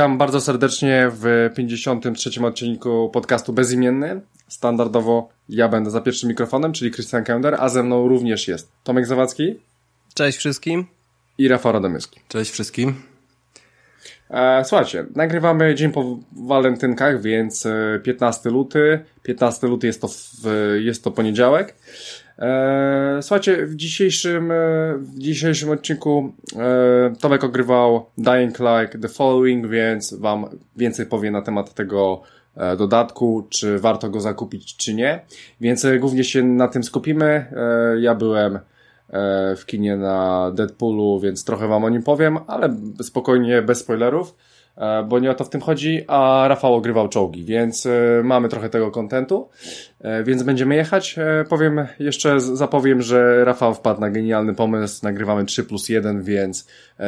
Witam bardzo serdecznie w 53. odcinku podcastu Bezimienny. Standardowo ja będę za pierwszym mikrofonem, czyli Christian Kender, a ze mną również jest Tomek Zawadzki. Cześć wszystkim. I Rafał Radomyski. Cześć wszystkim. E, słuchajcie, nagrywamy dzień po walentynkach, więc 15 e, luty. 15 luty jest to, w, jest to poniedziałek. E, słuchajcie, w dzisiejszym, e, w dzisiejszym odcinku e, Tomek ogrywał Dying Like The Following, więc wam więcej powie na temat tego dodatku, czy warto go zakupić, czy nie. Więc głównie się na tym skupimy. Ja byłem w kinie na Deadpoolu, więc trochę wam o nim powiem, ale spokojnie, bez spoilerów. E, bo nie o to w tym chodzi, a Rafał ogrywał czołgi, więc e, mamy trochę tego kontentu, e, więc będziemy jechać. Powiem, jeszcze zapowiem, że Rafał wpadł na genialny pomysł, nagrywamy 3 plus 1, więc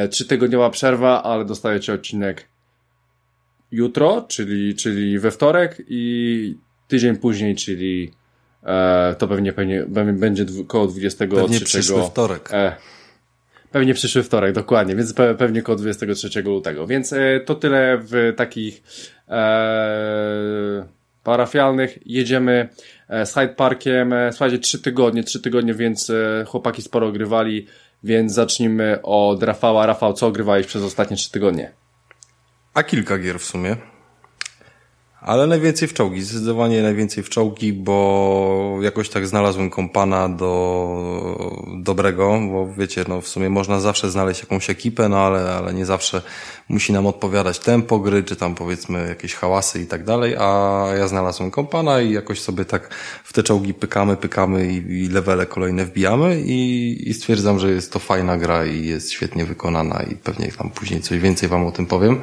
3 tygodniowa przerwa, ale dostajecie odcinek jutro, czyli, czyli we wtorek i tydzień później, czyli to pewnie, pewnie będzie koło 23. Pewnie przyszły wtorek. Pewnie przyszły wtorek, dokładnie, więc pe pewnie koło 23 lutego. Więc e, to tyle w takich e, parafialnych. Jedziemy e, z Hyde Parkiem. E, słuchajcie, trzy tygodnie, trzy tygodnie, więc e, chłopaki sporo ogrywali, więc zacznijmy od Rafała. Rafał, co ogrywałeś przez ostatnie trzy tygodnie? A kilka gier w sumie. Ale najwięcej w czołgi, zdecydowanie najwięcej w czołgi, bo jakoś tak znalazłem kompana do dobrego, bo wiecie, no w sumie można zawsze znaleźć jakąś ekipę, no ale, ale nie zawsze musi nam odpowiadać tempo gry, czy tam powiedzmy jakieś hałasy i tak dalej, a ja znalazłem kompana i jakoś sobie tak w te czołgi pykamy, pykamy i, i levele kolejne wbijamy i, i stwierdzam, że jest to fajna gra i jest świetnie wykonana i pewnie tam później coś więcej wam o tym powiem.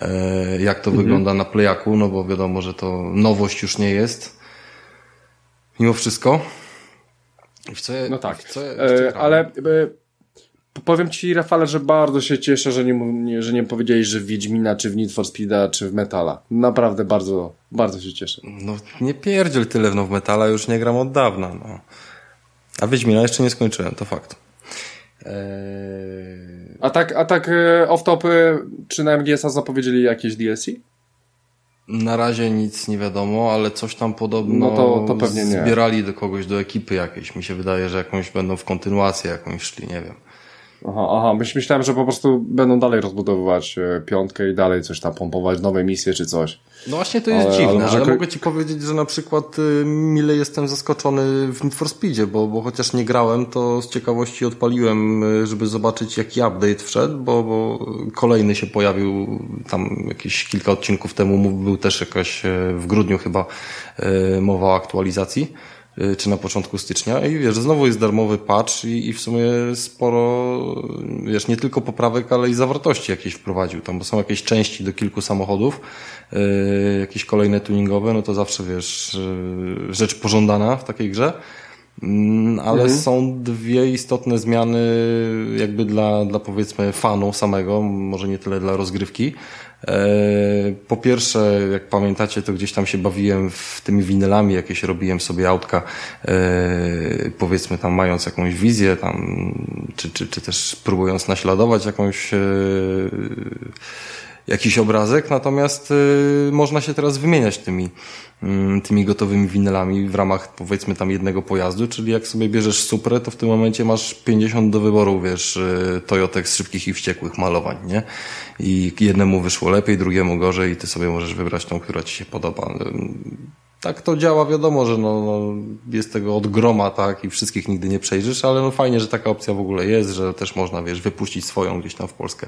E, jak to mhm. wygląda na Playaku, no bo wiadomo, że to nowość już nie jest. Mimo wszystko. W co no tak, co e, ale e, powiem Ci, Rafale, że bardzo się cieszę, że nie, że nie powiedzieli, że w Wiedźmina, czy w Need for Speeda, czy w Metala. Naprawdę bardzo, bardzo się cieszę. No nie pierdziel tyle w Metala, już nie gram od dawna. No. A Wiedźmina jeszcze nie skończyłem, to fakt. Eee... A tak, a tak e, off-top, czy na MGS-a zapowiedzieli jakieś DLC? Na razie nic nie wiadomo, ale coś tam podobno no to, to pewnie nie. zbierali do kogoś, do ekipy jakiejś. Mi się wydaje, że jakąś będą w kontynuację jakąś szli, nie wiem. Aha, aha, myślałem, że po prostu będą dalej rozbudowywać e, piątkę i dalej coś tam pompować, nowe misje czy coś. No właśnie to jest ale, dziwne, ale, ale mogę Ci powiedzieć, że na przykład y, mile jestem zaskoczony w Need for Speedzie, bo, bo chociaż nie grałem, to z ciekawości odpaliłem, y, żeby zobaczyć jaki update wszedł, bo, bo kolejny się pojawił tam jakieś kilka odcinków temu, był też jakaś y, w grudniu chyba mowa o aktualizacji. Y, czy na początku stycznia i wiesz, znowu jest darmowy patch i, i w sumie sporo, wiesz, nie tylko poprawek, ale i zawartości jakieś wprowadził tam, bo są jakieś części do kilku samochodów, yy, jakieś kolejne tuningowe, no to zawsze wiesz, yy, rzecz pożądana w takiej grze. Mm, ale mhm. są dwie istotne zmiany jakby dla, dla powiedzmy fanu samego, może nie tyle dla rozgrywki. E, po pierwsze, jak pamiętacie, to gdzieś tam się bawiłem w tymi winylami, jakieś robiłem sobie autka, e, powiedzmy tam mając jakąś wizję, tam, czy, czy, czy też próbując naśladować jakąś, e, jakiś obrazek, natomiast można się teraz wymieniać tymi Mm, tymi gotowymi winylami w ramach powiedzmy tam jednego pojazdu, czyli jak sobie bierzesz Suprę, to w tym momencie masz 50 do wyboru, wiesz, y, Toyotek z szybkich i wściekłych malowań, nie? I jednemu wyszło lepiej, drugiemu gorzej i ty sobie możesz wybrać tą, która ci się podoba. Tak to działa, wiadomo, że no, no, jest tego od groma, tak, i wszystkich nigdy nie przejrzysz, ale no fajnie, że taka opcja w ogóle jest, że też można, wiesz, wypuścić swoją gdzieś tam w Polskę.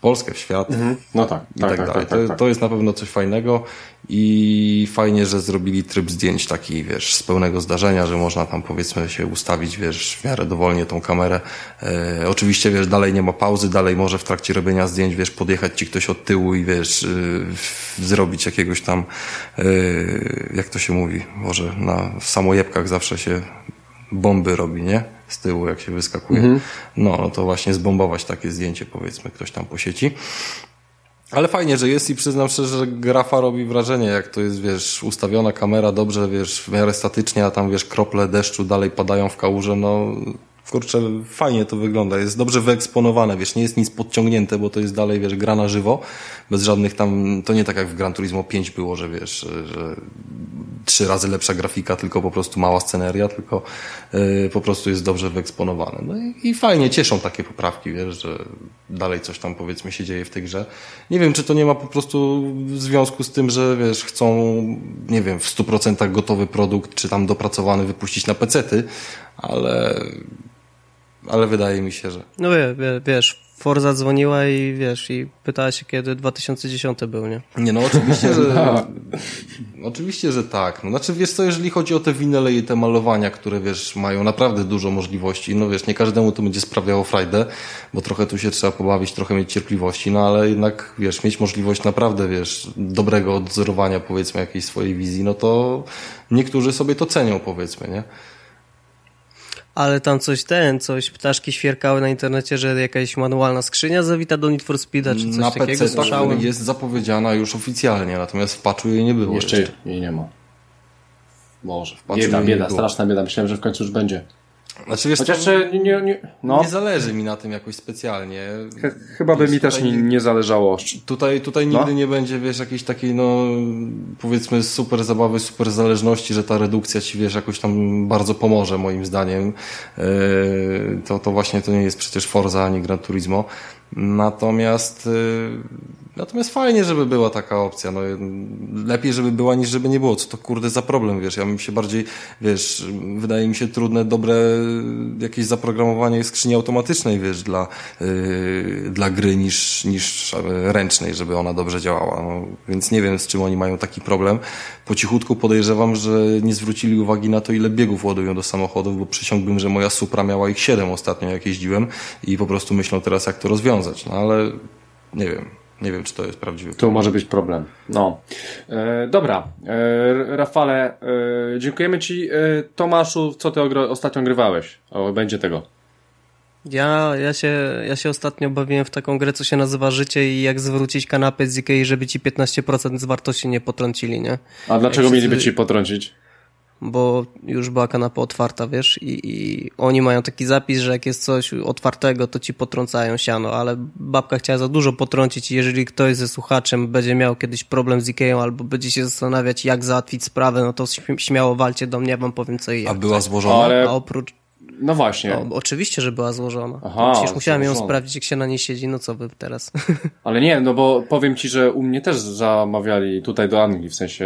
Polskę, w świat. Mhm. No tak, i tak, tak, tak dalej. Tak, tak, to, to jest na pewno coś fajnego i fajnie, że zrobili tryb zdjęć taki, wiesz, z pełnego zdarzenia, że można tam powiedzmy się ustawić, wiesz, w miarę dowolnie tą kamerę. E, oczywiście, wiesz, dalej nie ma pauzy, dalej może w trakcie robienia zdjęć, wiesz, podjechać ci ktoś od tyłu i wiesz, y, zrobić jakiegoś tam, y, jak to się mówi, może na samojebkach zawsze się bomby robi, nie? Z tyłu, jak się wyskakuje. Mhm. No, no to właśnie zbombować takie zdjęcie, powiedzmy, ktoś tam po sieci. Ale fajnie, że jest i przyznam szczerze, że grafa robi wrażenie, jak to jest, wiesz, ustawiona kamera dobrze, wiesz, w miarę statycznie, a tam, wiesz, krople deszczu dalej padają w kałuże, no kurczę, fajnie to wygląda, jest dobrze wyeksponowane, wiesz, nie jest nic podciągnięte, bo to jest dalej, wiesz, gra na żywo, bez żadnych tam, to nie tak jak w Gran Turismo 5 było, że wiesz, że trzy razy lepsza grafika, tylko po prostu mała sceneria, tylko yy, po prostu jest dobrze wyeksponowane. No i, i, fajnie, cieszą takie poprawki, wiesz, że dalej coś tam powiedzmy się dzieje w tej grze. Nie wiem, czy to nie ma po prostu związku z tym, że wiesz, chcą, nie wiem, w 100% gotowy produkt, czy tam dopracowany wypuścić na pecety, ale ale wydaje mi się, że... No wie, wie, wiesz, Forza dzwoniła i wiesz, i pytała się, kiedy 2010 był, nie? Nie, no oczywiście, że... No. oczywiście, że tak. No, znaczy, wiesz co, jeżeli chodzi o te winele i te malowania, które, wiesz, mają naprawdę dużo możliwości, no wiesz, nie każdemu to będzie sprawiało frajdę, bo trochę tu się trzeba pobawić, trochę mieć cierpliwości, no ale jednak, wiesz, mieć możliwość naprawdę, wiesz, dobrego odzorowania, powiedzmy, jakiejś swojej wizji, no to niektórzy sobie to cenią, powiedzmy, nie? Ale tam coś ten, coś ptaszki świerkały na internecie, że jakaś manualna skrzynia zawita do Need for Speeda, czy coś na takiego PC słyszałem. jest zapowiedziana już oficjalnie, natomiast w patchu jej nie było. Jeszcze, jeszcze. jej nie ma. Boże, bieda, bieda, straszna bieda. Myślałem, że w końcu już będzie. Znaczy, wiesz, Chociaż nie, nie, nie, no. nie zależy mi na tym jakoś specjalnie. Chyba by mi też nie, nie zależało. Tutaj, tutaj nigdy no. nie będzie, wiesz, jakiejś takiej, no, powiedzmy, super zabawy, super zależności, że ta redukcja ci, wiesz, jakoś tam bardzo pomoże, moim zdaniem. Yy, to, to właśnie to nie jest przecież Forza ani Gran Turismo. Natomiast, yy, natomiast fajnie, żeby była taka opcja. No, lepiej, żeby była, niż żeby nie było. Co to kurde za problem, wiesz? Ja bym się bardziej, wiesz, wydaje mi się trudne, dobre jakieś zaprogramowanie skrzyni automatycznej, wiesz, dla, yy, dla gry niż, niż ręcznej, żeby ona dobrze działała. No, więc nie wiem, z czym oni mają taki problem. Po cichutku podejrzewam, że nie zwrócili uwagi na to, ile biegów ładują do samochodów, bo przysiągłbym, że moja Supra miała ich siedem ostatnio, jak jeździłem i po prostu myślą teraz, jak to rozwiązać. No ale nie wiem. Nie wiem, czy to jest prawdziwy. Tu może być problem. No. E, dobra. E, Rafale, e, dziękujemy Ci. E, Tomaszu, co Ty ostatnio grywałeś? O, będzie tego. Ja, ja, się, ja się ostatnio bawiłem w taką grę, co się nazywa Życie i jak zwrócić kanapę z Ikei, żeby Ci 15% z wartości nie potrącili, nie? A dlaczego jak mieliby Ci potrącić? Bo już była kanapa otwarta, wiesz, i, i, oni mają taki zapis, że jak jest coś otwartego, to ci potrącają siano, ale babka chciała za dużo potrącić i jeżeli ktoś ze słuchaczem będzie miał kiedyś problem z Ikeą albo będzie się zastanawiać, jak załatwić sprawę, no to śmiało walcie do mnie, ja wam powiem co i jak. A była złożona? Ale... A oprócz... No właśnie. No, oczywiście, że była złożona. Aha, Przecież musiałem ją sprawdzić, jak się na niej siedzi, no co by teraz. Ale nie, no bo powiem ci, że u mnie też zamawiali tutaj do Anglii, w sensie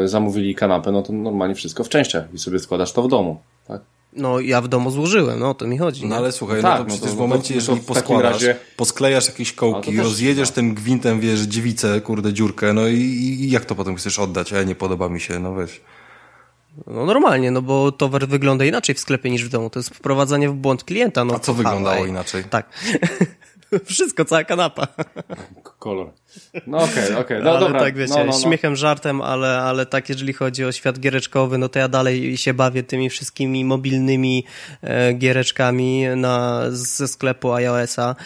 yy, zamówili kanapę, no to normalnie wszystko w częściach i sobie składasz to w domu, tak? No ja w domu złożyłem, no o to mi chodzi. No ale słuchaj, no, tak, no to przecież no to, w momencie, no to, jeżeli poskładasz, razie... posklejasz jakieś kołki, rozjedziesz tym gwintem, wiesz, dziewicę, kurde, dziurkę, no i, i jak to potem chcesz oddać, a nie podoba mi się, no weź. No normalnie, no bo towar wygląda inaczej w sklepie niż w domu. To jest wprowadzanie w błąd klienta. No, A co wyglądało inaczej? Tak. Wszystko, cała kanapa. Kolor. No okej, okay, okej, okay. no ale dobra. tak wiecie, no, no, no. śmiechem, żartem, ale, ale tak jeżeli chodzi o świat giereczkowy, no to ja dalej się bawię tymi wszystkimi mobilnymi e, giereczkami na, ze sklepu iOS-a.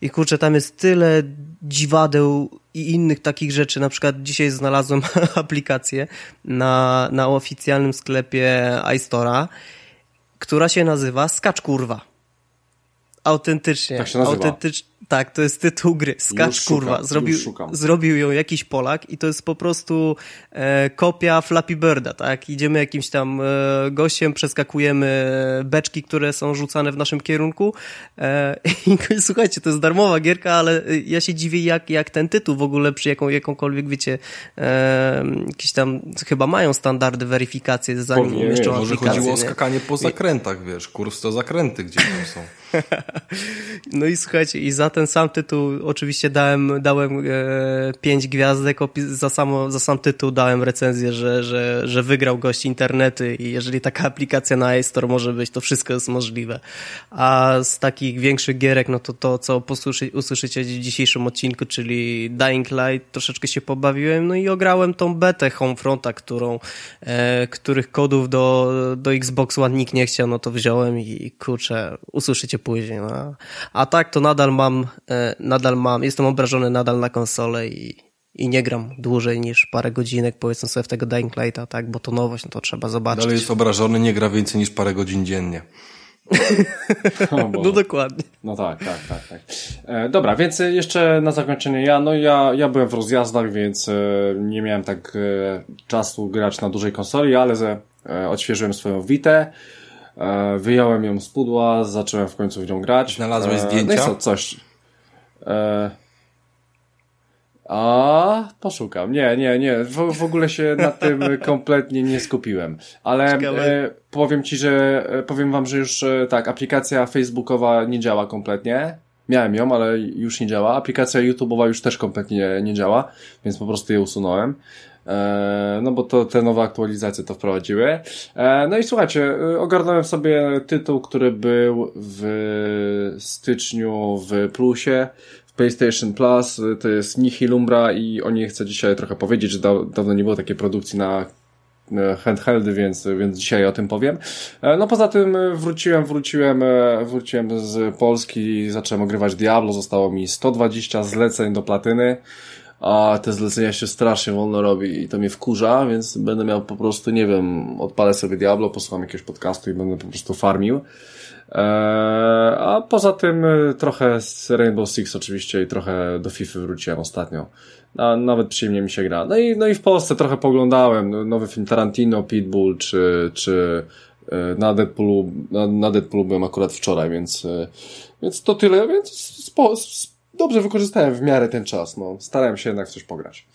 I kurczę, tam jest tyle dziwadeł i innych takich rzeczy. Na przykład dzisiaj znalazłem aplikację na, na oficjalnym sklepie iStore'a, która się nazywa Skacz Kurwa. Autentycznie. Tak się nazywa. Autentycz, tak, to jest tytuł gry. Skacz kurwa. Zrobił, zrobił ją jakiś Polak i to jest po prostu e, kopia Flappy Birda, tak? Idziemy jakimś tam e, gościem, przeskakujemy beczki, które są rzucane w naszym kierunku e, i słuchajcie, to jest darmowa gierka, ale ja się dziwię jak, jak ten tytuł w ogóle przy jaką, jakąkolwiek, wiecie, e, jakieś tam chyba mają standardy weryfikacji zanim umieszczą Może chodziło o skakanie po zakrętach, wiesz, kurs to zakręty gdzieś tam są. no i słuchajcie, i za ten sam tytuł oczywiście dałem, dałem e, pięć gwiazdek, za, samo, za sam tytuł dałem recenzję, że, że, że wygrał gość internety i jeżeli taka aplikacja na iStore może być, to wszystko jest możliwe. A z takich większych gierek, no to to, co posłyszy, usłyszycie w dzisiejszym odcinku, czyli Dying Light, troszeczkę się pobawiłem, no i ograłem tą betę Homefronta, którą, e, których kodów do, do Xbox One nikt nie chciał, no to wziąłem i kurczę, usłyszycie później. No. A tak to nadal mam, e, nadal mam, jestem obrażony nadal na konsolę i, i nie gram dłużej niż parę godzinek, powiedzmy sobie w tego Dying Lighta, tak, bo to nowość, no to trzeba zobaczyć. Dalej jest obrażony, nie gra więcej niż parę godzin dziennie. No, bo... no, dokładnie. No tak, tak, tak. tak. E, dobra, więc jeszcze na zakończenie ja, no ja, ja byłem w rozjazdach, więc e, nie miałem tak e, czasu grać na dużej konsoli, ale ze, e, odświeżyłem swoją Witę, e, wyjąłem ją z pudła, zacząłem w końcu w nią grać. Znalazłeś zdjęcia? No i co, coś. A, poszukam. Nie, nie, nie. W, w ogóle się na tym kompletnie nie skupiłem. Ale e, powiem ci, że e, powiem wam, że już e, tak, aplikacja facebookowa nie działa kompletnie. Miałem ją, ale już nie działa. Aplikacja YouTube'owa już też kompletnie nie, nie działa, więc po prostu je usunąłem. E, no bo to te nowe aktualizacje to wprowadziły. E, no i słuchajcie, ogarnąłem sobie tytuł, który był w styczniu w plusie. PlayStation Plus, to jest Nihilumbra i o niej chcę dzisiaj trochę powiedzieć, że da, dawno nie było takiej produkcji na handheldy, więc, więc dzisiaj o tym powiem. E, no poza tym wróciłem, wróciłem, wróciłem z Polski, zacząłem ogrywać Diablo, zostało mi 120 zleceń do platyny, a te zlecenia się strasznie wolno robi i to mnie wkurza, więc będę miał po prostu, nie wiem, odpalę sobie Diablo, posłucham jakiegoś podcastu i będę po prostu farmił. Eee, a poza tym e, trochę z Rainbow Six oczywiście i trochę do FIFA wróciłem ostatnio. A nawet przyjemnie mi się gra. No i, no i w Polsce trochę poglądałem no, nowy film Tarantino, Pitbull, czy, czy e, na Deadpoolu, na, Deadpoolu byłem akurat wczoraj, więc, e, więc to tyle, więc spo, dobrze wykorzystałem w miarę ten czas, no. Starałem się jednak coś pograć.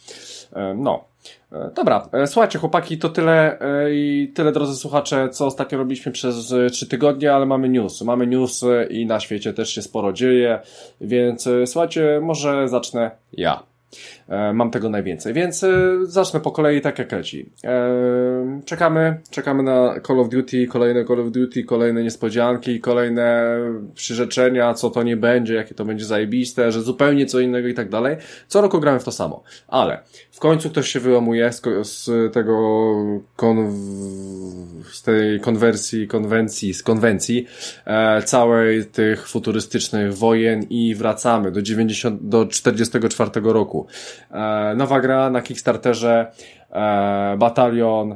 No. E, dobra, e, słuchajcie chłopaki, to tyle e, i tyle drodzy słuchacze, co ostatnio robiliśmy przez trzy tygodnie, ale mamy news. Mamy news i na świecie też się sporo dzieje, więc słuchajcie, może zacznę ja. E, mam tego najwięcej, więc e, zacznę po kolei tak jak leci. E, czekamy, czekamy na Call of Duty, kolejne Call of Duty, kolejne niespodzianki, kolejne przyrzeczenia, co to nie będzie, jakie to będzie zajebiste, że zupełnie co innego i tak dalej. Co roku gramy w to samo. Ale w końcu ktoś się wyłamuje z, z tego kon, z tej konwersji, konwencji, z konwencji całej tych futurystycznych wojen i wracamy do 90, do 44 roku. E, nowa gra na Kickstarterze, e, Batalion,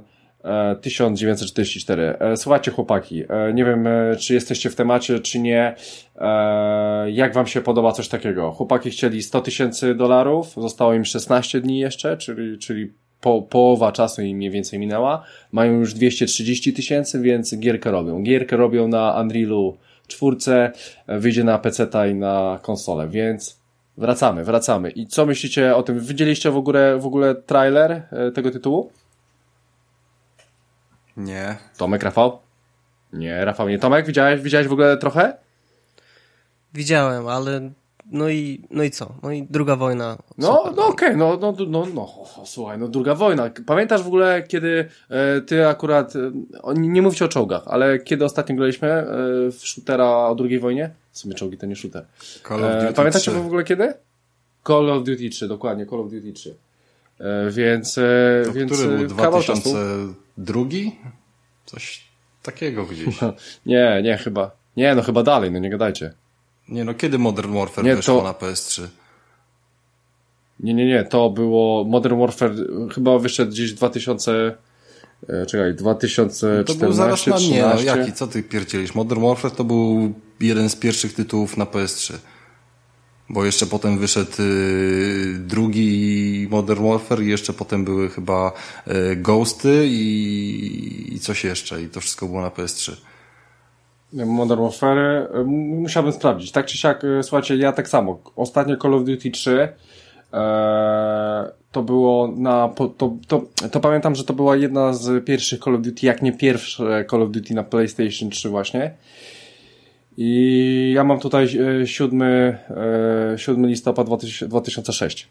1944. E, słuchajcie, chłopaki, nie wiem, czy jesteście w temacie, czy nie. Jak wam się podoba coś takiego? Chłopaki chcieli 100 tysięcy dolarów, zostało im 16 dni jeszcze, czyli, czyli po, połowa czasu im mniej więcej minęła. Mają już 230 tysięcy, więc gierkę robią. Gierkę robią na Unrealu 4, wyjdzie na PC i na konsolę, więc Wracamy, wracamy. I co myślicie o tym? Widzieliście w ogóle, w ogóle trailer e, tego tytułu? Nie. Tomek, Rafał? Nie, Rafał nie. Tomek, widziałeś, widziałeś w ogóle trochę? Widziałem, ale no i, no i co? No i druga wojna. No, no okej, okay, no, no, no, no, słuchaj, no druga wojna. Pamiętasz w ogóle, kiedy e, ty akurat, e, nie mówcie o czołgach, ale kiedy ostatnio graliśmy e, w shootera o drugiej wojnie? W sumie czołgi to nie shooter. Call of e, Duty e, Pamiętacie 3. w ogóle kiedy? Call of Duty 3, dokładnie, Call of Duty 3. E, więc, e, to więc który był 2002? Coś takiego gdzieś. nie, nie, chyba. Nie, no chyba dalej, no nie gadajcie. Nie no, kiedy Modern Warfare nie, weszło to... na PS3? Nie, nie, nie, to było Modern Warfare, chyba wyszedł gdzieś 2000... E, czekaj, 2014, To był zaraz na nie, no jaki, co ty pierdzielisz? Modern Warfare to był jeden z pierwszych tytułów na PS3. Bo jeszcze potem wyszedł y, drugi Modern Warfare i jeszcze potem były chyba y, Ghosty i, i coś jeszcze i to wszystko było na PS3. Modern Warfare y, musiałbym sprawdzić. Tak czy siak, słuchajcie, ja tak samo. Ostatnio Call of Duty 3 e, to było na, to, to, to pamiętam, że to była jedna z pierwszych Call of Duty, jak nie pierwsze Call of Duty na PlayStation 3 właśnie. I ja mam tutaj 7, e, 7 e, listopad 2006.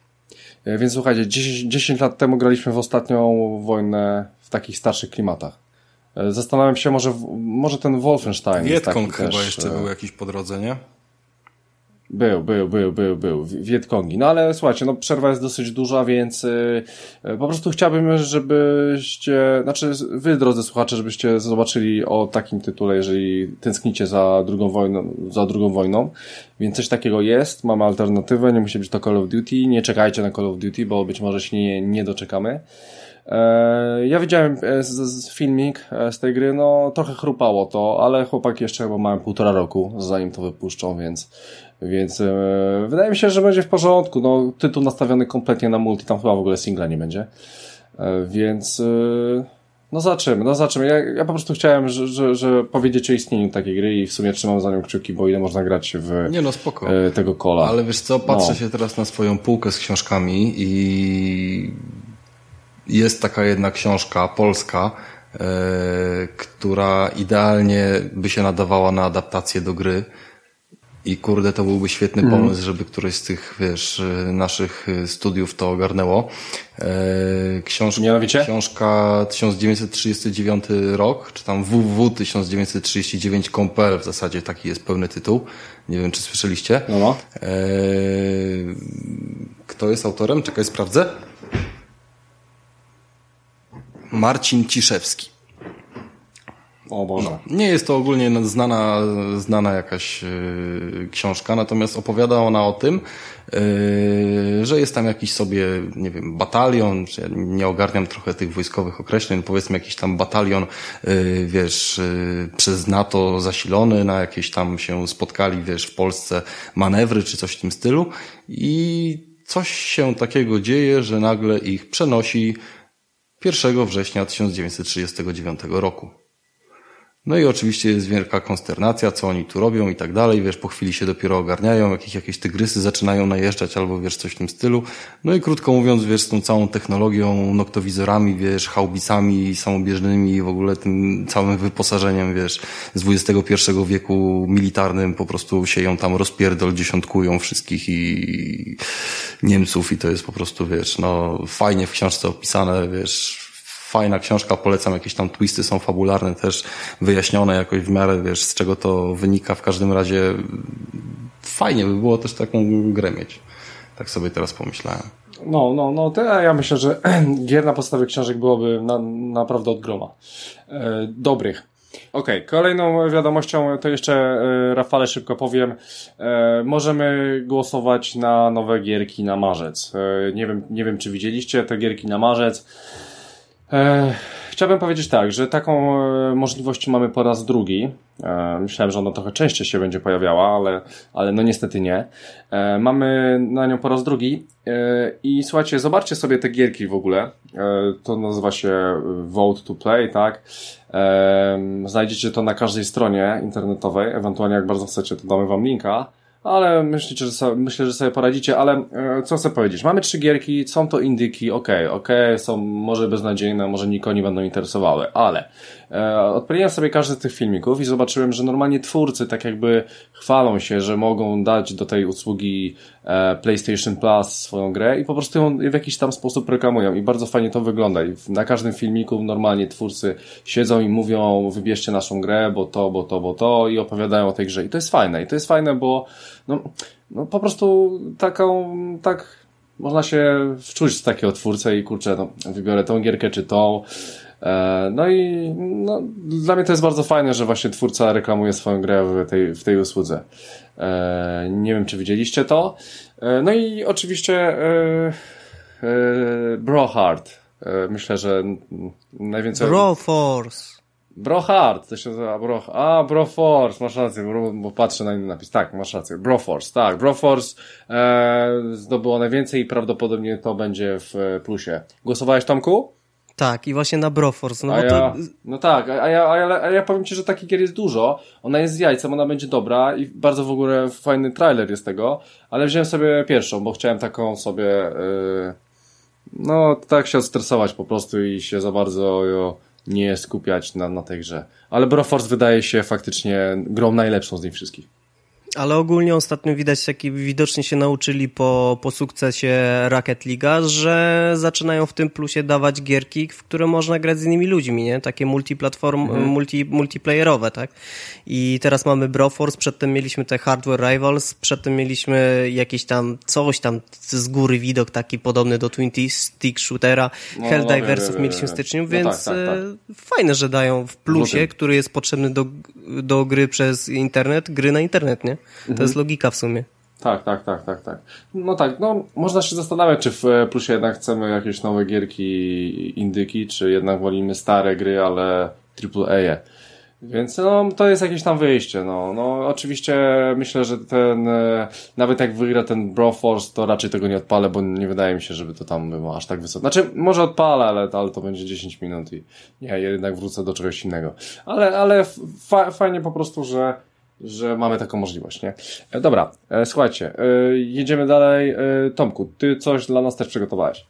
Więc słuchajcie, 10, 10 lat temu graliśmy w ostatnią wojnę w takich starszych klimatach. E, zastanawiam się, może, może ten Wolfenstein. Wietkong chyba też, jeszcze był jakiś po drodze, nie? Był, był, był, był, był. Wietkongi. No ale słuchajcie, no przerwa jest dosyć duża, więc yy, po prostu chciałbym, żebyście, znaczy wy, drodzy słuchacze, żebyście zobaczyli o takim tytule, jeżeli tęsknicie za drugą wojną, za drugą wojną. Więc coś takiego jest, mamy alternatywę, nie musi być to Call of Duty, nie czekajcie na Call of Duty, bo być może się nie, nie doczekamy. E, ja widziałem z, z filmik z tej gry, no trochę chrupało to, ale chłopak jeszcze chyba mają półtora roku, zanim to wypuszczą, więc więc e, wydaje mi się, że będzie w porządku. No, tytuł nastawiony kompletnie na multi, tam chyba w ogóle singla nie będzie. E, więc e, no zobaczymy, no zobaczymy. Ja, ja po prostu chciałem, że, że, że powiedzieć o istnieniu takiej gry i w sumie trzymam za nią kciuki, bo ile można grać w nie no, spoko. tego kola. Ale wiesz co, patrzę no. się teraz na swoją półkę z książkami i jest taka jedna książka polska, e, która idealnie by się nadawała na adaptację do gry. I kurde, to byłby świetny mhm. pomysł, żeby któreś z tych, wiesz, naszych studiów to ogarnęło. E, książka, Mianowicie? książka 1939 rok, czy tam 1939.pl w zasadzie taki jest pełny tytuł. Nie wiem, czy słyszeliście. No, no. E, kto jest autorem? Czekaj, sprawdzę. Marcin Ciszewski. O Boże. No, nie jest to ogólnie znana, znana jakaś yy, książka, natomiast opowiada ona o tym, yy, że jest tam jakiś sobie, nie wiem, batalion, ja nie ogarniam trochę tych wojskowych określeń, powiedzmy jakiś tam batalion, yy, wiesz, przez NATO zasilony, na jakieś tam się spotkali, wiesz, w Polsce manewry czy coś w tym stylu i coś się takiego dzieje, że nagle ich przenosi 1 września 1939 roku. No i oczywiście jest wielka konsternacja, co oni tu robią i tak dalej, wiesz, po chwili się dopiero ogarniają, jakieś, jakieś tygrysy zaczynają najeżdżać albo wiesz, coś w tym stylu. No i krótko mówiąc, wiesz, z tą całą technologią, noktowizorami, wiesz, haubicami samobieżnymi i w ogóle tym całym wyposażeniem, wiesz, z XXI wieku militarnym po prostu sieją tam rozpierdol, dziesiątkują wszystkich i Niemców i to jest po prostu, wiesz, no fajnie w książce opisane, wiesz, fajna książka, polecam, jakieś tam twisty są fabularne też, wyjaśnione jakoś w miarę, wiesz, z czego to wynika. W każdym razie fajnie by było też taką grę mieć. Tak sobie teraz pomyślałem. No, no, no, to ja myślę, że gier na podstawie książek byłoby na, naprawdę od groma. E, dobrych. Okej, okay, kolejną wiadomością to jeszcze e, Rafale szybko powiem. E, możemy głosować na nowe gierki na marzec. E, nie wiem, nie wiem czy widzieliście te gierki na marzec. E, chciałbym powiedzieć tak, że taką e, możliwość mamy po raz drugi. E, myślałem, że ona trochę częściej się będzie pojawiała, ale, ale no niestety nie. Mamy na nią po raz drugi i słuchajcie, zobaczcie sobie te gierki w ogóle. To nazywa się Vote to Play, tak? Znajdziecie to na każdej stronie internetowej, ewentualnie jak bardzo chcecie, to damy wam linka ale myślicie, że sobie, myślę, że sobie poradzicie, ale e, co chcę powiedzieć? Mamy trzy gierki, są to indyki, okej, okay, okej, okay, są może beznadziejne, może nikogo nie będą interesowały, ale odpaliłem sobie każdy z tych filmików i zobaczyłem, że normalnie twórcy tak jakby chwalą się, że mogą dać do tej usługi e, PlayStation Plus swoją grę i po prostu ją w jakiś tam sposób reklamują i bardzo fajnie to wygląda i na każdym filmiku normalnie twórcy siedzą i mówią wybierzcie naszą grę, bo to, bo to, bo to i opowiadają o tej grze i to jest fajne i to jest fajne, bo no, no po prostu taką, tak można się wczuć z takiego twórcę i kurczę, no, wybiorę tą gierkę czy tą. E, no i no, dla mnie to jest bardzo fajne, że właśnie twórca reklamuje swoją grę w tej, w tej usłudze. E, nie wiem, czy widzieliście to. E, no i oczywiście Brohard. Myślę, że najwięcej... Broforce. Brohard, to się nazywa Bro... A, Broforce, masz rację, bro, bo patrzę na inny napis. Tak, masz rację. Broforce, tak. Broforce e, zdobyło najwięcej i prawdopodobnie to będzie w plusie. Głosowałeś, Tomku? Tak, i właśnie na Broforce. No, a ja, to... no tak, a ja, a, ja, a ja powiem Ci, że takich gier jest dużo. Ona jest z jajcem, ona będzie dobra i bardzo w ogóle fajny trailer jest tego, ale wziąłem sobie pierwszą, bo chciałem taką sobie... Yy, no, tak się odstresować po prostu i się za bardzo... Yo, nie skupiać na, na tej grze. Ale Broforce wydaje się faktycznie grą najlepszą z nich wszystkich. Ale ogólnie ostatnio widać, taki widocznie się nauczyli po, po sukcesie Rocket League, że zaczynają w tym plusie dawać gierki, w które można grać z innymi ludźmi, nie? Takie multiplatform, mhm. multi, multiplayerowe, tak? I teraz mamy Broforce, przedtem mieliśmy te Hardware Rivals, przedtem mieliśmy jakieś tam coś tam z góry widok taki podobny do Twin Stick Shootera, no, Helldiversów no, mieliśmy w styczniu, no więc tak, tak, tak. E, fajne, że dają w plusie, który jest potrzebny do, do gry przez internet, gry na internet, nie? To mhm. jest logika w sumie. Tak, tak, tak, tak, tak. No tak, no można się zastanawiać, czy w plusie jednak chcemy jakieś nowe gierki indyki, czy jednak wolimy stare gry, ale AAA. Więc no, to jest jakieś tam wyjście. No, no oczywiście myślę, że ten, e, nawet jak wygra ten Broforce, to raczej tego nie odpalę, bo nie wydaje mi się, żeby to tam było aż tak wysoko. Znaczy, może odpalę, ale, ale to będzie 10 minut i nie, jednak wrócę do czegoś innego. Ale, ale fa fajnie po prostu, że że mamy taką możliwość, nie? E, dobra, e, słuchajcie, jedziemy dalej. Tomku, ty coś dla nas też przygotowałeś?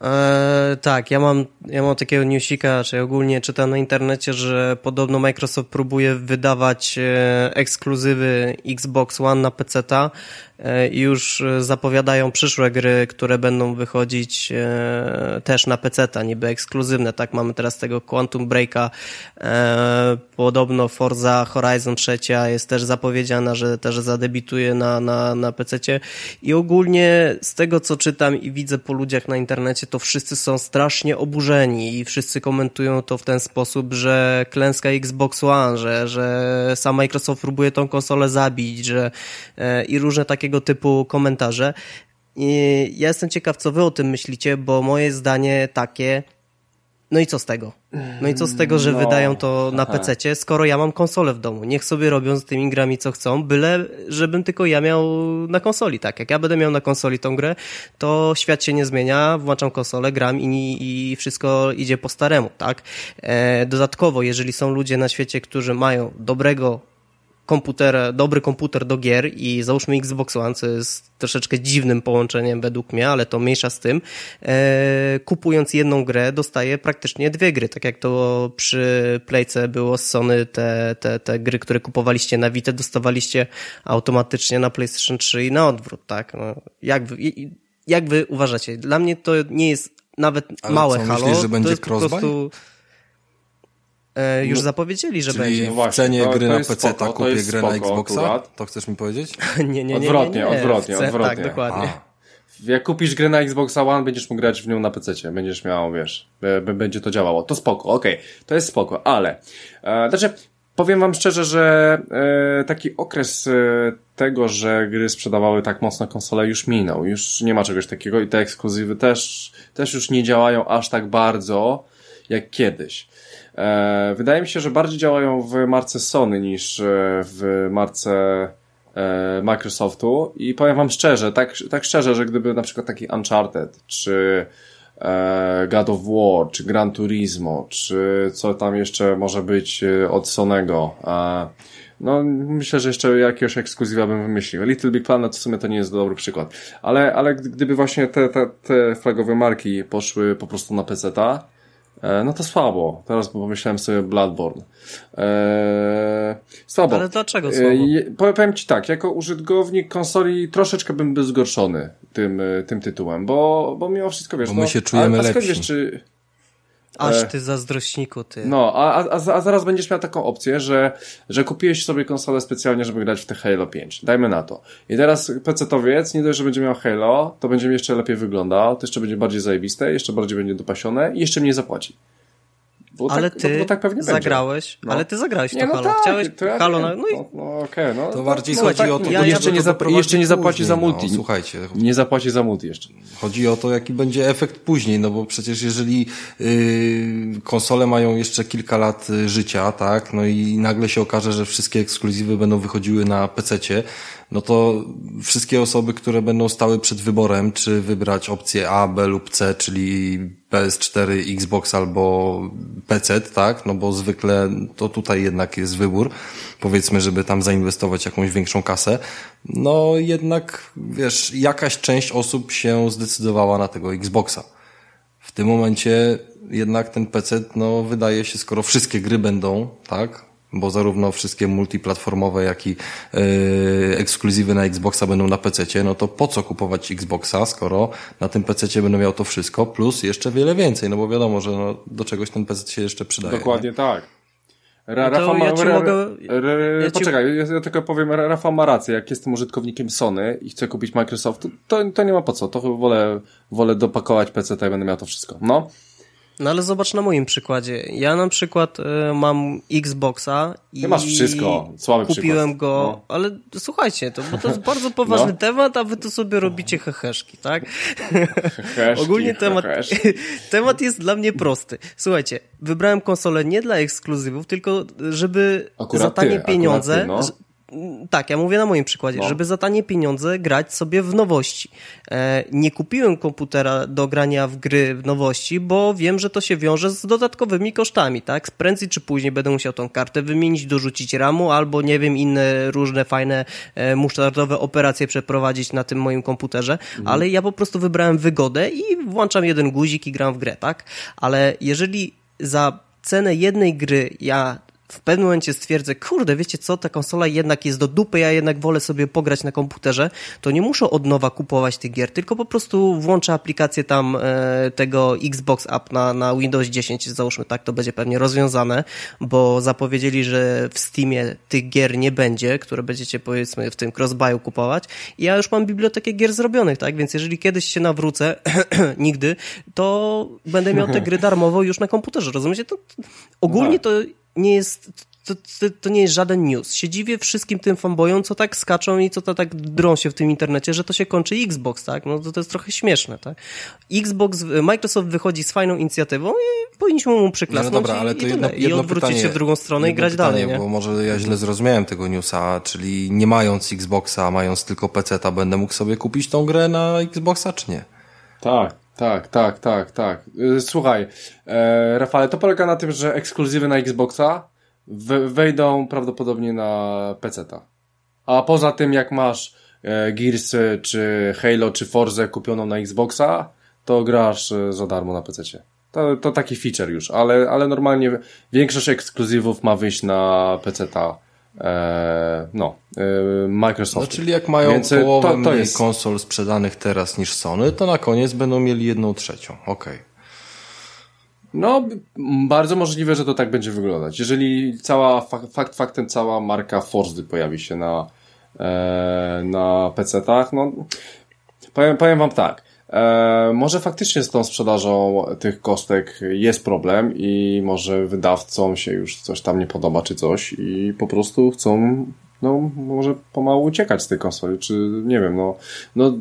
Eee, tak, ja mam, ja mam takiego newsika, czy ogólnie czytam na internecie, że podobno Microsoft próbuje wydawać e, ekskluzywy Xbox One na PC-ta E, i już e, zapowiadają przyszłe gry, które będą wychodzić e, też na PC-ta, niby ekskluzywne, tak? Mamy teraz tego Quantum Breaka, podobno Forza Horizon 3 jest też zapowiedziana, że też zadebituje na, na, na PC-cie i ogólnie z tego, co czytam i widzę po ludziach na internecie, to wszyscy są strasznie oburzeni i wszyscy komentują to w ten sposób, że klęska Xbox One, że, że sam Microsoft próbuje tą konsolę zabić, że i różne takie takiego typu komentarze. I ja jestem ciekaw, co wy o tym myślicie, bo moje zdanie takie, no i co z tego? No i co z tego, że no, wydają to na PC, skoro ja mam konsolę w domu? Niech sobie robią z tymi grami co chcą, byle żebym tylko ja miał na konsoli, tak? Jak ja będę miał na konsoli tą grę, to świat się nie zmienia, włączam konsolę, gram i, i wszystko idzie po staremu, tak? E, dodatkowo, jeżeli są ludzie na świecie, którzy mają dobrego komputer, dobry komputer do gier i załóżmy Xbox One, co jest troszeczkę dziwnym połączeniem według mnie, ale to mniejsza z tym, e, kupując jedną grę dostaje praktycznie dwie gry, tak jak to przy Playce było z Sony, te, te, te gry, które kupowaliście na Vita, dostawaliście automatycznie na PlayStation 3 i na odwrót, tak? No, jak, wy, jak wy uważacie? Dla mnie to nie jest nawet ale małe co, halo. Myślisz, że będzie to jest crossbuy? po prostu E, już no, zapowiedzieli, że czyli będzie. w cenie to, gry to na PC, spoko, kupię grę spoko, na Xboxa? Akurat. To chcesz mi powiedzieć? nie, nie, nie. Odwrotnie, nie, nie, odwrotnie, Chcę, odwrotnie. Tak, dokładnie. A. Jak kupisz grę na Xboxa One, będziesz mógł grać w nią na PC. Będziesz miał, wiesz, będzie to działało. To spoko, okej, okay. to jest spoko, ale e, znaczy, powiem wam szczerze, że e, taki okres e, tego, że gry sprzedawały tak mocno konsole już minął. Już nie ma czegoś takiego i te ekskluzywy też, też już nie działają aż tak bardzo jak kiedyś. E, wydaje mi się, że bardziej działają w marce Sony niż e, w marce e, Microsoftu i powiem wam szczerze, tak, tak szczerze, że gdyby na przykład taki Uncharted, czy God of War, czy Gran Turismo, czy co tam jeszcze może być od Sonego, no, myślę, że jeszcze jakiegoś ekskluzywa bym wymyślił. Little Big Planet w sumie to nie jest dobry przykład. Ale, ale gdyby właśnie te, te, te flagowe marki poszły po prostu na PC-ta, E, no to słabo. Teraz pomyślałem sobie Bloodborne. Eee, słabo. Ale dlaczego e, słabo? Eee, powiem Ci tak, jako użytkownik konsoli troszeczkę bym był zgorszony tym, e, tym tytułem, bo, bo mimo wszystko wiesz... Bo my no, się czujemy a, a lepsi. Wiesz, czy, Aż e, ty zazdrośniku, ty. No, a, a, a zaraz będziesz miał taką opcję, że, że kupiłeś sobie konsolę specjalnie, żeby grać w te Halo 5. Dajmy na to. I teraz PC-towiec, nie dość, że będzie miał Halo, to będzie jeszcze lepiej wyglądał, to jeszcze będzie bardziej zajebiste, jeszcze bardziej będzie dopasione i jeszcze mniej zapłaci. Bo ale tak, ty bo, tak pewnie zagrałeś, no. ale ty zagrałeś nie, to no Halo. Tak, Chciałeś to ja Halo na... No, i... no, no okej, okay, no. To bardziej chodzi tak, o to, ja, jeszcze, nie, zap jeszcze nie zapłaci za multi. No, słuchajcie. Nie zapłaci za multi jeszcze. Chodzi o to, jaki będzie efekt później, no bo przecież jeżeli yy, konsole mają jeszcze kilka lat y, życia, tak, no i nagle się okaże, że wszystkie ekskluzywy będą wychodziły na PC-cie, no to wszystkie osoby, które będą stały przed wyborem, czy wybrać opcję A, B lub C, czyli PS4, Xbox albo PC, tak? No bo zwykle to tutaj jednak jest wybór. Powiedzmy, żeby tam zainwestować jakąś większą kasę. No jednak, wiesz, jakaś część osób się zdecydowała na tego Xboxa. W tym momencie jednak ten PC, no wydaje się, skoro wszystkie gry będą, tak? Bo zarówno wszystkie multiplatformowe, jak i yy, ekskluzywy na Xboxa będą na PC, no to po co kupować Xboxa, skoro na tym PC będę miał to wszystko, plus jeszcze wiele więcej, no bo wiadomo, że no, do czegoś ten PC się jeszcze przydaje. Dokładnie nie? tak. Ra, no Rafa ma, ja ra, mogę... ja poczekaj, ja, ja tylko powiem, Rafa ma rację, jak jestem użytkownikiem Sony i chcę kupić Microsoft, to, to nie ma po co, to wolę, wolę dopakować PC i będę miał to wszystko. No. No ale zobacz na moim przykładzie. Ja na przykład y, mam Xboxa i Ty masz wszystko. Słaby kupiłem przykład. go, no. ale słuchajcie, to, bo to jest bardzo poważny no. temat, a wy tu sobie robicie heheszki, tak? Heheszki, Ogólnie temat, heheszki. temat jest dla mnie prosty. Słuchajcie, wybrałem konsolę nie dla ekskluzywów, tylko żeby Akurat za tanie ty, pieniądze... Ty, no. Tak, ja mówię na moim przykładzie, no. żeby za tanie pieniądze grać sobie w nowości. E, nie kupiłem komputera do grania w gry w nowości, bo wiem, że to się wiąże z dodatkowymi kosztami, tak? Prędzej czy później będę musiał tą kartę wymienić, dorzucić ramu, albo nie wiem, inne różne fajne e, musztardowe operacje przeprowadzić na tym moim komputerze, mhm. ale ja po prostu wybrałem wygodę i włączam jeden guzik i gram w grę, tak? Ale jeżeli za cenę jednej gry ja w pewnym momencie stwierdzę, kurde, wiecie co, ta konsola jednak jest do dupy, ja jednak wolę sobie pograć na komputerze, to nie muszę od nowa kupować tych gier, tylko po prostu włączę aplikację tam e, tego Xbox App na, na Windows 10, załóżmy tak, to będzie pewnie rozwiązane, bo zapowiedzieli, że w Steamie tych gier nie będzie, które będziecie powiedzmy w tym crossbuyu kupować. I ja już mam bibliotekę gier zrobionych, tak, więc jeżeli kiedyś się nawrócę, nigdy, to będę miał te gry darmowo już na komputerze, rozumiecie? To, ogólnie to nie jest, to, to, to, nie jest żaden news. Się dziwię wszystkim tym fanboyom, co tak skaczą i co to tak drą się w tym internecie, że to się kończy Xbox, tak? No to, to jest trochę śmieszne, tak? Xbox, Microsoft wychodzi z fajną inicjatywą i powinniśmy mu przyklasnąć no dobra, ale to i, jedno, jedno i odwrócić pytanie, się w drugą stronę i grać pytanie, dalej, nie? bo może ja źle zrozumiałem tego newsa, czyli nie mając Xboxa, mając tylko PC-ta, będę mógł sobie kupić tą grę na Xboxa, czy nie? Tak. Tak, tak, tak, tak. Słuchaj, e, Rafale, to polega na tym, że ekskluzywy na Xboxa wejdą prawdopodobnie na PC-ta. A poza tym, jak masz e, Gears, czy Halo, czy Forza kupioną na Xboxa, to grasz e, za darmo na PC-cie. To, to taki feature już, ale, ale normalnie większość ekskluzywów ma wyjść na PC-ta no, e, Microsoft. No, czyli jak mają Więc e, połowę to, to jest... konsol sprzedanych teraz niż Sony, to na koniec będą mieli jedną trzecią. Okej. Okay. No, bardzo możliwe, że to tak będzie wyglądać. Jeżeli cała, fakt faktem cała marka Forza pojawi się na, e, na PC-tach, no, powiem, powiem wam tak. E, może faktycznie z tą sprzedażą tych kostek jest problem i może wydawcom się już coś tam nie podoba czy coś i po prostu chcą no może pomału uciekać z tej konsoli, czy nie wiem, no, no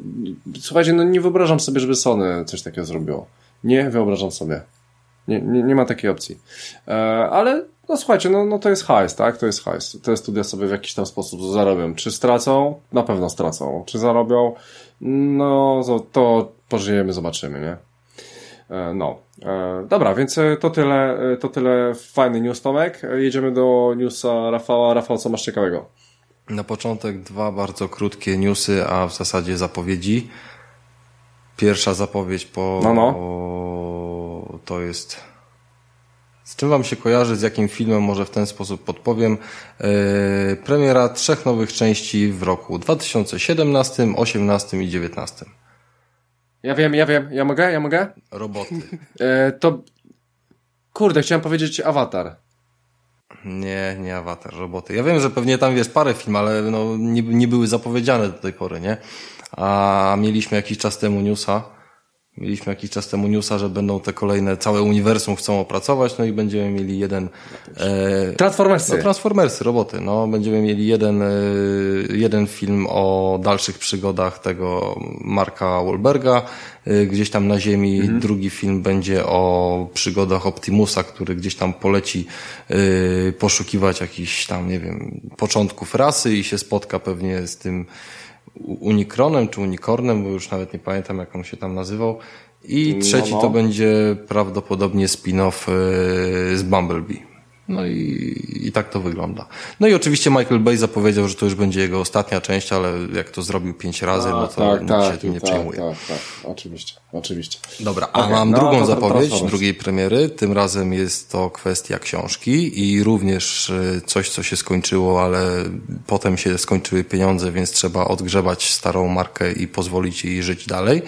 słuchajcie, no nie wyobrażam sobie, żeby Sony coś takiego zrobiło. Nie wyobrażam sobie. Nie, nie, nie ma takiej opcji. E, ale no słuchajcie, no, no to jest hajs, tak? To jest hajs. Te studia sobie w jakiś tam sposób zarobią. Czy stracą? Na pewno stracą. Czy zarobią? No to pożyjemy, zobaczymy, nie? E, no. E, dobra, więc e, to tyle, to tyle fajny news Tomek. Jedziemy do newsa Rafała. Rafał, co masz ciekawego? Na początek dwa bardzo krótkie newsy, a w zasadzie zapowiedzi. Pierwsza zapowiedź po... No, no. To jest... Z czym wam się kojarzy, z jakim filmem, może w ten sposób podpowiem. Yy, premiera trzech nowych części w roku 2017, 18 i 19. Ja wiem, ja wiem. Ja mogę? Ja mogę? Roboty. E, to... Kurde, chciałem powiedzieć Avatar. Nie, nie Avatar, roboty. Ja wiem, że pewnie tam wiesz parę film, ale no, nie, nie były zapowiedziane do tej pory, nie? A mieliśmy jakiś czas temu newsa, Mieliśmy jakiś czas temu newsa, że będą te kolejne, całe uniwersum chcą opracować, no i będziemy mieli jeden... E, Transformersy. No, Transformersy, roboty. No, będziemy mieli jeden, e, jeden film o dalszych przygodach tego Marka Wahlberga, e, gdzieś tam na ziemi. Mhm. Drugi film będzie o przygodach Optimusa, który gdzieś tam poleci e, poszukiwać jakichś tam, nie wiem, początków rasy i się spotka pewnie z tym Unikronem czy Unikornem, bo już nawet nie pamiętam jak on się tam nazywał. I no, trzeci no, no. to będzie prawdopodobnie spin-off e, z Bumblebee. No i, i tak to wygląda. No i oczywiście Michael Bay zapowiedział, że to już będzie jego ostatnia część, ale jak to zrobił pięć razy, no to tak, nikt tak, się tym nie tak, przejmuje. Tak, tak, oczywiście, oczywiście. Dobra, a okay, mam no, drugą zapowiedź, drugiej premiery. Tym razem jest to kwestia książki i również e, coś, co się skończyło, ale potem się skończyły pieniądze, więc trzeba odgrzebać starą markę i pozwolić jej żyć dalej.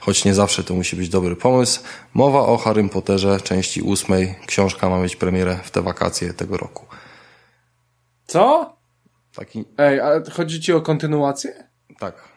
Choć nie zawsze to musi być dobry pomysł. Mowa o Harrym Potterze, części ósmej. Książka ma mieć premierę w te wakacje tego roku. Co? Taki... Ej, ale chodzi ci o kontynuację? Tak.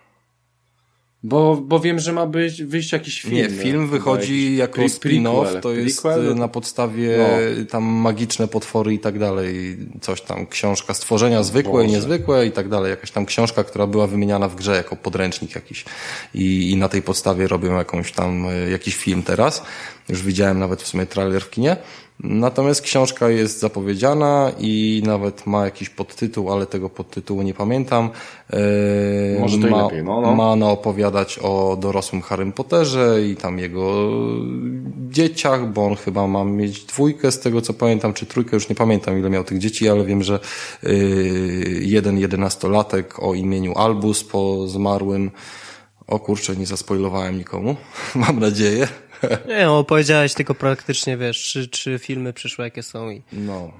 Bo, bo wiem, że ma być, wyjść jakiś film. Nie, film wychodzi jako spin-off, to jest prequel? na podstawie no. tam magiczne potwory i tak dalej, coś tam, książka stworzenia zwykłe Boże. i niezwykłe i tak dalej, jakaś tam książka, która była wymieniana w grze jako podręcznik jakiś i, i na tej podstawie robią jakąś tam, e, jakiś film teraz. Już widziałem nawet w sumie trailer w kinie. Natomiast książka jest zapowiedziana i nawet ma jakiś podtytuł, ale tego podtytułu nie pamiętam. Eee, Może to ma, lepiej, no, no. Ma ona opowiadać o dorosłym Harrym Potterze i tam jego dzieciach, bo on chyba ma mieć dwójkę z tego co pamiętam, czy trójkę, już nie pamiętam ile miał tych dzieci, ale wiem, że yy, jeden jedenastolatek o imieniu Albus po zmarłym o kurczę, nie zaspoilowałem nikomu, mam nadzieję. Nie, no, powiedziałeś tylko praktycznie, wiesz, trzy, trzy filmy przyszłe, jakie są i... No.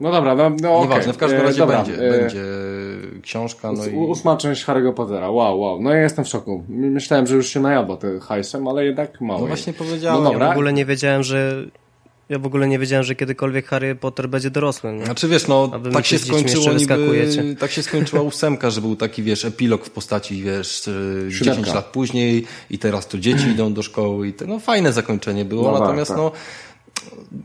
No dobra, no, no Nieważne, okay. w każdym razie dobra, będzie, e... będzie książka, no i... Ósma część Harry'ego Pottera, wow, wow, no ja jestem w szoku. Myślałem, że już się najadła tym hajsem, ale jednak mało. No właśnie powiedziałem. No dobra. Ja w ogóle nie wiedziałem, że ja w ogóle nie wiedziałem, że kiedykolwiek Harry Potter będzie dorosłym. Nie? Znaczy wiesz, no tak się skończyło niby, tak się skończyła ósemka, że był taki wiesz, epilog w postaci wiesz, 10 lat później i teraz tu dzieci idą do szkoły i to, no fajne zakończenie było, no, natomiast tak, tak. no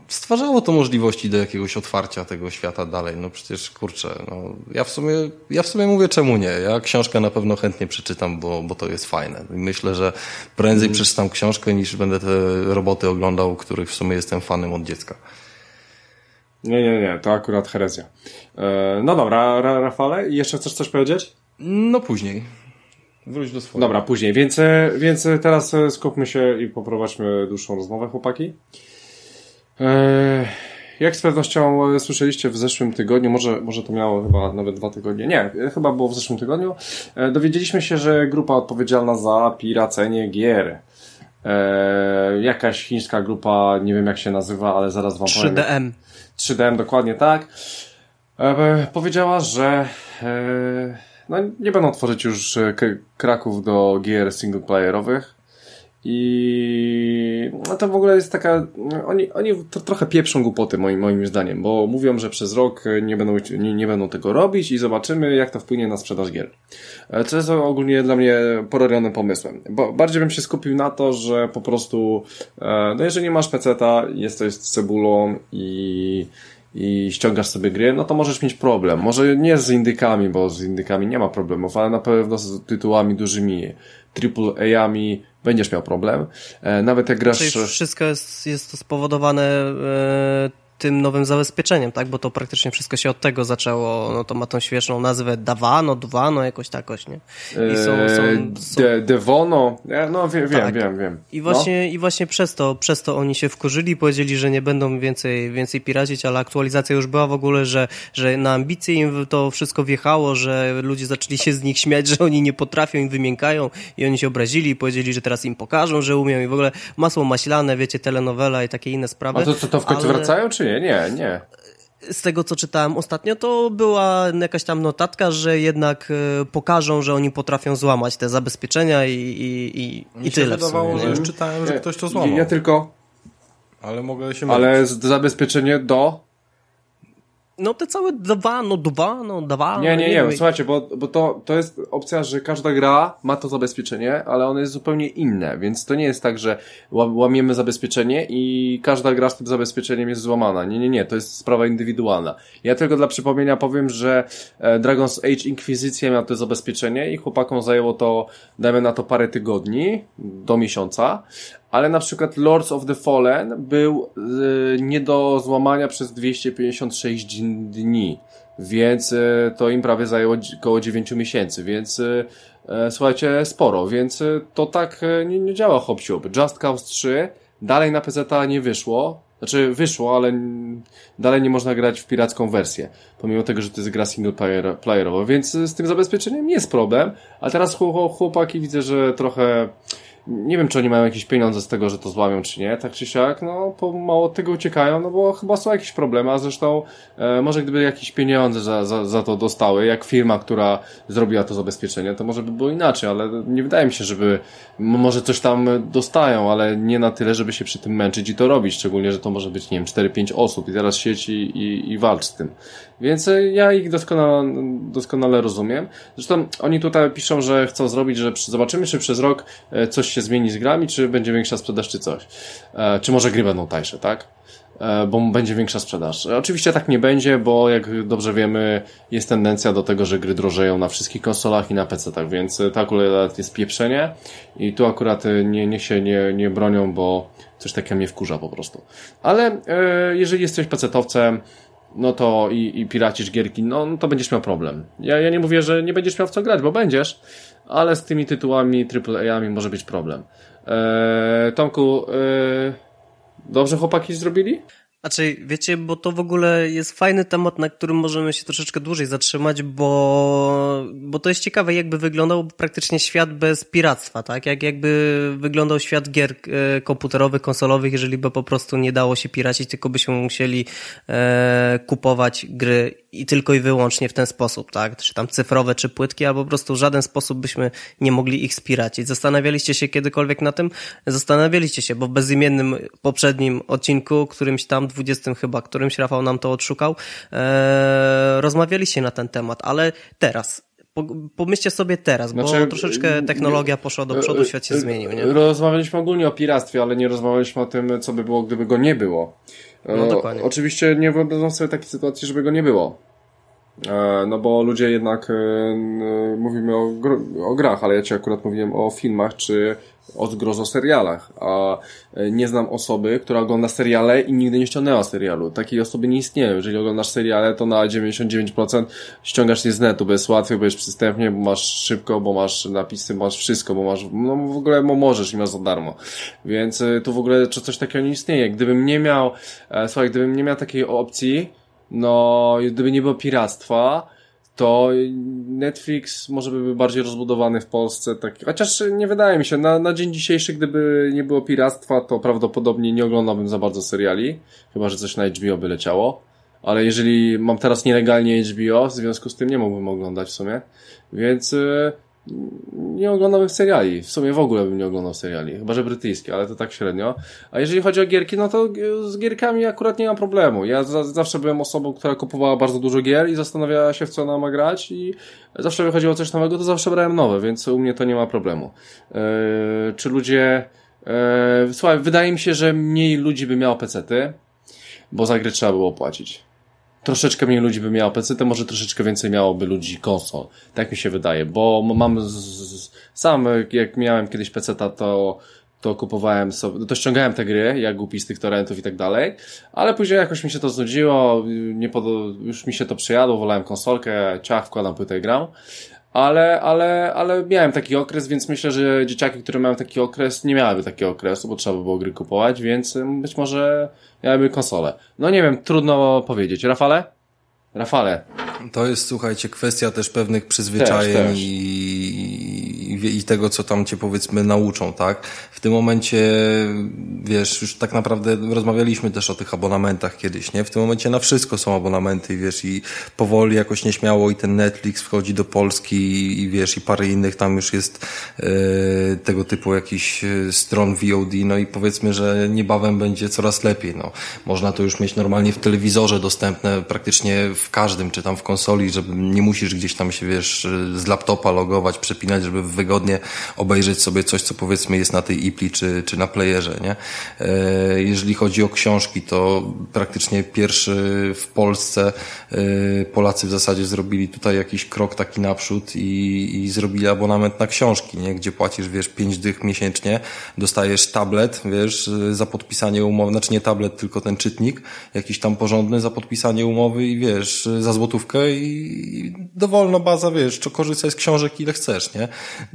stwarzało to możliwości do jakiegoś otwarcia tego świata dalej. No przecież kurczę, no, ja, w sumie, ja w sumie mówię czemu nie. Ja książkę na pewno chętnie przeczytam, bo, bo to jest fajne. Myślę, że prędzej mm. przeczytam książkę niż będę te roboty oglądał, których w sumie jestem fanem od dziecka. Nie, nie, nie, to akurat herezja. E, no dobra, Rafale, jeszcze chcesz coś powiedzieć? No później. Wróć do swojego. Dobra, później. Więc, więc teraz skupmy się i poprowadźmy dłuższą rozmowę, chłopaki. E, jak z pewnością e, słyszeliście w zeszłym tygodniu, może, może to miało chyba nawet dwa tygodnie, nie, chyba było w zeszłym tygodniu, e, dowiedzieliśmy się, że grupa odpowiedzialna za piracenie gier, e, jakaś chińska grupa, nie wiem jak się nazywa, ale zaraz wam 3DM. powiem. 3DM. 3DM, dokładnie tak, e, powiedziała, że e, no, nie będą tworzyć już kraków do gier singleplayerowych, i no to w ogóle jest taka. Oni, oni to trochę pieprzą głupoty, moim, moim zdaniem, bo mówią, że przez rok nie będą, nie, nie będą tego robić i zobaczymy, jak to wpłynie na sprzedaż gier. E, co jest ogólnie dla mnie pororionym pomysłem. Bo bardziej bym się skupił na to, że po prostu, e, no jeżeli masz peceta, jesteś z cebulą i i ściągasz sobie gry, no to możesz mieć problem. Może nie z indykami, bo z indykami nie ma problemów, ale na pewno z tytułami dużymi, AAA-ami, będziesz miał problem. E, nawet jak grasz... Czyli wszystko jest, jest to spowodowane e, tym nowym zabezpieczeniem, tak? Bo to praktycznie wszystko się od tego zaczęło, no to ma tą śmieszną nazwę Davano, Dwano, jakoś takoś, nie? I są, są, eee, są... De, Devono, no wiem, wiem, tak. wiem, wiem. I właśnie, no. i właśnie przez to, przez to oni się wkurzyli, powiedzieli, że nie będą więcej, więcej piracić, ale aktualizacja już była w ogóle, że, że na ambicje im to wszystko wjechało, że ludzie zaczęli się z nich śmiać, że oni nie potrafią i wymiękają i oni się obrazili i powiedzieli, że teraz im pokażą, że umieją i w ogóle masło maślane, wiecie, telenowela i takie inne sprawy. A to, to, to w końcu ale... wracają, czy nie? Nie, nie, nie. Z tego, co czytałem ostatnio, to była jakaś tam notatka, że jednak e, pokażą, że oni potrafią złamać te zabezpieczenia i, i, i, i tyle. wydawało, że już czytałem, że ktoś to złamał. Ja tylko... Ale mogę się mylić. Ale zabezpieczenie do no te całe dwa, no dwa, no dwa. Nie, nie, nie, nie. słuchajcie, bo, bo to, to jest opcja, że każda gra ma to zabezpieczenie, ale ono jest zupełnie inne, więc to nie jest tak, że łamiemy zabezpieczenie i każda gra z tym zabezpieczeniem jest złamana. Nie, nie, nie, to jest sprawa indywidualna. Ja tylko dla przypomnienia powiem, że e, Dragon's Age Inquisition miał to zabezpieczenie i chłopakom zajęło to, dajmy na to parę tygodni, do miesiąca, ale na przykład Lords of the Fallen był y, nie do złamania przez 256 dni, więc y, to im prawie zajęło około 9 miesięcy, więc y, słuchajcie, sporo, więc to tak nie, nie działa hop Just Cause 3 dalej na PC nie wyszło, znaczy wyszło, ale dalej nie można grać w piracką wersję, pomimo tego, że to jest gra single player, playerowa, więc z tym zabezpieczeniem jest problem, a teraz chłopaki widzę, że trochę nie wiem, czy oni mają jakieś pieniądze z tego, że to złamią, czy nie, tak czy siak, no, po mało tego uciekają, no bo chyba są jakieś problemy, a zresztą e, może gdyby jakieś pieniądze za, za, za to dostały, jak firma, która zrobiła to zabezpieczenie, to może by było inaczej, ale nie wydaje mi się, żeby, może coś tam dostają, ale nie na tyle, żeby się przy tym męczyć i to robić, szczególnie, że to może być, nie wiem, 4-5 osób i teraz sieć i, i walcz z tym. Więc e, ja ich doskonale, doskonale rozumiem. Zresztą oni tutaj piszą, że chcą zrobić, że zobaczymy, czy przez rok e, coś się zmieni z grami, czy będzie większa sprzedaż, czy coś. E, czy może gry będą tańsze, tak? bo będzie większa sprzedaż. Oczywiście tak nie będzie, bo jak dobrze wiemy, jest tendencja do tego, że gry drożeją na wszystkich konsolach i na PC, tak więc tak akurat jest pieprzenie i tu akurat nie, niech się nie, nie bronią, bo coś takiego mnie wkurza po prostu. Ale e, jeżeli jesteś pecetowcem, no to i, i piracisz gierki, no, no to będziesz miał problem. Ja, ja nie mówię, że nie będziesz miał w co grać, bo będziesz, ale z tymi tytułami AAA-ami może być problem. Eee, Tomku, eee, dobrze chłopaki zrobili? Znaczy, wiecie, bo to w ogóle jest fajny temat, na którym możemy się troszeczkę dłużej zatrzymać, bo, bo to jest ciekawe, jakby wyglądał praktycznie świat bez piractwa, tak? Jak jakby wyglądał świat gier e, komputerowych, konsolowych, jeżeli by po prostu nie dało się piracić, tylko byśmy musieli e, kupować gry i tylko i wyłącznie w ten sposób, tak? Czy tam cyfrowe, czy płytki, albo po prostu w żaden sposób byśmy nie mogli ich spiracić. Zastanawialiście się kiedykolwiek na tym? Zastanawialiście się, bo w bezimiennym poprzednim odcinku, którymś tam, dwudziestym chyba, którymś Rafał nam to odszukał, e, rozmawialiście na ten temat, ale teraz, pomyślcie sobie teraz, bo znaczy, troszeczkę technologia poszła do przodu, świat się zmienił, nie? Rozmawialiśmy ogólnie o piractwie, ale nie rozmawialiśmy o tym, co by było, gdyby go nie było. No, dokładnie. Oczywiście nie wyobrażam sobie takiej sytuacji, żeby go nie było. E, no bo ludzie jednak, e, mówimy o, o grach, ale ja ci akurat mówiłem o filmach, czy o zgrozo serialach, a e, nie znam osoby, która ogląda seriale i nigdy nie ściągnęła serialu. Takiej osoby nie istnieją. Jeżeli oglądasz seriale, to na 99% ściągasz je z netu, bo jest łatwiej, bo jest przystępnie, bo masz szybko, bo masz napisy, masz wszystko, bo masz, no w ogóle możesz i masz za darmo. Więc tu w ogóle coś takiego nie istnieje. Gdybym nie miał, słuchaj, gdybym nie miał takiej opcji, no, gdyby nie było piractwa, to Netflix może by był bardziej rozbudowany w Polsce, tak, chociaż nie wydaje mi się, na, na dzień dzisiejszy, gdyby nie było piractwa, to prawdopodobnie nie oglądałbym za bardzo seriali, chyba, że coś na HBO by leciało, ale jeżeli mam teraz nielegalnie HBO, w związku z tym nie mógłbym oglądać w sumie, więc y, nie oglądałbym seriali. W sumie w ogóle bym nie oglądał seriali. Chyba, że brytyjskie, ale to tak średnio. A jeżeli chodzi o gierki, no to z gierkami akurat nie mam problemu. Ja zawsze byłem osobą, która kupowała bardzo dużo gier i zastanawiała się, w co ona ma grać i zawsze wychodziło coś nowego, to zawsze brałem nowe, więc u mnie to nie ma problemu. Eee, czy ludzie... Eee, słuchaj, wydaje mi się, że mniej ludzi by miało pecety, bo za gry trzeba było płacić troszeczkę mniej ludzi by miało PC, to może troszeczkę więcej miałoby ludzi konsol. Tak mi się wydaje, bo mam z, z, sam, jak miałem kiedyś PC, to to kupowałem sobie, to ściągałem te gry, jak głupi z tych torrentów i tak dalej, ale później jakoś mi się to znudziło, nie pod, już mi się to przyjadło, wolałem konsolkę, ciach, wkładam płytę i gram, ale, ale, ale miałem taki okres, więc myślę, że dzieciaki, które mają taki okres, nie miałyby takiego okresu, bo trzeba by było gry kupować, więc być może miałyby konsolę. No nie wiem, trudno powiedzieć. Rafale? Rafale. To jest, słuchajcie, kwestia też pewnych przyzwyczajeń też, też. I, i, tego, co tam cię powiedzmy nauczą, tak? W tym momencie, wiesz, już tak naprawdę rozmawialiśmy też o tych abonamentach kiedyś, nie? W tym momencie na wszystko są abonamenty, wiesz, i powoli jakoś nieśmiało i ten Netflix wchodzi do Polski i, i wiesz, i parę innych tam już jest e, tego typu jakiś e, stron VOD, no i powiedzmy, że niebawem będzie coraz lepiej, no. Można to już mieć normalnie w telewizorze dostępne praktycznie w każdym, czy tam w konsoli, żeby nie musisz gdzieś tam się, wiesz, z laptopa logować, przepinać, żeby wygodnie obejrzeć sobie coś, co powiedzmy jest na tej IPLI czy, czy na playerze, nie? E, jeżeli chodzi o książki, to praktycznie pierwszy w Polsce e, Polacy w zasadzie zrobili tutaj jakiś krok taki naprzód i, i zrobili abonament na książki, nie? Gdzie płacisz, wiesz, pięć dych miesięcznie, dostajesz tablet, wiesz, za podpisanie umowy, znaczy nie tablet, tylko ten czytnik, jakiś tam porządny za podpisanie umowy i wiesz, za złotówkę i dowolna baza, wiesz, czy korzystaj z książek ile chcesz, nie?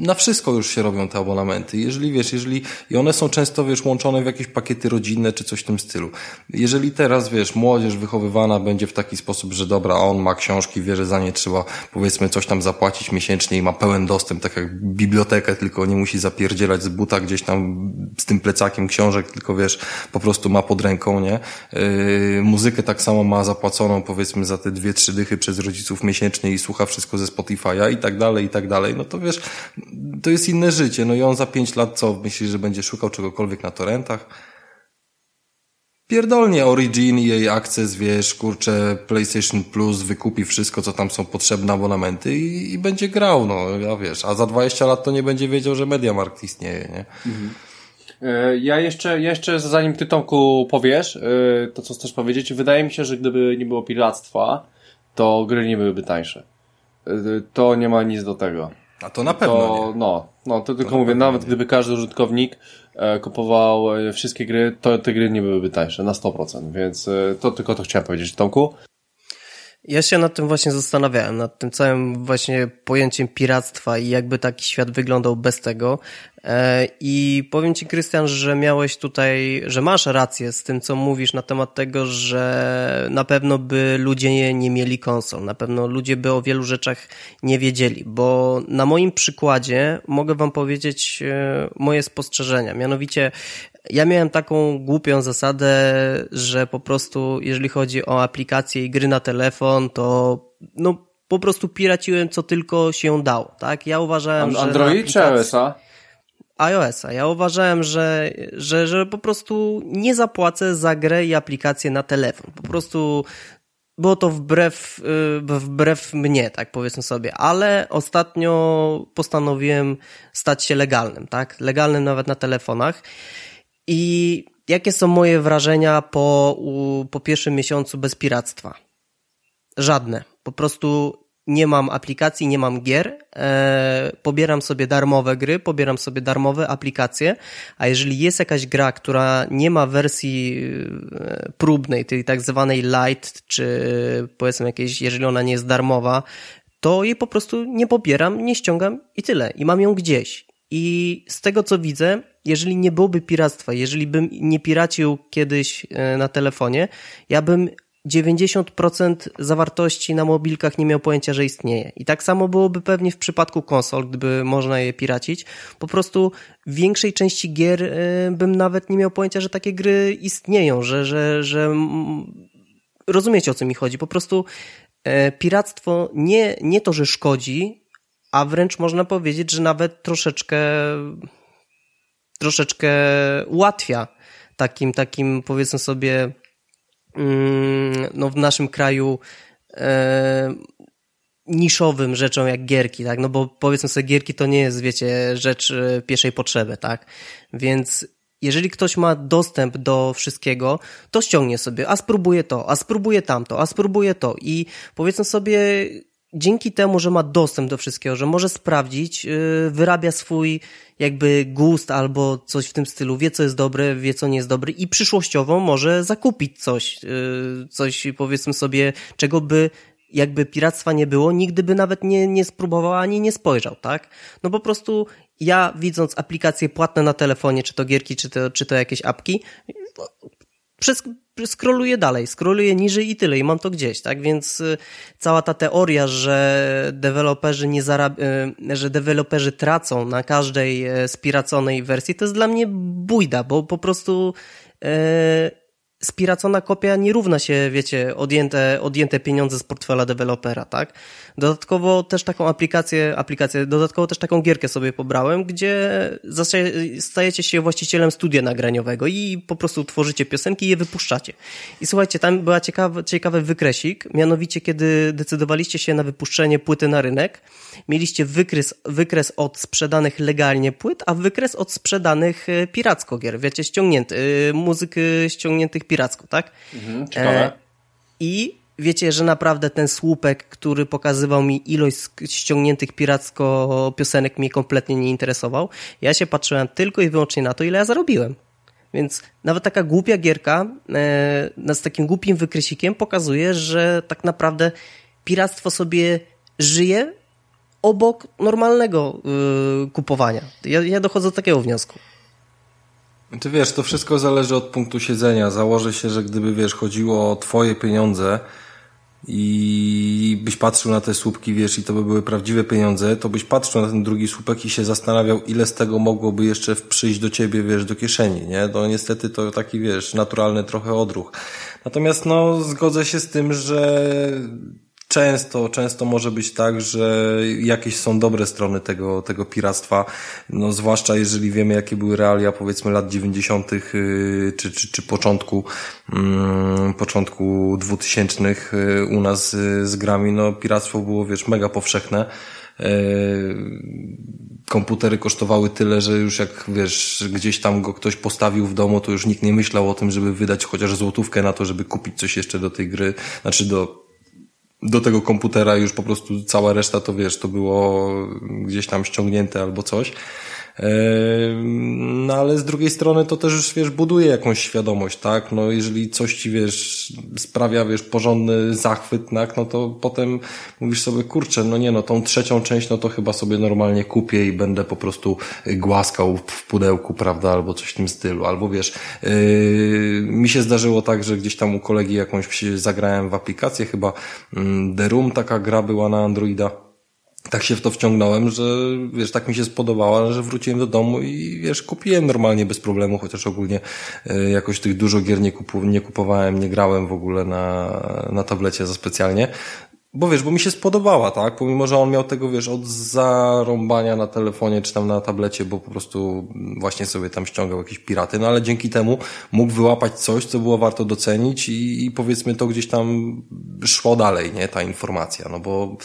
na wszystko już się robią te abonamenty. Jeżeli wiesz, jeżeli i one są często wiesz łączone w jakieś pakiety rodzinne czy coś w tym stylu. Jeżeli teraz wiesz, młodzież wychowywana będzie w taki sposób, że dobra, on ma książki, wie, że za nie trzeba powiedzmy coś tam zapłacić miesięcznie i ma pełen dostęp, tak jak bibliotekę, tylko nie musi zapierdzielać z buta gdzieś tam z tym plecakiem książek, tylko wiesz, po prostu ma pod ręką, nie? Yy, muzykę tak samo ma zapłaconą powiedzmy za te dwie, trzy dychy przez rodziców miesięcznie i słucha wszystko ze Spotify'a i tak dalej, i tak dalej, no to wiesz, to jest inne życie. No i on za pięć lat co, myśli, że będzie szukał czegokolwiek na torrentach? Pierdolnie Origin i jej Access, wiesz, kurczę, PlayStation Plus wykupi wszystko, co tam są potrzebne abonamenty i, i będzie grał, no, ja wiesz, a za 20 lat to nie będzie wiedział, że MediaMarkt istnieje, nie? Mhm. E, ja jeszcze, jeszcze zanim ty Tomku powiesz, e, to co chcesz powiedzieć, wydaje mi się, że gdyby nie było piractwa, to gry nie byłyby tańsze. E, to nie ma nic do tego. A to na pewno to. No, no to tylko to mówię, nawet nie. gdyby każdy użytkownik kupował wszystkie gry, to te gry nie byłyby tańsze na 100%, więc to tylko to chciałem powiedzieć Tomku. Ja się nad tym właśnie zastanawiałem, nad tym całym właśnie pojęciem piractwa i jakby taki świat wyglądał bez tego. E, I powiem Ci, Krystian, że miałeś tutaj, że masz rację z tym, co mówisz na temat tego, że na pewno by ludzie nie mieli konsol, na pewno ludzie by o wielu rzeczach nie wiedzieli, bo na moim przykładzie mogę Wam powiedzieć e, moje spostrzeżenia. Mianowicie, ja miałem taką głupią zasadę, że po prostu, jeżeli chodzi o aplikacje i gry na telefon, to no po prostu piraciłem co tylko się dało, tak? Ja uważałem, Android że... Android czy iOS-a? iOS-a. Ja uważałem, że, że, że po prostu nie zapłacę za grę i aplikację na telefon. Po prostu było to wbrew, y, wbrew mnie, tak powiedzmy sobie, ale ostatnio postanowiłem stać się legalnym, tak? Legalnym nawet na telefonach. I jakie są moje wrażenia po, po pierwszym miesiącu bez piractwa? Żadne. Po prostu nie mam aplikacji, nie mam gier, e, pobieram sobie darmowe gry, pobieram sobie darmowe aplikacje, a jeżeli jest jakaś gra, która nie ma wersji e, próbnej, tej tak zwanej light, czy powiedzmy jakiejś, jeżeli ona nie jest darmowa, to jej po prostu nie pobieram, nie ściągam i tyle. I mam ją gdzieś. I z tego co widzę, jeżeli nie byłoby piractwa, jeżeli bym nie piracił kiedyś e, na telefonie, ja bym 90% zawartości na mobilkach nie miał pojęcia, że istnieje. I tak samo byłoby pewnie w przypadku konsol, gdyby można je piracić. Po prostu w większej części gier y, bym nawet nie miał pojęcia, że takie gry istnieją, że, że, że rozumiecie o co mi chodzi. Po prostu e, piractwo nie, nie to, że szkodzi, a wręcz można powiedzieć, że nawet troszeczkę troszeczkę ułatwia takim, takim powiedzmy sobie Mm, no w naszym kraju e, niszowym rzeczą jak gierki, tak? No bo powiedzmy sobie, gierki to nie jest, wiecie, rzecz e, pierwszej potrzeby, tak? Więc jeżeli ktoś ma dostęp do wszystkiego, to ściągnie sobie, a spróbuje to, a spróbuje tamto, a spróbuje to i powiedzmy sobie, dzięki temu, że ma dostęp do wszystkiego, że może sprawdzić, yy, wyrabia swój jakby gust albo coś w tym stylu, wie co jest dobre, wie co nie jest dobre i przyszłościowo może zakupić coś, yy, coś powiedzmy sobie, czego by jakby piractwa nie było, nigdy by nawet nie, nie spróbował ani nie spojrzał, tak? No po prostu ja widząc aplikacje płatne na telefonie, czy to gierki, czy to, czy to jakieś apki, przez, scrolluję dalej, scrolluję niżej i tyle i mam to gdzieś, tak? Więc y, cała ta teoria, że deweloperzy nie zarab... Y, że deweloperzy tracą na każdej e, spiraconej wersji, to jest dla mnie bójda, bo po prostu spiracona kopia nie równa się, wiecie, odjęte, odjęte pieniądze z portfela dewelopera, tak? Dodatkowo też taką aplikację, aplikację, dodatkowo też taką gierkę sobie pobrałem, gdzie stajecie się właścicielem studia nagraniowego i po prostu tworzycie piosenki i je wypuszczacie. I słuchajcie, tam była ciekawy, ciekawy wykresik, mianowicie kiedy decydowaliście się na wypuszczenie płyty na rynek, mieliście wykres, wykres od sprzedanych legalnie płyt, a wykres od sprzedanych e, piracko gier, wiecie, ściągnięty, e, muzyki ściągniętych piracko, tak? Mhm, ciekawe. E, I wiecie, że naprawdę ten słupek, który pokazywał mi ilość ściągniętych piracko piosenek mnie kompletnie nie interesował. Ja się patrzyłem tylko i wyłącznie na to, ile ja zarobiłem. Więc nawet taka głupia gierka e, z takim głupim wykresikiem pokazuje, że tak naprawdę piractwo sobie żyje obok normalnego yy, kupowania. Ja, ja dochodzę do takiego wniosku. Ty wiesz, to wszystko zależy od punktu siedzenia. Założę się, że gdyby wiesz, chodziło o twoje pieniądze, i byś patrzył na te słupki, wiesz, i to by były prawdziwe pieniądze, to byś patrzył na ten drugi słupek i się zastanawiał, ile z tego mogłoby jeszcze przyjść do ciebie, wiesz, do kieszeni, nie? To niestety to taki, wiesz, naturalny trochę odruch. Natomiast, no, zgodzę się z tym, że często, często może być tak, że jakieś są dobre strony tego, tego piractwa, no zwłaszcza jeżeli wiemy, jakie były realia powiedzmy lat 90. Y, czy, czy, czy początku, mm, początku 2000 y, u nas z grami, no piractwo było, wiesz, mega powszechne y, komputery kosztowały tyle, że już jak wiesz, gdzieś tam go ktoś postawił w domu, to już nikt nie myślał o tym, żeby wydać chociaż złotówkę na to, żeby kupić coś jeszcze do tej gry, znaczy do do tego komputera już po prostu cała reszta to wiesz, to było gdzieś tam ściągnięte albo coś. No ale z drugiej strony to też wiesz, buduje jakąś świadomość, tak? No jeżeli coś ci, wiesz, sprawia, wiesz, porządny zachwyt, tak? No to potem mówisz sobie, kurczę, no nie no, tą trzecią część, no to chyba sobie normalnie kupię i będę po prostu głaskał w pudełku, prawda? Albo coś w tym stylu. Albo wiesz, yy, mi się zdarzyło tak, że gdzieś tam u kolegi jakąś zagrałem w aplikację, chyba yy, The Room, taka gra była na Androida tak się w to wciągnąłem, że wiesz, tak mi się spodobała, że wróciłem do domu i wiesz, kupiłem normalnie bez problemu, chociaż ogólnie y, jakoś tych dużo gier nie, kupu, nie kupowałem, nie grałem w ogóle na, na tablecie za specjalnie. Bo wiesz, bo mi się spodobała, tak? Pomimo, że on miał tego, wiesz, od zarąbania na telefonie czy tam na tablecie, bo po prostu właśnie sobie tam ściągał jakieś piraty, no ale dzięki temu mógł wyłapać coś, co było warto docenić i, i powiedzmy to gdzieś tam szło dalej, nie? Ta informacja, no bo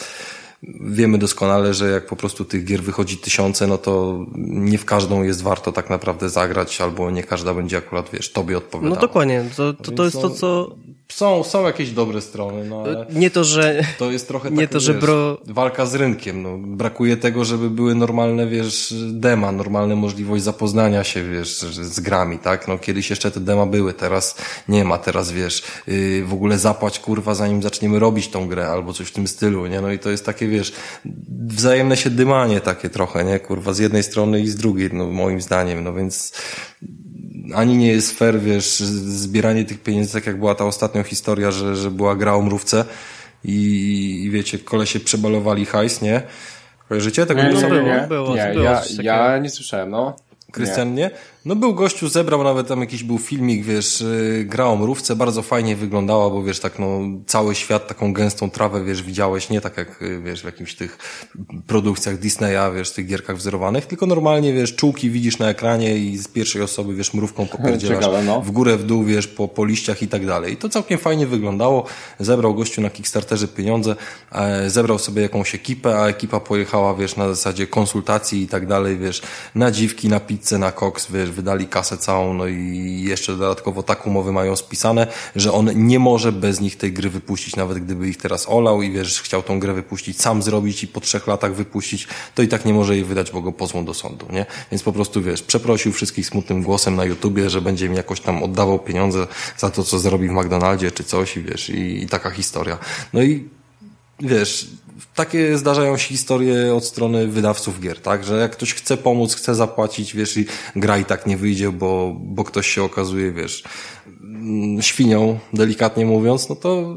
wiemy doskonale, że jak po prostu tych gier wychodzi tysiące, no to nie w każdą jest warto tak naprawdę zagrać, albo nie każda będzie akurat, wiesz, tobie odpowiadała. No dokładnie, to, to, to jest to, co są, są jakieś dobre strony, no ale Nie to, że... To jest trochę nie tak, to, że wiesz, bro... walka z rynkiem, no. Brakuje tego, żeby były normalne, wiesz, dema, normalne możliwość zapoznania się, wiesz, z grami, tak? No kiedyś jeszcze te dema były, teraz nie ma, teraz, wiesz, yy, w ogóle zapłać, kurwa, zanim zaczniemy robić tą grę, albo coś w tym stylu, nie? No i to jest takie, wiesz, wzajemne się dymanie takie trochę, nie? Kurwa, z jednej strony i z drugiej, no moim zdaniem, no więc ani nie jest fair, wiesz, zbieranie tych pieniędzy, tak jak była ta ostatnia historia, że, że była gra o mrówce i, i wiecie, kolesie przebalowali hajs, nie? Kojarzycie tego? Nie, nie, nie, nie. Było, nie, było ja, ja nie słyszałem, no. Krystian, nie? No był gościu, zebrał nawet tam jakiś był filmik, wiesz, y, grał o mrówce, bardzo fajnie wyglądała, bo wiesz, tak no, cały świat taką gęstą trawę, wiesz, widziałeś, nie tak jak, y, wiesz, w jakimś tych produkcjach Disneya, wiesz, tych gierkach wzorowanych, tylko normalnie, wiesz, czułki widzisz na ekranie i z pierwszej osoby, wiesz, mrówką popierdzielasz Ciekawe, no. w górę, w dół, wiesz, po, po liściach i tak dalej. I to całkiem fajnie wyglądało. Zebrał gościu na Kickstarterze pieniądze, e, zebrał sobie jakąś ekipę, a ekipa pojechała, wiesz, na zasadzie konsultacji i tak dalej, wiesz, na dziwki, na pizzę, na koks, wiesz, wydali kasę całą, no i jeszcze dodatkowo tak umowy mają spisane, że on nie może bez nich tej gry wypuścić, nawet gdyby ich teraz olał i wiesz, chciał tą grę wypuścić, sam zrobić i po trzech latach wypuścić, to i tak nie może jej wydać, bo go pozwą do sądu, nie? Więc po prostu, wiesz, przeprosił wszystkich smutnym głosem na YouTubie, że będzie im jakoś tam oddawał pieniądze za to, co zrobi w McDonaldzie czy coś i wiesz, i, i taka historia. No i wiesz, takie zdarzają się historie od strony wydawców gier, tak? Że jak ktoś chce pomóc, chce zapłacić, wiesz, i gra i tak nie wyjdzie, bo, bo ktoś się okazuje, wiesz, mm, świnią, delikatnie mówiąc, no to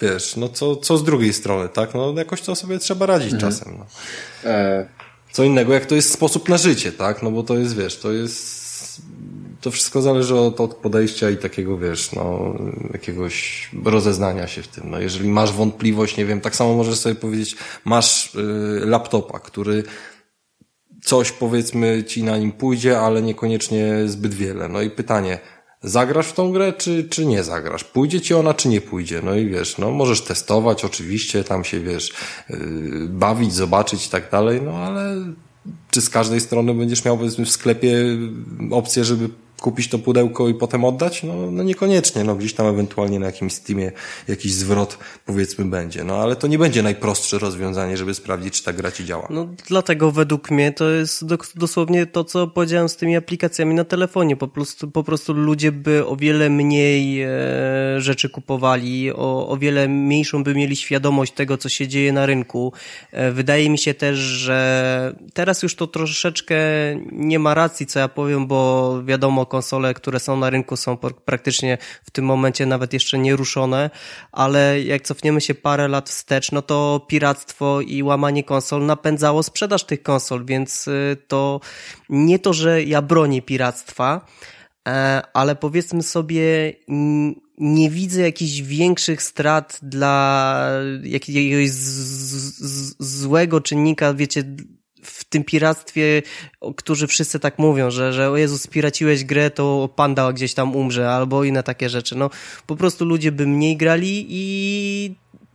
wiesz, no co, co z drugiej strony, tak? No jakoś to sobie trzeba radzić mhm. czasem. No. E... Co innego, jak to jest sposób na życie, tak? No bo to jest, wiesz, to jest to wszystko zależy od, od podejścia i takiego, wiesz, no, jakiegoś rozeznania się w tym. No, jeżeli masz wątpliwość, nie wiem, tak samo możesz sobie powiedzieć, masz y, laptopa, który coś powiedzmy ci na nim pójdzie, ale niekoniecznie zbyt wiele. No i pytanie, zagrasz w tą grę, czy, czy nie zagrasz? Pójdzie ci ona, czy nie pójdzie? No i wiesz, no możesz testować, oczywiście, tam się, wiesz, yy, bawić, zobaczyć i tak dalej, no ale czy z każdej strony będziesz miał, powiedzmy, w sklepie opcję, żeby kupić to pudełko i potem oddać? No, no niekoniecznie, no gdzieś tam ewentualnie na jakimś Steamie jakiś zwrot powiedzmy będzie, no ale to nie będzie najprostsze rozwiązanie, żeby sprawdzić, czy ta gra ci działa. No dlatego według mnie to jest dosłownie to, co powiedziałem z tymi aplikacjami na telefonie, po prostu, po prostu ludzie by o wiele mniej e, rzeczy kupowali, o, o wiele mniejszą by mieli świadomość tego, co się dzieje na rynku. E, wydaje mi się też, że teraz już to troszeczkę nie ma racji, co ja powiem, bo wiadomo, konsole, które są na rynku są praktycznie w tym momencie nawet jeszcze nieruszone, ale jak cofniemy się parę lat wstecz, no to piractwo i łamanie konsol napędzało sprzedaż tych konsol, więc y, to nie to, że ja bronię piractwa, e, ale powiedzmy sobie, nie widzę jakichś większych strat dla jakiegoś złego czynnika, wiecie, w tym piractwie, którzy wszyscy tak mówią, że, że o Jezu, spiraciłeś grę, to panda gdzieś tam umrze, albo inne takie rzeczy. No, po prostu ludzie by mniej grali i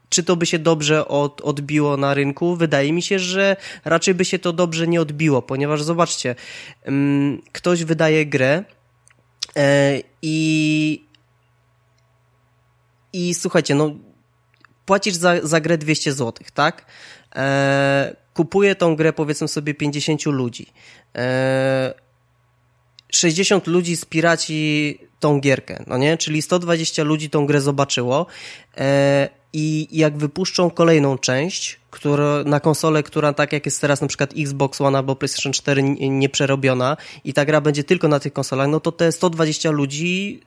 czy to by się dobrze od, odbiło na rynku? Wydaje mi się, że raczej by się to dobrze nie odbiło, ponieważ zobaczcie, mm, ktoś wydaje grę e, i i słuchajcie, no płacisz za, za grę 200 zł, tak? E, kupuje tą grę powiedzmy sobie 50 ludzi. E, 60 ludzi spiraci tą gierkę, no nie? Czyli 120 ludzi tą grę zobaczyło e, i jak wypuszczą kolejną część, która, na konsolę, która tak jak jest teraz na przykład Xbox One albo PlayStation 4 nieprzerobiona i ta gra będzie tylko na tych konsolach, no to te 120 ludzi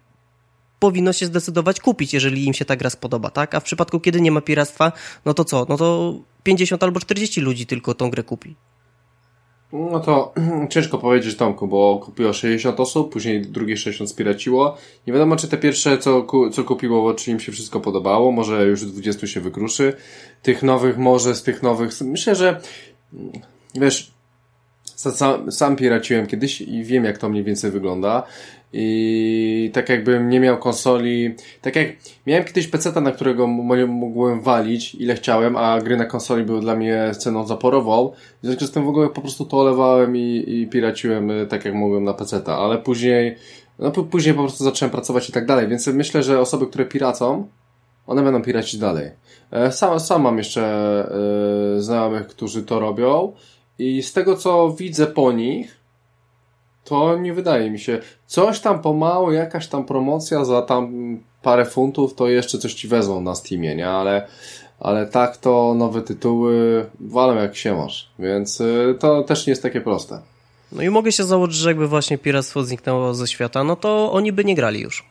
powinno się zdecydować kupić, jeżeli im się ta gra spodoba, tak? A w przypadku, kiedy nie ma piractwa, no to co? No to 50 albo 40 ludzi tylko tą grę kupi. No to ciężko powiedzieć Tomku, bo kupiło 60 osób, później drugie 60 spiraciło. Nie wiadomo, czy te pierwsze, co, co kupiło, czy im się wszystko podobało. Może już 20 się wykruszy. Tych nowych, może z tych nowych, myślę, że wiesz, sam, sam piraciłem kiedyś i wiem, jak to mniej więcej wygląda. I tak jakbym nie miał konsoli, tak jak miałem kiedyś PC, na którego mogłem walić ile chciałem, a gry na konsoli były dla mnie ceną zaporową. W związku z tym w ogóle po prostu to olewałem i, i piraciłem y, tak jak mogłem na PC, ale później, no później po prostu zacząłem pracować i tak dalej, więc myślę, że osoby, które piracą, one będą piracić dalej. E, sam, sam mam jeszcze yy, znajomych, którzy to robią i z tego co widzę po nich, to nie wydaje mi się. Coś tam pomału, jakaś tam promocja za tam parę funtów, to jeszcze coś ci wezmą na Steamie, nie? Ale, ale tak to nowe tytuły walą jak się masz, więc y, to też nie jest takie proste. No i mogę się założyć, że jakby właśnie piractwo zniknęło ze świata, no to oni by nie grali już.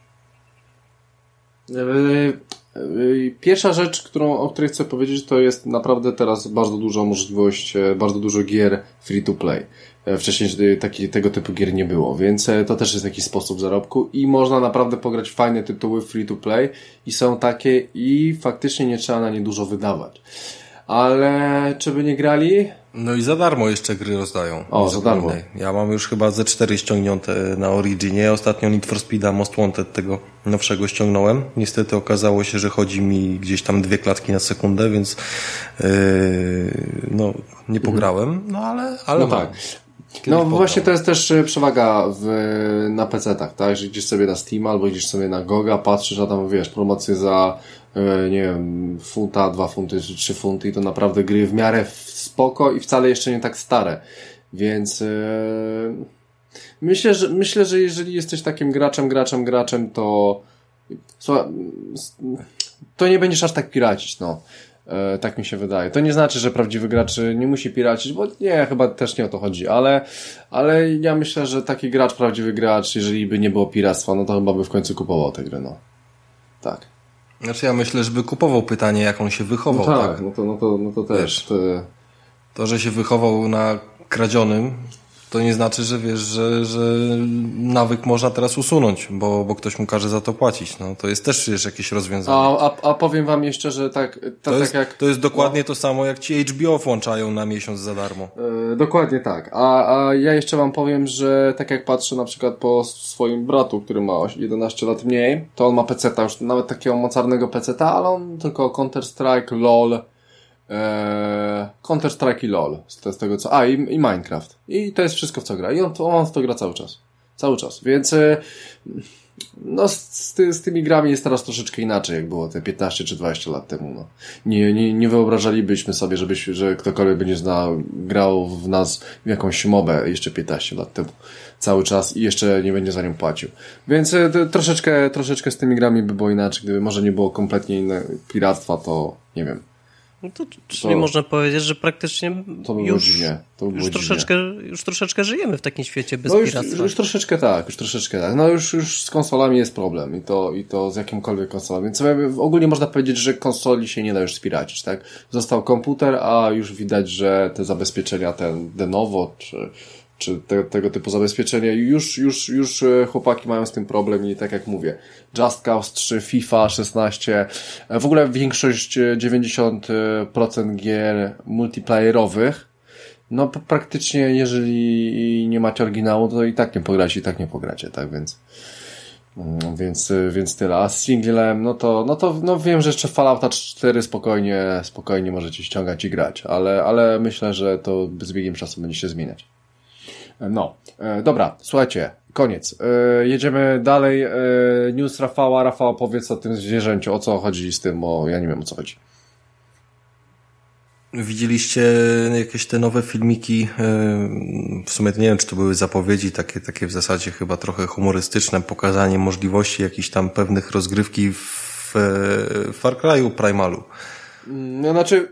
Y, y, pierwsza rzecz, którą, o której chcę powiedzieć, to jest naprawdę teraz bardzo duża możliwość, e, bardzo dużo gier free to play. E, wcześniej taki, tego typu gier nie było, więc e, to też jest jakiś sposób zarobku i można naprawdę pograć fajne tytuły free to play i są takie i faktycznie nie trzeba na nie dużo wydawać. Ale czy by nie grali? No i za darmo jeszcze gry rozdają. O, za darmo. Ja mam już chyba ze cztery ściągnięte na Originie. Ostatnio Need for Speed'a Most Wanted tego nowszego ściągnąłem. Niestety okazało się, że chodzi mi gdzieś tam dwie klatki na sekundę, więc yy, no nie pograłem, no ale, ale no tak. No właśnie to jest też e, przewaga w, na PC-tach, tak? Że idziesz sobie na Steam albo idziesz sobie na Goga, patrzysz, a tam wiesz, promocje za nie wiem, funta, dwa funty czy trzy funty i to naprawdę gry w miarę spoko i wcale jeszcze nie tak stare. Więc yy, myślę, że myślę, że jeżeli jesteś takim graczem, graczem, graczem, to to nie będziesz aż tak piracić, no. E, tak mi się wydaje. To nie znaczy, że prawdziwy gracz nie musi piracić, bo nie, chyba też nie o to chodzi, ale, ale ja myślę, że taki gracz, prawdziwy gracz, jeżeli by nie było piractwa, no to chyba by w końcu kupował tę grę, no. Tak. Znaczy ja myślę, żeby kupował pytanie, jak on się wychował, no tak? tak? No to, no to, no to też. To... to, że się wychował na kradzionym, to nie znaczy, że wiesz, że, że nawyk można teraz usunąć, bo, bo ktoś mu każe za to płacić. No, to jest też wiesz, jakieś rozwiązanie. A, a, a powiem wam jeszcze, że tak... To, to, jest, tak jak... to jest dokładnie no. to samo, jak ci HBO włączają na miesiąc za darmo. Yy, dokładnie tak. A, a ja jeszcze wam powiem, że tak jak patrzę na przykład po swoim bratu, który ma 11 lat mniej, to on ma PC-ta już, nawet takiego mocarnego PC-ta, ale on tylko Counter-Strike, LOL, Eee, Counter-Strike i LoL. Z, tego co. A, i, i, Minecraft. I to jest wszystko w co gra. I on, on w to gra cały czas. Cały czas. Więc no, z, ty, z, tymi grami jest teraz troszeczkę inaczej, jak było te 15 czy 20 lat temu. No. Nie, nie, nie wyobrażalibyśmy sobie, żebyś, że ktokolwiek będzie znał, grał w nas w jakąś mobę jeszcze 15 lat temu. Cały czas i jeszcze nie będzie za nią płacił. Więc e, troszeczkę, troszeczkę z tymi grami by było inaczej. Gdyby może nie było kompletnie inne piractwa, to nie wiem. No to, czyli to, można powiedzieć, że praktycznie już, już, troszeczkę, już troszeczkę żyjemy w takim świecie bez no już, piractwa. Już troszeczkę tak, już troszeczkę tak. No już, już z konsolami jest problem i to, i to z jakimkolwiek konsolą. Więc ogólnie można powiedzieć, że konsoli się nie da już spiracić, tak? Został komputer, a już widać, że te zabezpieczenia, ten Denovo, czy czy te, tego typu zabezpieczenie. Już, już, już e, chłopaki mają z tym problem i tak jak mówię, Just Cause 3, FIFA 16, e, w ogóle większość 90% e, gier multiplayerowych, no praktycznie jeżeli nie macie oryginału, to i tak nie pogracie, i tak nie pogracie, tak więc mm, więc, więc tyle. A z singlem, no to, no to, no wiem, że jeszcze Fallouta 4 spokojnie, spokojnie możecie ściągać i grać, ale, ale myślę, że to z biegiem czasu będzie się zmieniać. No, e, dobra, słuchajcie, koniec. E, jedziemy dalej. E, news Rafała. Rafał, powiedz o tym zwierzęciu, o co chodzi z tym, bo ja nie wiem o co chodzi. Widzieliście jakieś te nowe filmiki? W sumie nie wiem, czy to były zapowiedzi, takie, takie w zasadzie chyba trochę humorystyczne, pokazanie możliwości jakichś tam pewnych rozgrywki w Far Cry'u Primalu. No znaczy,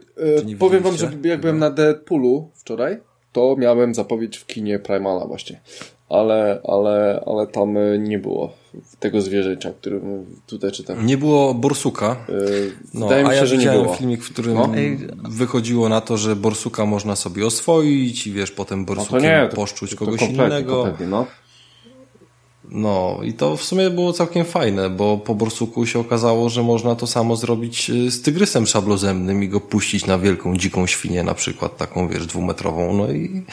powiem wam, że jak byłem na Deadpoolu wczoraj, to miałem zapowiedź w kinie Primala właśnie. Ale, ale, ale tam e, nie było tego zwierzęcia, którym tutaj czytam. Nie było borsuka. Yy, no, Wydaje mi się, ja że nie było. filmik, w którym no. wychodziło na to, że borsuka można sobie oswoić i wiesz, potem borsukiem no to nie, to, poszczuć to, kogoś kompletnie, innego. Kompletnie, no. No i to w sumie było całkiem fajne, bo po borsuku się okazało, że można to samo zrobić y, z tygrysem szablozemnym i go puścić na wielką dziką świnię na przykład, taką wiesz, dwumetrową. No i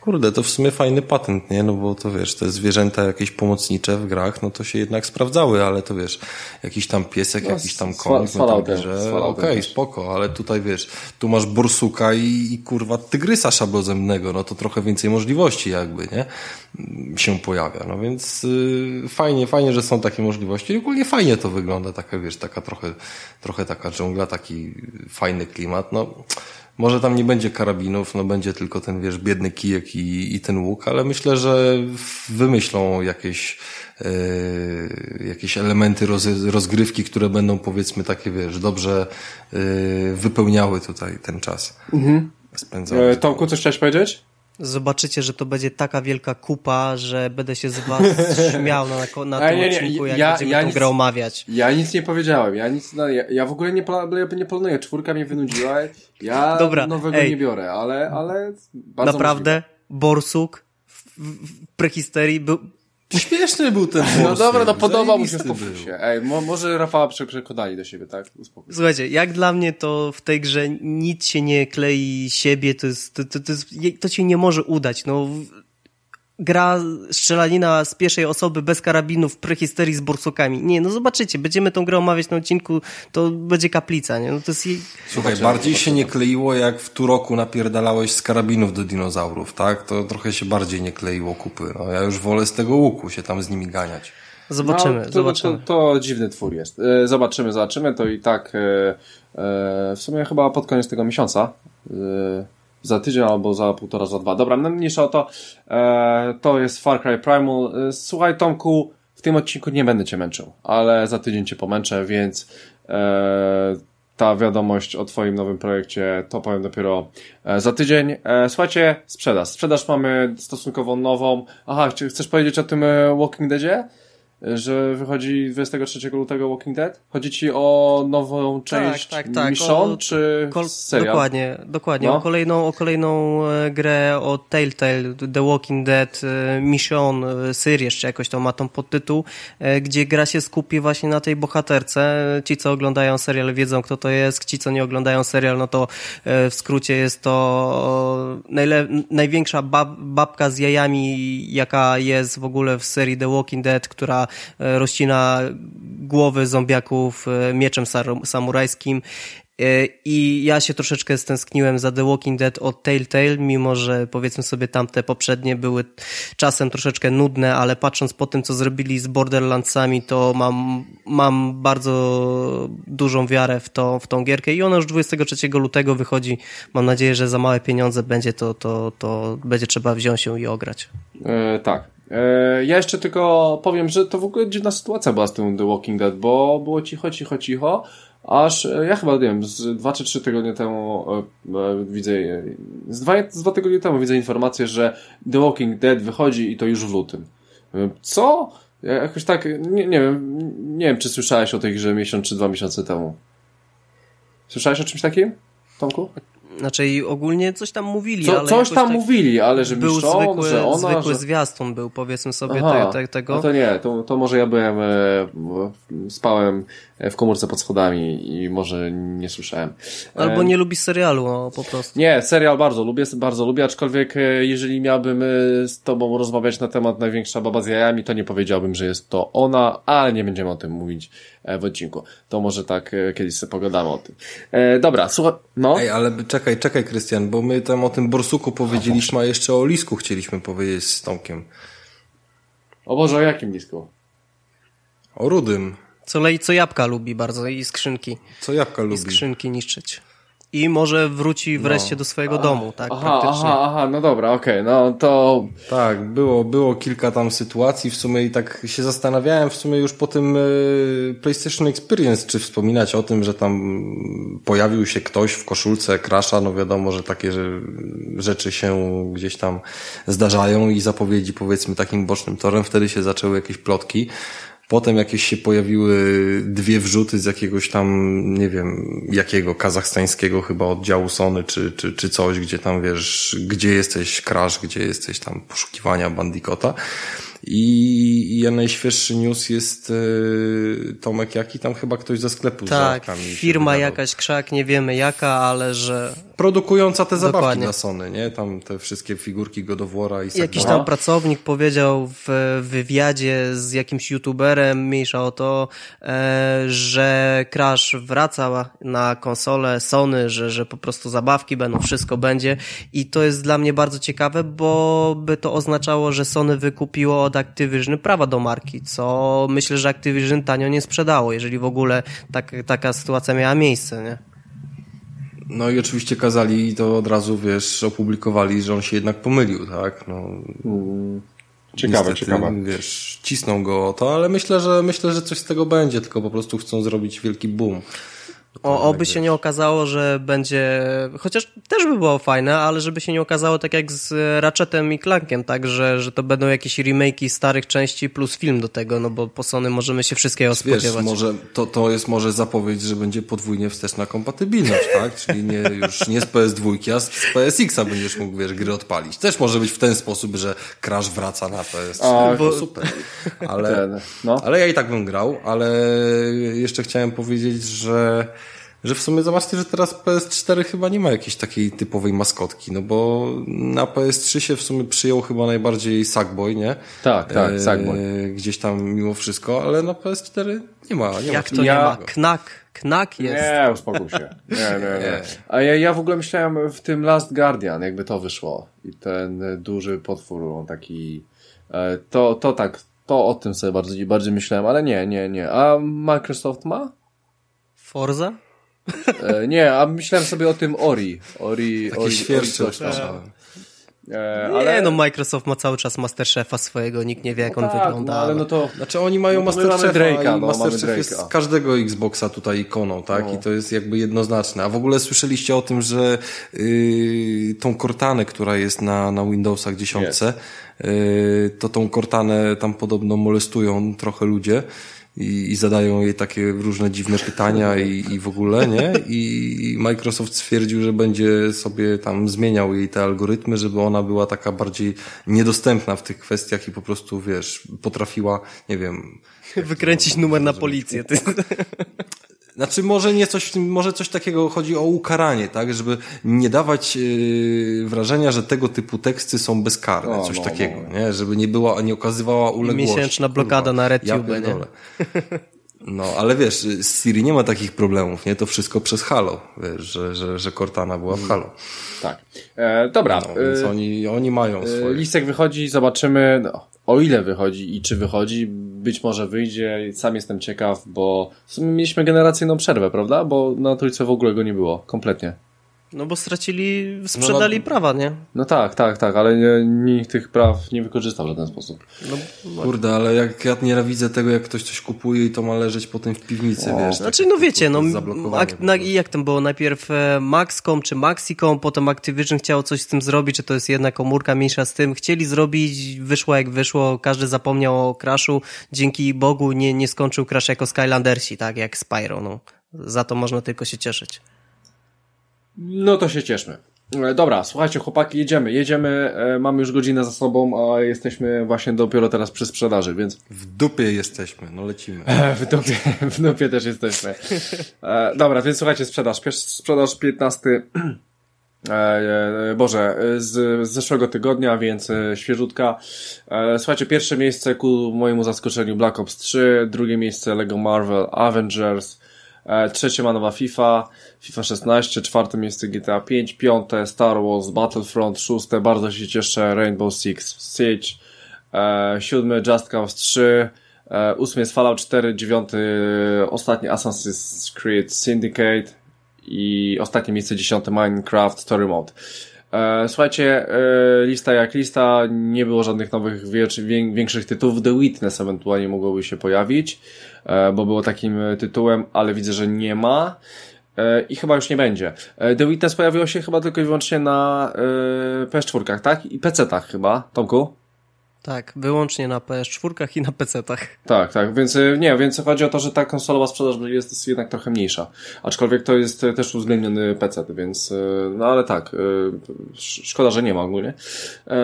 kurde, to w sumie fajny patent, nie? No bo to wiesz, te zwierzęta jakieś pomocnicze w grach, no to się jednak sprawdzały, ale to wiesz, jakiś tam piesek, no, jakiś tam koń, no to że okej, okay, spoko, ale tutaj wiesz, tu masz borsuka i, i kurwa tygrysa szablozemnego, no to trochę więcej możliwości jakby, nie? Się pojawia, no więc... Yy, fajnie, fajnie, że są takie możliwości. I ogólnie fajnie to wygląda, taka wiesz, taka trochę, trochę taka dżungla, taki fajny klimat. No, może tam nie będzie karabinów, no będzie tylko ten, wiesz, biedny kijek i, i ten łuk, ale myślę, że wymyślą jakieś, yy, jakieś elementy roz, rozgrywki, które będą powiedzmy takie, wiesz, dobrze yy, wypełniały tutaj ten czas. Mhm. Spędzony. E, Tomku, coś chciałeś powiedzieć? Zobaczycie, że to będzie taka wielka kupa, że będę się z was śmiał na, na, na tym nie, nie, odcinku, jak ja, będziemy ja tą nic, grę omawiać. Ja nic nie powiedziałem. Ja nic, no, ja, ja w ogóle nie, nie planuję. Czwórka mnie wynudziła. Ja Dobra, nowego ej, nie biorę, ale, ale Naprawdę, możliwe. Borsuk w, w prehisterii był, Śmieszny był ten No dobra, no podobał mi się, się. Ej, mo, może Rafała przekonali do siebie, tak? Uspokój. Słuchajcie, jak dla mnie to w tej grze nic się nie klei siebie, to jest, to, to, to, jest, to się nie może udać, no gra strzelanina z pierwszej osoby bez karabinów w prehisterii z borsukami. Nie, no zobaczycie, będziemy tą grę omawiać na odcinku, to będzie kaplica, nie? No to jest jej... Słuchaj, zobaczymy, bardziej się nie kleiło, jak w Turoku napierdalałeś z karabinów do dinozaurów, tak? To trochę się bardziej nie kleiło kupy. No, ja już wolę z tego łuku się tam z nimi ganiać. Zobaczymy, no, to, zobaczymy. To, to, dziwny twór jest. E, zobaczymy, zobaczymy. To i tak e, e, w sumie chyba pod koniec tego miesiąca za tydzień albo za półtora, za dwa. Dobra, no mniejsza o to. E, to jest Far Cry Primal. E, słuchaj Tomku, w tym odcinku nie będę Cię męczył, ale za tydzień Cię pomęczę, więc e, ta wiadomość o Twoim nowym projekcie to powiem dopiero e, za tydzień. E, słuchajcie, sprzedaż. Sprzedaż mamy stosunkowo nową. Aha, chcesz powiedzieć o tym e, Walking Deadzie? Że wychodzi 23 lutego Walking Dead? Chodzi ci o nową tak, część tak, tak, tak. Mission, o, czy serial? Dokładnie, dokładnie. No. O, kolejną, o kolejną e, grę o Telltale, The Walking Dead e, Mission, e, Syr jeszcze jakoś to ma tą podtytuł, gdzie gra się skupi właśnie na tej bohaterce. Ci, co oglądają serial wiedzą, kto to jest. Ci, co nie oglądają serial, no to w skrócie jest to najle- największa bab babka z jajami, jaka jest w ogóle w serii The Walking Dead, która E, rozcina głowy zombiaków e, mieczem samurajskim E, I ja się troszeczkę stęskniłem za The Walking Dead od Telltale, mimo że powiedzmy sobie tamte poprzednie były czasem troszeczkę nudne, ale patrząc po tym, co zrobili z Borderlandsami, to mam, mam bardzo dużą wiarę w, to, w tą gierkę i ona już 23 lutego wychodzi. Mam nadzieję, że za małe pieniądze będzie to, to, to będzie trzeba wziąć się i ograć. E, tak. E, ja jeszcze tylko powiem, że to w ogóle dziwna sytuacja była z tym The Walking Dead, bo było cicho, cicho, cicho, Aż e, ja chyba, nie wiem, z dwa czy trzy tygodnie temu e, e, widzę, z dwa, z dwa tygodnie temu widzę informację, że The Walking Dead wychodzi i to już w lutym. Co? Ja jakoś tak, nie, nie wiem, nie wiem, czy słyszałeś o tej grze miesiąc czy dwa miesiące temu. Słyszałeś o czymś takim, Tomku? Znaczy ogólnie coś tam mówili, Co, ale Coś tam tak mówili, ale że był zwykły, że ona... zwykły że... zwiastun był, powiedzmy sobie Aha, te, te, tego. No to nie, to, to może ja byłem, e, spałem w komórce pod schodami i może nie słyszałem. Albo nie lubi serialu, no, po prostu. Nie, serial bardzo lubię, bardzo lubię, aczkolwiek e, jeżeli miałbym e, z tobą rozmawiać na temat największa baba z jajami, to nie powiedziałbym, że jest to ona, ale nie będziemy o tym mówić w odcinku. To może tak kiedyś sobie pogadamy o tym. E, dobra, słuchaj, no. Ej, ale czekaj, czekaj, Krystian, bo my tam o tym borsuku powiedzieliśmy, a jeszcze o lisku chcieliśmy powiedzieć z Tomkiem. O Boże, o jakim lisku? O rudym. Co, lej, co jabłka lubi bardzo i skrzynki. Co jabłka lubi. I skrzynki niszczyć i może wróci wreszcie no. do swojego domu, tak? Aha, aha, aha, no dobra, okej, okay, no to... Tak, było, było kilka tam sytuacji w sumie i tak się zastanawiałem w sumie już po tym y, PlayStation Experience, czy wspominać o tym, że tam pojawił się ktoś w koszulce Crasha, no wiadomo, że takie rzeczy się gdzieś tam zdarzają i zapowiedzi powiedzmy takim bocznym torem, wtedy się zaczęły jakieś plotki. Potem jakieś się pojawiły dwie wrzuty z jakiegoś tam, nie wiem, jakiego, kazachstańskiego chyba oddziału Sony, czy, czy, czy coś, gdzie tam wiesz, gdzie jesteś Crash, gdzie jesteś tam poszukiwania Bandicota. I, I najświeższy news jest yy, Tomek Jaki, tam chyba ktoś ze sklepu tak, z Tak, firma jakaś, krzak, nie wiemy jaka, ale że... Produkująca te zabawki Dokładnie. dla Sony, nie? Tam te wszystkie figurki Godowora i Jakiś tam pracownik powiedział w wywiadzie z jakimś youtuberem, mniejsza o to, e, że Crash wraca na konsolę Sony, że, że po prostu zabawki będą, wszystko będzie i to jest dla mnie bardzo ciekawe, bo by to oznaczało, że Sony wykupiło od Activision prawa do marki, co myślę, że Activision tanio nie sprzedało, jeżeli w ogóle tak, taka sytuacja miała miejsce, nie? No i oczywiście kazali to od razu, wiesz, opublikowali, że on się jednak pomylił, tak? No, mm. Ciekawe, niestety, ciekawe. Wiesz, cisną go o to, ale myślę, że myślę, że coś z tego będzie, tylko po prostu chcą zrobić wielki boom. O, oby się nie okazało, że będzie, chociaż też by było fajne, ale żeby się nie okazało tak jak z Ratchetem i Clankiem, tak, że, że to będą jakieś remake'i starych części plus film do tego, no bo po Sony możemy się wszystkiego spodziewać. Wiesz, może, to, to jest może zapowiedź, że będzie podwójnie wsteczna kompatybilność, tak, czyli nie, już nie z PS2, a z PSX-a będziesz mógł, wiesz, gry odpalić. Też może być w ten sposób, że Crash wraca na PS3, a, bo... super. Ale, no. ale ja i tak bym grał, ale jeszcze chciałem powiedzieć, że że w sumie zobaczcie, że teraz PS4 chyba nie ma jakiejś takiej typowej maskotki, no bo na PS3 się w sumie przyjął chyba najbardziej Sackboy, nie? Tak, tak, e, Sackboy. Gdzieś tam mimo wszystko, ale na PS4 nie ma. Nie Jak ma to ja... nie ma? Knak. Knak jest. Nie, uspokój się. Nie, nie, nie. A ja, ja w ogóle myślałem w tym Last Guardian, jakby to wyszło. I ten duży potwór, on taki... E, to, to tak, to o tym sobie bardziej, bardziej myślałem, ale nie, nie, nie. A Microsoft ma? Forza? E, nie, a myślałem sobie o tym Ori. Ori, Taki Ori, Ori coś E, ale... Nie, no Microsoft ma cały czas Masterchefa swojego, nikt nie wie jak no on tak, wygląda. No, ale no to... Znaczy oni mają no Masterchefa Drake'a, i no, Masterchef jest z każdego Xboxa tutaj ikoną, tak? No. I to jest jakby jednoznaczne. A w ogóle słyszeliście o tym, że yy, tą Cortanę, która jest na, na Windowsach 10, yy, to tą Cortanę tam podobno molestują trochę ludzie i, i zadają jej takie różne dziwne pytania i, i w ogóle, nie? I Microsoft stwierdził, że będzie sobie tam zmieniał jej te algorytmy, żeby ona była taka bardziej niedostępna w tych kwestiach i po prostu, wiesz, potrafiła, nie wiem... Wykręcić numer na policję. Ty. Znaczy może nie coś, może coś takiego chodzi o ukaranie, tak? Żeby nie dawać yy, wrażenia, że tego typu teksty są bezkarne, coś no, takiego, no. nie? Żeby nie była, nie okazywała uległości. Miesięczna blokada Kurwa, na RedTube, ja nie? No, ale wiesz, z Siri nie ma takich problemów, nie? To wszystko przez Halo, wiesz, że, że, że Cortana była w Halo. Tak. E, dobra. No, więc e, oni, oni mają e, swoje. Listek wychodzi, zobaczymy, no, o ile wychodzi i czy wychodzi. Być może wyjdzie, sam jestem ciekaw, bo w sumie mieliśmy generacyjną przerwę, prawda? Bo na trójce w ogóle go nie było, kompletnie. No bo stracili, sprzedali no, no, prawa, nie? No tak, tak, tak, ale nikt tych praw nie wykorzystał w żaden sposób. No, no, Kurde, ale jak ja nienawidzę tego, jak ktoś coś kupuje i to ma leżeć potem w piwnicy, o. wiesz. Znaczy, tak, no wiecie, no, ak, na, jak tam było? Najpierw e, Maxcom czy Maxicom, potem Activision chciało coś z tym zrobić, czy to jest jedna komórka mniejsza z tym. Chcieli zrobić, wyszło jak wyszło, każdy zapomniał o Crashu. Dzięki Bogu nie, nie skończył Crash jako Skylandersi, tak, jak Spyro, no. Za to można tylko się cieszyć. No to się cieszmy. E, dobra, słuchajcie, chłopaki, jedziemy. Jedziemy, e, mamy już godzinę za sobą, a jesteśmy właśnie dopiero teraz przy sprzedaży, więc. W dupie jesteśmy, no lecimy. W dupie, w dupie też jesteśmy. E, dobra, więc słuchajcie, sprzedaż. Sprzedaż 15. E, Boże, z, zeszłego tygodnia, więc świeżutka. Słuchajcie, pierwsze miejsce ku mojemu zaskoczeniu Black Ops 3, drugie miejsce Lego Marvel Avengers, trzecie ma nowa FIFA, FIFA 16, czwarte miejsce GTA 5, piąte Star Wars, Battlefront, szóste, bardzo się cieszę, Rainbow Six Siege, e, siódmy Just Cause 3, e, ósmy jest Fallout 4, dziewiąty ostatni Assassin's Creed Syndicate i ostatnie miejsce dziesiąte Minecraft Story Mode. E, słuchajcie, e, lista jak lista, nie było żadnych nowych, większych tytułów. The Witness ewentualnie mogłoby się pojawić, e, bo było takim tytułem, ale widzę, że nie ma. I chyba już nie będzie. The Witness pojawiło się chyba tylko i wyłącznie na PS4, tak? I PC-tach chyba, Tomku? Tak, wyłącznie na PS4 i na PC-tach. Tak, tak, więc y, nie, więc chodzi o to, że ta konsolowa sprzedaż jest jednak trochę mniejsza. Aczkolwiek to jest y, też uwzględniony PC, więc y, no ale tak, szkoda, że nie ma ogólnie.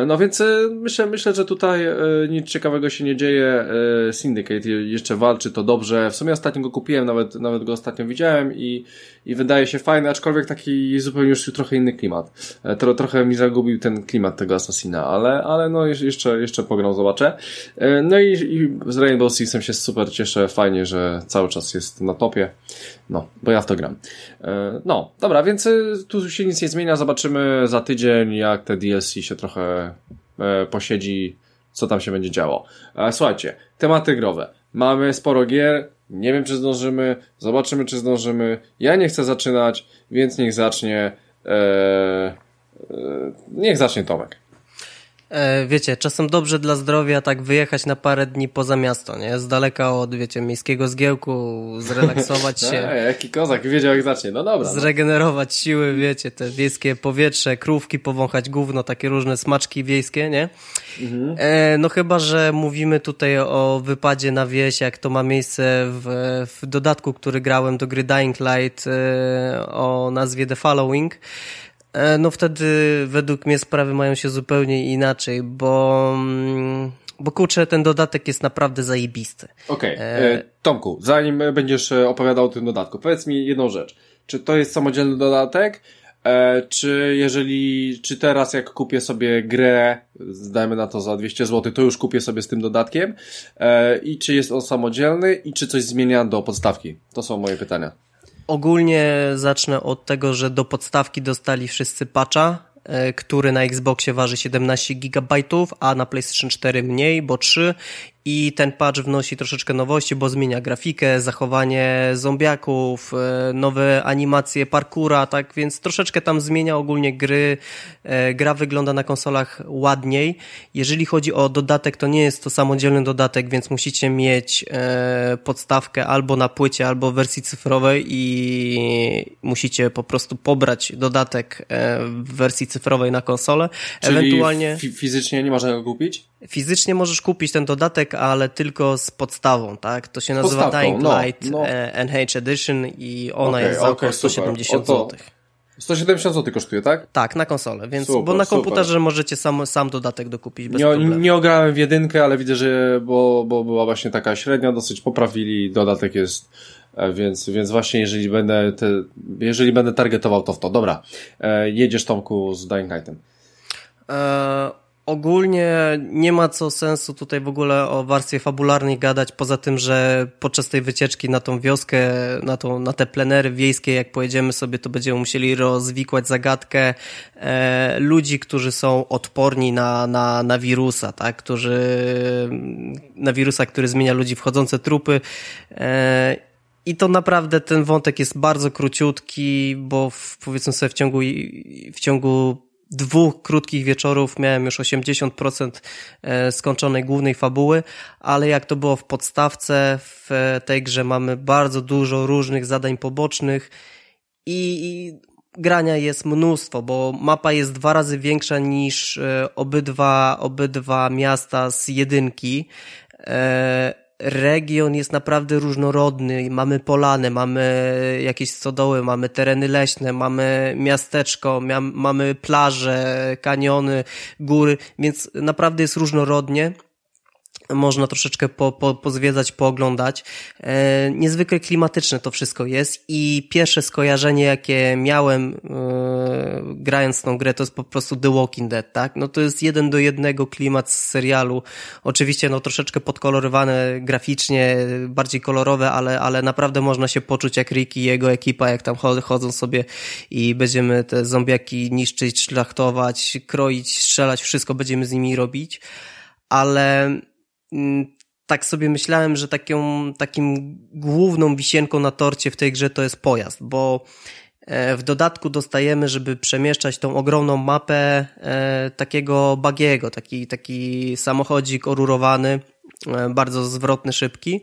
No więc myślę, myślę, że tutaj nic ciekawego się nie dzieje. Syndicate jeszcze walczy, to dobrze. W sumie ostatnio go kupiłem, nawet, nawet go ostatnio widziałem i, i wydaje się fajny, aczkolwiek taki zupełnie już trochę inny klimat. Tro, trochę mi zagubił ten klimat tego Assassina, ale, ale no jeszcze, jeszcze pograł, zobaczę. E, no i, i z Rainbow Sixem się super cieszę, fajnie, że cały czas jest na topie. No, bo ja w to gram. E, no, dobra, więc e, tu się nic nie zmienia, zobaczymy za tydzień, jak te DLC się trochę posiedzi, co tam się będzie działo. Słuchajcie, tematy growe. Mamy sporo gier, nie wiem czy zdążymy, zobaczymy czy zdążymy. Ja nie chcę zaczynać, więc niech zacznie. Eee, niech zacznie Tomek. E, wiecie, czasem dobrze dla zdrowia tak wyjechać na parę dni poza miasto, nie? Z daleka od, wiecie, miejskiego zgiełku, zrelaksować się. E, jaki kozak, wiedział jak zacznie, no dobra. No. Zregenerować siły, wiecie, te wiejskie powietrze, krówki, powąchać gówno, takie różne smaczki wiejskie, nie? Mhm. E, no chyba, że mówimy tutaj o wypadzie na wieś, jak to ma miejsce w, w dodatku, który grałem do gry Dying Light e, o nazwie The Following. E, no wtedy według mnie sprawy mają się zupełnie inaczej, bo, mm, bo kurczę, ten dodatek jest naprawdę zajebisty. Okej, okay. E, e... Tomku, zanim będziesz opowiadał o tym dodatku, powiedz mi jedną rzecz. Czy to jest samodzielny dodatek? Czy jeżeli, czy teraz jak kupię sobie grę, zdajmy na to za 200 zł, to już kupię sobie z tym dodatkiem? I czy jest on samodzielny? I czy coś zmienia do podstawki? To są moje pytania. Ogólnie zacznę od tego, że do podstawki dostali wszyscy patcha, e, który na Xboxie waży 17 GB, a na PlayStation 4 mniej, bo 3 i ten patch wnosi troszeczkę nowości, bo zmienia grafikę, zachowanie zombiaków, e, nowe animacje parkura, tak więc troszeczkę tam zmienia ogólnie gry. E, gra wygląda na konsolach ładniej. Jeżeli chodzi o dodatek, to nie jest to samodzielny dodatek, więc musicie mieć e, podstawkę albo na płycie, albo w wersji cyfrowej i musicie po prostu pobrać dodatek w wersji cyfrowej na konsolę. Czyli Ewentualnie fizycznie nie można go kupić? Fizycznie możesz kupić ten dodatek, ale tylko z podstawą, tak? To się nazywa Dying no, Light no. NH Edition i ona okay, jest za okay, 170 zł. 170 zł kosztuje, tak? Tak, na konsolę, więc super, bo na komputerze super. możecie sam, sam dodatek dokupić bez nie, problemu. Nie ograłem w jedynkę, ale widzę, że bo, bo była właśnie taka średnia, dosyć poprawili, dodatek jest e, więc, więc właśnie jeżeli będę te, jeżeli będę targetował to w to. Dobra, e, jedziesz Tomku z Dying Lightem. E, Ogólnie nie ma co sensu tutaj w ogóle o warstwie fabularnej gadać, poza tym, że podczas tej wycieczki na tą wioskę, na, tą, na te plenery wiejskie, jak pojedziemy sobie, to będziemy musieli rozwikłać zagadkę e, ludzi, którzy są odporni na, na, na wirusa, tak? Którzy, na wirusa, który zmienia ludzi wchodzące trupy. E, i to naprawdę ten wątek jest bardzo króciutki, bo w, powiedzmy sobie w ciągu, w ciągu dwóch krótkich wieczorów miałem już 80% e, skończonej głównej fabuły, ale jak to było w podstawce, w tej grze mamy bardzo dużo różnych zadań pobocznych i grania jest mnóstwo, bo mapa jest dwa razy większa niż e, obydwa, obydwa miasta z jedynki. E, region jest naprawdę różnorodny. Mamy polany, mamy jakieś stodoły, mamy tereny leśne, mamy miasteczko, mamy plaże, kaniony, góry, więc naprawdę jest różnorodnie można troszeczkę po, po, pozwiedzać, pooglądać. E, niezwykle klimatyczne to wszystko jest i pierwsze skojarzenie, jakie miałem e, grając tą grę, to jest po prostu The Walking Dead, tak? No to jest jeden do jednego klimat z serialu. Oczywiście no troszeczkę podkolorywane graficznie, bardziej kolorowe, ale, ale naprawdę można się poczuć jak Rick i jego ekipa, jak tam chodzą sobie i będziemy te zombiaki niszczyć, szlachtować, kroić, strzelać, wszystko będziemy z nimi robić. Ale tak sobie myślałem, że taką, takim główną wisienką na torcie w tej grze to jest pojazd, bo e, w dodatku dostajemy, żeby przemieszczać tą ogromną mapę e, takiego bagiego, taki, taki samochodzik orurowany, e, bardzo zwrotny, szybki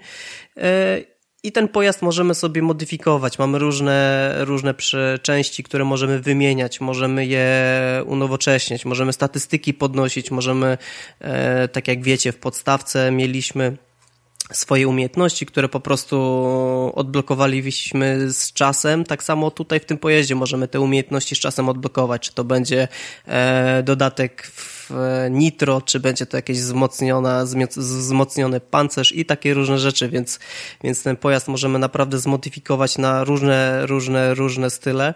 i ten pojazd możemy sobie modyfikować. Mamy różne, różne części, które możemy wymieniać, możemy je unowocześniać, możemy statystyki podnosić, możemy, e, tak jak wiecie, w podstawce mieliśmy swoje umiejętności, które po prostu odblokowaliśmy z czasem. Tak samo tutaj w tym pojeździe możemy te umiejętności z czasem odblokować. Czy to będzie e, dodatek w nitro, czy będzie to jakieś wzmocniona, wzmocniony pancerz i takie różne rzeczy, więc, więc ten pojazd możemy naprawdę zmodyfikować na różne, różne, różne style.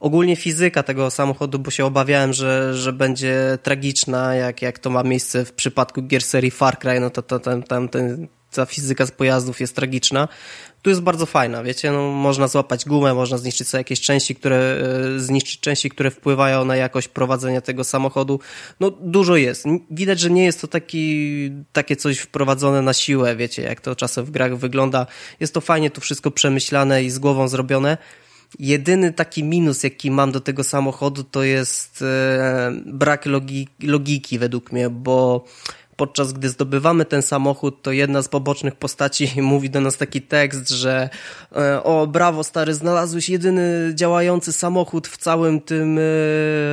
Ogólnie fizyka tego samochodu, bo się obawiałem, że, że będzie tragiczna, jak, jak to ma miejsce w przypadku gier serii Far Cry, no to, to tam, tam ten, ta fizyka z pojazdów jest tragiczna. Tu jest bardzo fajna, wiecie, no, można złapać gumę, można zniszczyć sobie jakieś części, które, e, zniszczyć części, które wpływają na jakość prowadzenia tego samochodu. No, dużo jest. Widać, że nie jest to taki, takie coś wprowadzone na siłę, wiecie, jak to czasem w grach wygląda. Jest to fajnie tu wszystko przemyślane i z głową zrobione. Jedyny taki minus, jaki mam do tego samochodu, to jest e, brak logi logiki według mnie, bo podczas gdy zdobywamy ten samochód, to jedna z pobocznych postaci mówi do nas taki tekst, że e, o brawo stary, znalazłeś jedyny działający samochód w całym tym e,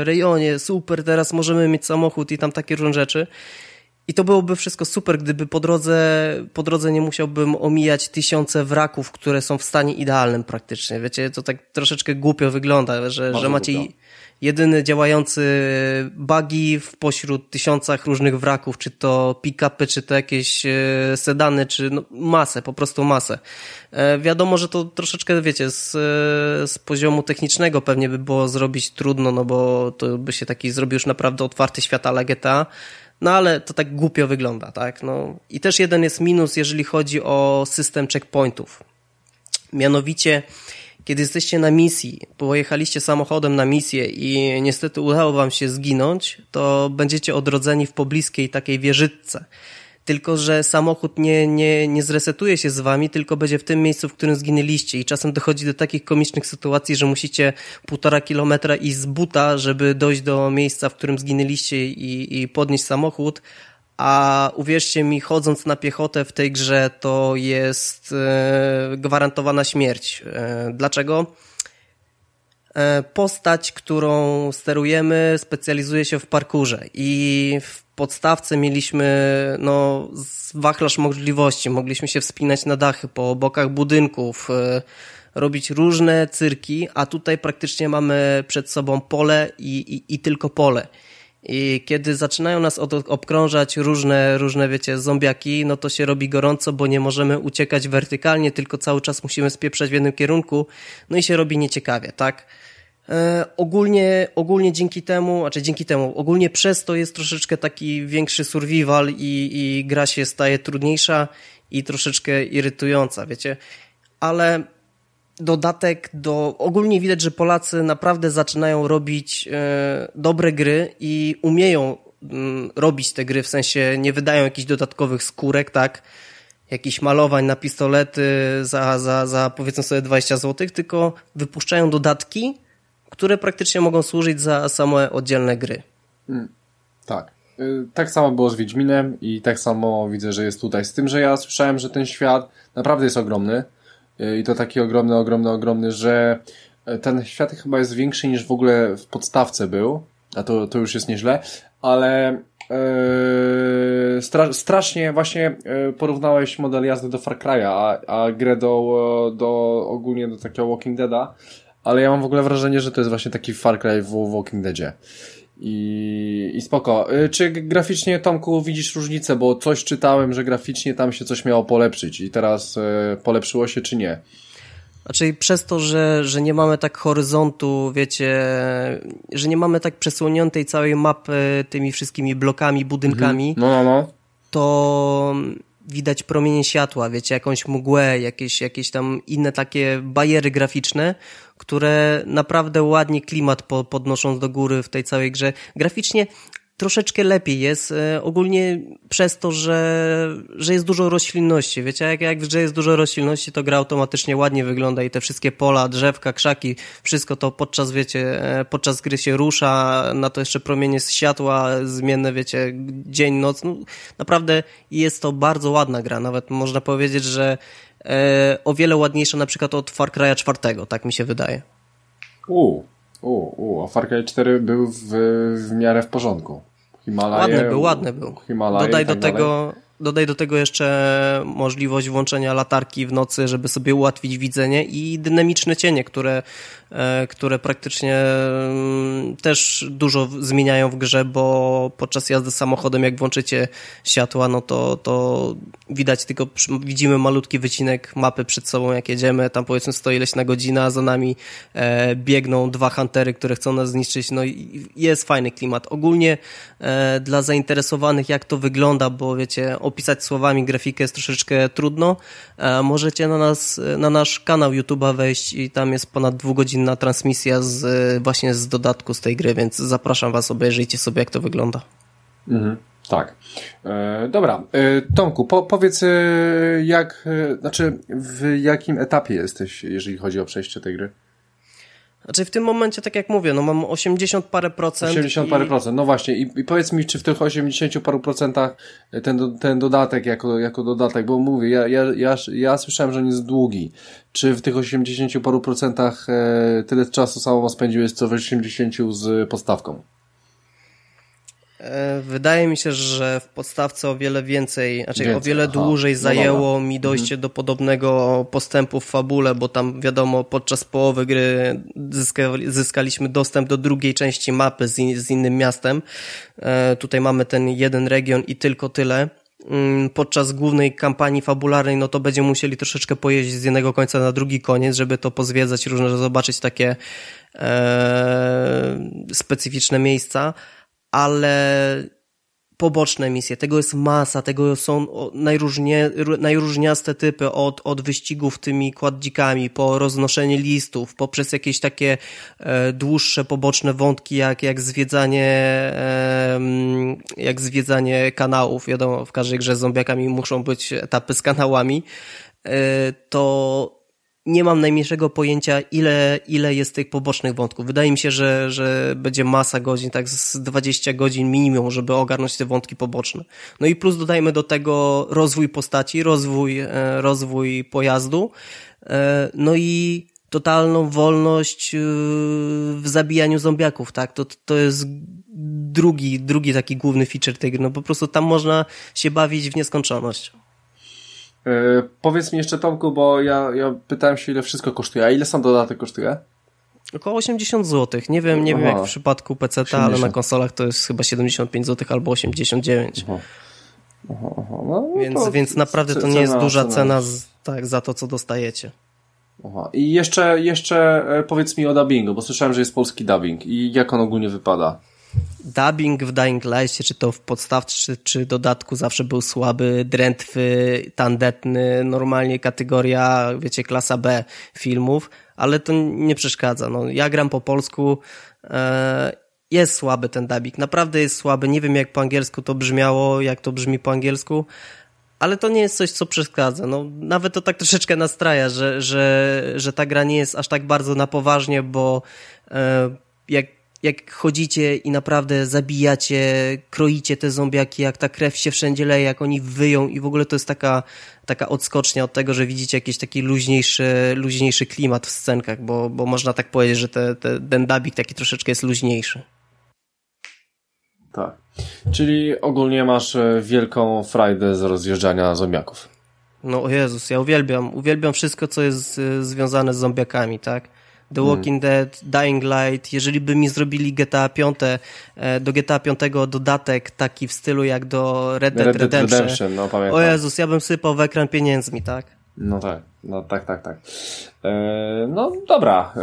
rejonie, super, teraz możemy mieć samochód i tam takie różne rzeczy. I to byłoby wszystko super, gdyby po drodze, po drodze nie musiałbym omijać tysiące wraków, które są w stanie idealnym praktycznie. Wiecie, to tak troszeczkę głupio wygląda, że, że macie... Głupio jedyny działający buggy w pośród tysiącach różnych wraków, czy to pick-upy, czy to jakieś e, sedany, czy no, masę, po prostu masę. E, wiadomo, że to troszeczkę, wiecie, z, e, z poziomu technicznego pewnie by było zrobić trudno, no bo to by się taki zrobił już naprawdę otwarty świat ale GTA, no ale to tak głupio wygląda, tak? No. I też jeden jest minus, jeżeli chodzi o system checkpointów. Mianowicie, kiedy jesteście na misji, pojechaliście samochodem na misję i niestety udało wam się zginąć, to będziecie odrodzeni w pobliskiej takiej wieżytce. Tylko, że samochód nie, nie, nie zresetuje się z wami, tylko będzie w tym miejscu, w którym zginęliście. I czasem dochodzi do takich komicznych sytuacji, że musicie półtora kilometra iść z buta, żeby dojść do miejsca, w którym zginęliście i, i podnieść samochód, a uwierzcie mi, chodząc na piechotę w tej grze to jest e, gwarantowana śmierć. E, dlaczego? E, postać, którą sterujemy, specjalizuje się w parkurze i w podstawce mieliśmy no, wachlarz możliwości. Mogliśmy się wspinać na dachy, po bokach budynków, robić różne cyrki, a tutaj praktycznie mamy przed sobą pole i, i, i tylko pole. I kiedy zaczynają nas obkrążać różne, różne, wiecie, zombiaki, no to się robi gorąco, bo nie możemy uciekać wertykalnie, tylko cały czas musimy spieprzać w jednym kierunku, no i się robi nieciekawie, tak? E, ogólnie, ogólnie dzięki temu, znaczy dzięki temu, ogólnie przez to jest troszeczkę taki większy survival i, i gra się staje trudniejsza i troszeczkę irytująca, wiecie. Ale dodatek do. Ogólnie widać, że Polacy naprawdę zaczynają robić e, dobre gry i umieją mm, robić te gry, w sensie nie wydają jakichś dodatkowych skórek, tak? Jakichś malowań na pistolety za, za, za powiedzmy sobie 20 zł, tylko wypuszczają dodatki, które praktycznie mogą służyć za same oddzielne gry. Hmm. Tak. Y, tak samo było z Wiedźminem i tak samo widzę, że jest tutaj. Z tym, że ja słyszałem, że ten świat naprawdę jest ogromny i to taki ogromny, ogromny, ogromny, że y, ten świat chyba jest większy niż w ogóle w podstawce był, a to, to już jest nieźle, ale yy, stra strasznie właśnie porównałeś model jazdy do Far Cry'a, a, a grę do, do ogólnie do takiego Walking Deada, ale ja mam w ogóle wrażenie, że to jest właśnie taki Far Cry w Walking Deadzie. I, I spoko. Y, czy graficznie, Tomku, widzisz różnicę? Bo coś czytałem, że graficznie tam się coś miało polepszyć i teraz e, polepszyło się czy nie? Znaczy przez to, że, że nie mamy tak horyzontu, wiecie, że nie mamy tak przesłoniętej całej mapy tymi wszystkimi blokami, budynkami, mhm. no, no, no. to widać promienie światła, wiecie, jakąś mgłę, jakieś, jakieś tam inne takie bariery graficzne, które naprawdę ładnie klimat po, podnoszą do góry w tej całej grze. Graficznie troszeczkę lepiej jest, e, ogólnie przez to, że, że jest dużo roślinności. Wiecie, jak, jak w grze jest dużo roślinności, to gra automatycznie ładnie wygląda i te wszystkie pola, drzewka, krzaki, wszystko to podczas, wiecie, e, podczas gry się rusza, na to jeszcze promienie światła zmienne, wiecie, dzień, noc. No, naprawdę jest to bardzo ładna gra, nawet można powiedzieć, że o wiele ładniejsza na przykład od Far Cry'a 4, tak mi się wydaje. U, u, u, a Far Cry 4 był w, w miarę w porządku. Himalaje. Ładny był, ładny był. Himalaje Dodaj tak do tego. Dodaj do tego jeszcze możliwość włączenia latarki w nocy, żeby sobie ułatwić widzenie i dynamiczne cienie, które, e, które praktycznie mm, też dużo zmieniają w grze, bo podczas jazdy samochodem, jak włączycie światła, no to, to widać tylko, widzimy malutki wycinek mapy przed sobą, jak jedziemy, tam powiedzmy stoi ileś na godzinę, a za nami e, biegną dwa huntery, które chcą nas zniszczyć, no i jest fajny klimat. Ogólnie e, dla zainteresowanych, jak to wygląda, bo wiecie, opisać słowami grafikę jest troszeczkę trudno. E, możecie na nas, na nasz kanał YouTube'a wejść i tam jest ponad dwugodzinna transmisja z, właśnie z dodatku z tej gry, więc zapraszam was, obejrzyjcie sobie jak to wygląda. Mhm. Tak. E, dobra. E, Tomku, po, powiedz, e, jak, e, znaczy, w jakim etapie jesteś, jeżeli chodzi o przejście tej gry? Znaczy w tym momencie, tak jak mówię, no mam 80 parę procent. 80 i... parę procent, no właśnie. I, I, powiedz mi, czy w tych 80 paru procentach ten, ten dodatek jako, jako dodatek, bo mówię, ja, ja, ja, ja słyszałem, że on jest długi. Czy w tych 80 paru procentach e, tyle czasu samo spędziłeś, co w 80 z postawką? E, wydaje mi się, że w podstawce o wiele więcej, znaczy więcej. o wiele Aha. dłużej no zajęło mi dojście mhm. do podobnego postępu w fabule, bo tam wiadomo, podczas połowy gry zyska, zyskaliśmy dostęp do drugiej części mapy z, in, z innym miastem. E, tutaj mamy ten jeden region i tylko tyle. Mm, podczas głównej kampanii fabularnej, no to będziemy musieli troszeczkę pojeździć z jednego końca na drugi koniec, żeby to pozwiedzać różne, zobaczyć takie e, specyficzne miejsca ale poboczne misje, tego jest masa, tego są najróżnie, najróżniaste typy, od, od wyścigów tymi kładzikami, po roznoszenie listów, poprzez jakieś takie e, dłuższe, poboczne wątki, jak, jak zwiedzanie e, jak zwiedzanie kanałów, wiadomo, w każdej grze z zombiakami muszą być etapy z kanałami, e, to nie mam najmniejszego pojęcia, ile, ile jest tych pobocznych wątków. Wydaje mi się, że, że będzie masa godzin, tak z 20 godzin minimum, żeby ogarnąć te wątki poboczne. No i plus dodajmy do tego rozwój postaci, rozwój, e, rozwój pojazdu, e, no i totalną wolność e, w zabijaniu zombiaków, tak? To, to jest drugi, drugi taki główny feature tej gry. No po prostu tam można się bawić w nieskończoność. Yy, powiedz mi jeszcze Tomku, bo ja, ja pytałem się ile wszystko kosztuje, a ile sam dodatek kosztuje? Około 80 zł. Nie wiem, nie wiem jak w przypadku PC, ale na konsolach to jest chyba 75 zł albo 89. Aha. Aha, aha. No, więc, więc naprawdę to nie jest duża cena, z, tak, za to, co dostajecie. Aha. I jeszcze, jeszcze e, powiedz mi o dubbingu, bo słyszałem, że jest polski dubbing i jak on ogólnie wypada? Dubbing w Dying Light, czy to w podstawce, czy, czy dodatku zawsze był słaby, drętwy, tandetny, normalnie kategoria, wiecie, klasa B filmów, ale to nie przeszkadza. No, ja gram po polsku, e, jest słaby ten dubbing, naprawdę jest słaby, nie wiem jak po angielsku to brzmiało, jak to brzmi po angielsku, ale to nie jest coś, co przeszkadza. No, nawet to tak troszeczkę nastraja, że, że, że ta gra nie jest aż tak bardzo na poważnie, bo e, jak jak chodzicie i naprawdę zabijacie, kroicie te zombiaki, jak ta krew się wszędzie leje, jak oni wyją i w ogóle to jest taka, taka odskocznia od tego, że widzicie jakiś taki luźniejszy, luźniejszy klimat w scenkach, bo, bo można tak powiedzieć, że te, te, ten dubbing taki troszeczkę jest luźniejszy. Tak. Czyli ogólnie masz e, wielką frajdę z rozjeżdżania zombiaków. No o Jezus, ja uwielbiam, uwielbiam wszystko, co jest e, związane z zombiakami, tak? The hmm. Walking hmm. Dead, Dying Light, jeżeli by mi zrobili GTA 5, e, do GTA 5 dodatek taki w stylu jak do Red Dead, Red Dead Redemption, Redemption no, pamiętam. o Jezus, ja bym sypał w ekran pieniędzmi, tak? No tak, no tak, tak, tak. E, no dobra,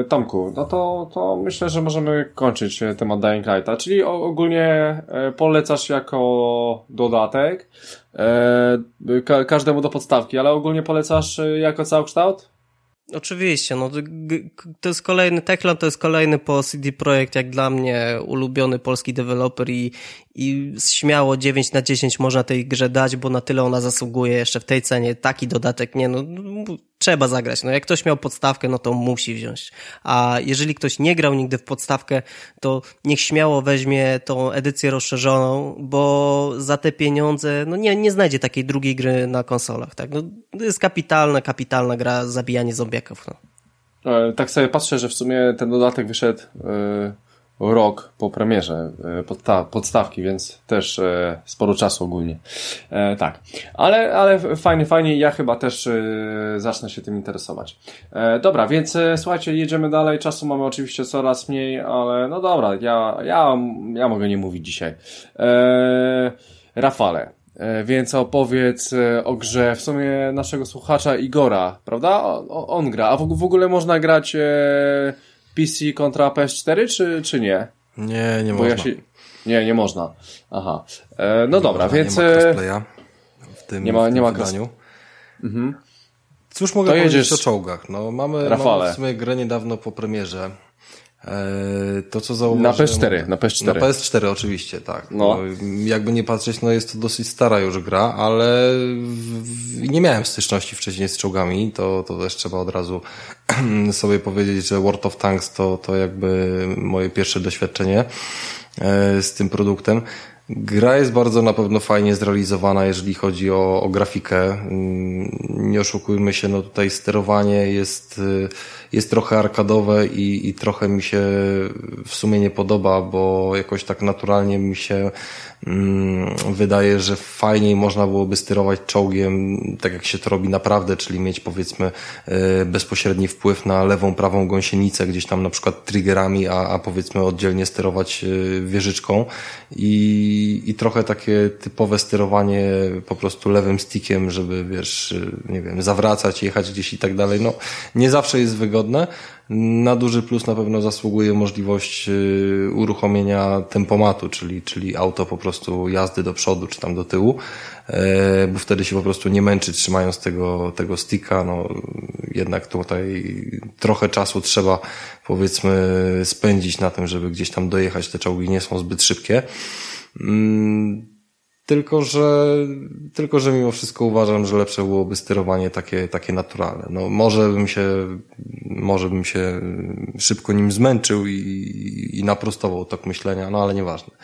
e, Tomku, no to, to myślę, że możemy kończyć temat Dying Lighta, czyli ogólnie e, polecasz jako dodatek e, ka każdemu do podstawki, ale ogólnie polecasz e, jako całokształt? Oczywiście, no to jest kolejny, Techland to jest kolejny po CD Projekt, jak dla mnie ulubiony polski deweloper i, i śmiało 9 na 10 można tej grze dać, bo na tyle ona zasługuje jeszcze w tej cenie. Taki dodatek, nie no, trzeba zagrać. No jak ktoś miał podstawkę, no to musi wziąć. A jeżeli ktoś nie grał nigdy w podstawkę, to niech śmiało weźmie tą edycję rozszerzoną, bo za te pieniądze, no nie, nie znajdzie takiej drugiej gry na konsolach, tak? No, to jest kapitalna, kapitalna gra zabijanie zombiaków, no. E, tak sobie patrzę, że w sumie ten dodatek wyszedł yy rok po premierze e, podstawki, więc też e, sporo czasu ogólnie. E, tak, ale, ale fajnie, fajnie, ja chyba też zacznę się tym interesować. Dobra, więc słuchajcie, jedziemy dalej, czasu mamy oczywiście coraz mniej, ale no dobra, ja, ja, ja mogę nie mówić dzisiaj. Rafale, więc opowiedz o grze w sumie naszego słuchacza Igora, prawda? On gra, a w ogóle można grać PC kontra PS4, czy, czy nie? Nie, nie Bo można. Ja się... Nie, nie można. Aha. E, no nie dobra, można, więc... Nie ma crossplaya w tym, nie ma, nie ma wydaniu. Mhm. Cóż mogę to powiedzieć jedziesz... o czołgach? No, mamy, mamy w sumie grę niedawno po premierze. E, to, co zauważyłem... Na PS4, na PS4. Na PS4 oczywiście, tak. No. jakby nie patrzeć, no jest to dosyć stara już gra, ale nie miałem styczności wcześniej z czołgami, to, to też trzeba od razu sobie powiedzieć, że World of Tanks to, to jakby moje pierwsze doświadczenie e, z tym produktem. Gra jest bardzo na pewno fajnie zrealizowana, jeżeli chodzi o, o grafikę. Mm, nie oszukujmy się, no tutaj sterowanie jest, y, jest trochę arkadowe i, i trochę mi się w sumie nie podoba, bo jakoś tak naturalnie mi się Mm, wydaje, że fajniej można byłoby sterować czołgiem, tak jak się to robi naprawdę, czyli mieć powiedzmy e, bezpośredni wpływ na lewą, prawą gąsienicę, gdzieś tam na przykład triggerami, a, a powiedzmy oddzielnie sterować e, wieżyczką. I, i trochę takie typowe sterowanie po prostu lewym stickiem, żeby wiesz, e, nie wiem, zawracać, jechać gdzieś i tak dalej, no nie zawsze jest wygodne, na duży plus na pewno zasługuje możliwość y, uruchomienia tempomatu, czyli, czyli auto po prostu jazdy do przodu czy tam do tyłu, e, bo wtedy się po prostu nie męczy trzymając tego, tego sticka. No, jednak tutaj trochę czasu trzeba powiedzmy spędzić na tym, żeby gdzieś tam dojechać. Te czołgi nie są zbyt szybkie. Tylko, że, tylko, że mimo wszystko uważam, że lepsze byłoby sterowanie takie, takie naturalne. No, może bym się, może bym się szybko nim zmęczył i, i naprostował tok myślenia, no ale nieważne.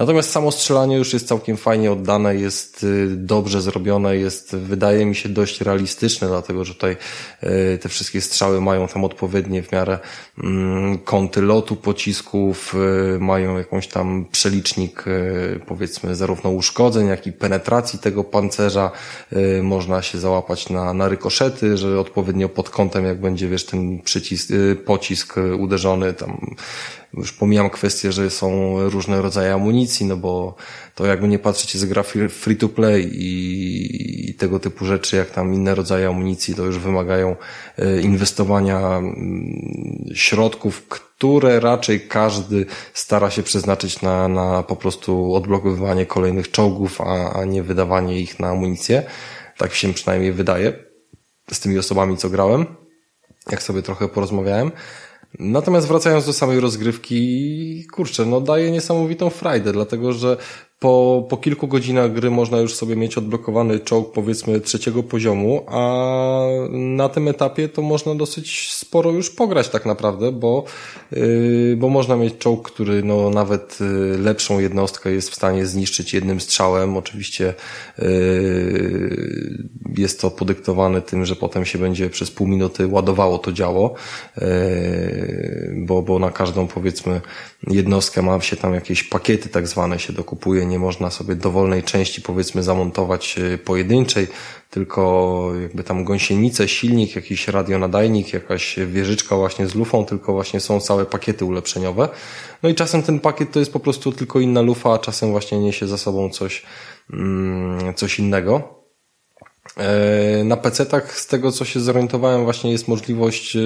Natomiast samo strzelanie już jest całkiem fajnie oddane, jest y, dobrze zrobione, jest wydaje mi się dość realistyczne, dlatego że tutaj y, te wszystkie strzały mają tam odpowiednie w miarę mm, kąty lotu pocisków, y, mają jakąś tam przelicznik powiedzmy zarówno uszkodzeń, jak i penetracji tego pancerza. Można się załapać na, na rykoszety, że odpowiednio pod kątem jak będzie wiesz ten przycisk, pocisk uderzony tam już pomijam kwestię, że są różne rodzaje amunicji, no bo to jakby nie patrzeć jest gra free to play i, tego typu rzeczy, jak tam inne rodzaje amunicji, to już wymagają e, inwestowania mm, środków, które raczej każdy stara się przeznaczyć na, na po prostu odblokowywanie kolejnych czołgów, a, a nie wydawanie ich na amunicję. Tak się przynajmniej wydaje z tymi osobami, co grałem, jak sobie trochę porozmawiałem. Natomiast wracając do samej rozgrywki, kurczę, no daje niesamowitą frajdę, dlatego że po, po kilku godzinach gry można już sobie mieć odblokowany czołg powiedzmy trzeciego poziomu, a na tym etapie to można dosyć sporo już pograć tak naprawdę, bo, yy, bo można mieć czołg, który no nawet yy, lepszą jednostkę jest w stanie zniszczyć jednym strzałem. Oczywiście yy, jest to podyktowane tym, że potem się będzie przez pół minuty ładowało to działo, yy, bo, bo na każdą powiedzmy jednostkę ma się tam jakieś pakiety tak zwane się dokupuje, nie można sobie dowolnej części powiedzmy zamontować e, pojedynczej, tylko jakby tam gąsienicę, silnik, jakiś radionadajnik, jakaś wieżyczka właśnie z lufą, tylko właśnie są całe pakiety ulepszeniowe. No i czasem ten pakiet to jest po prostu tylko inna lufa, a czasem właśnie niesie za sobą coś, mm, coś innego. E, na PC-tach z tego co się zorientowałem właśnie jest możliwość e,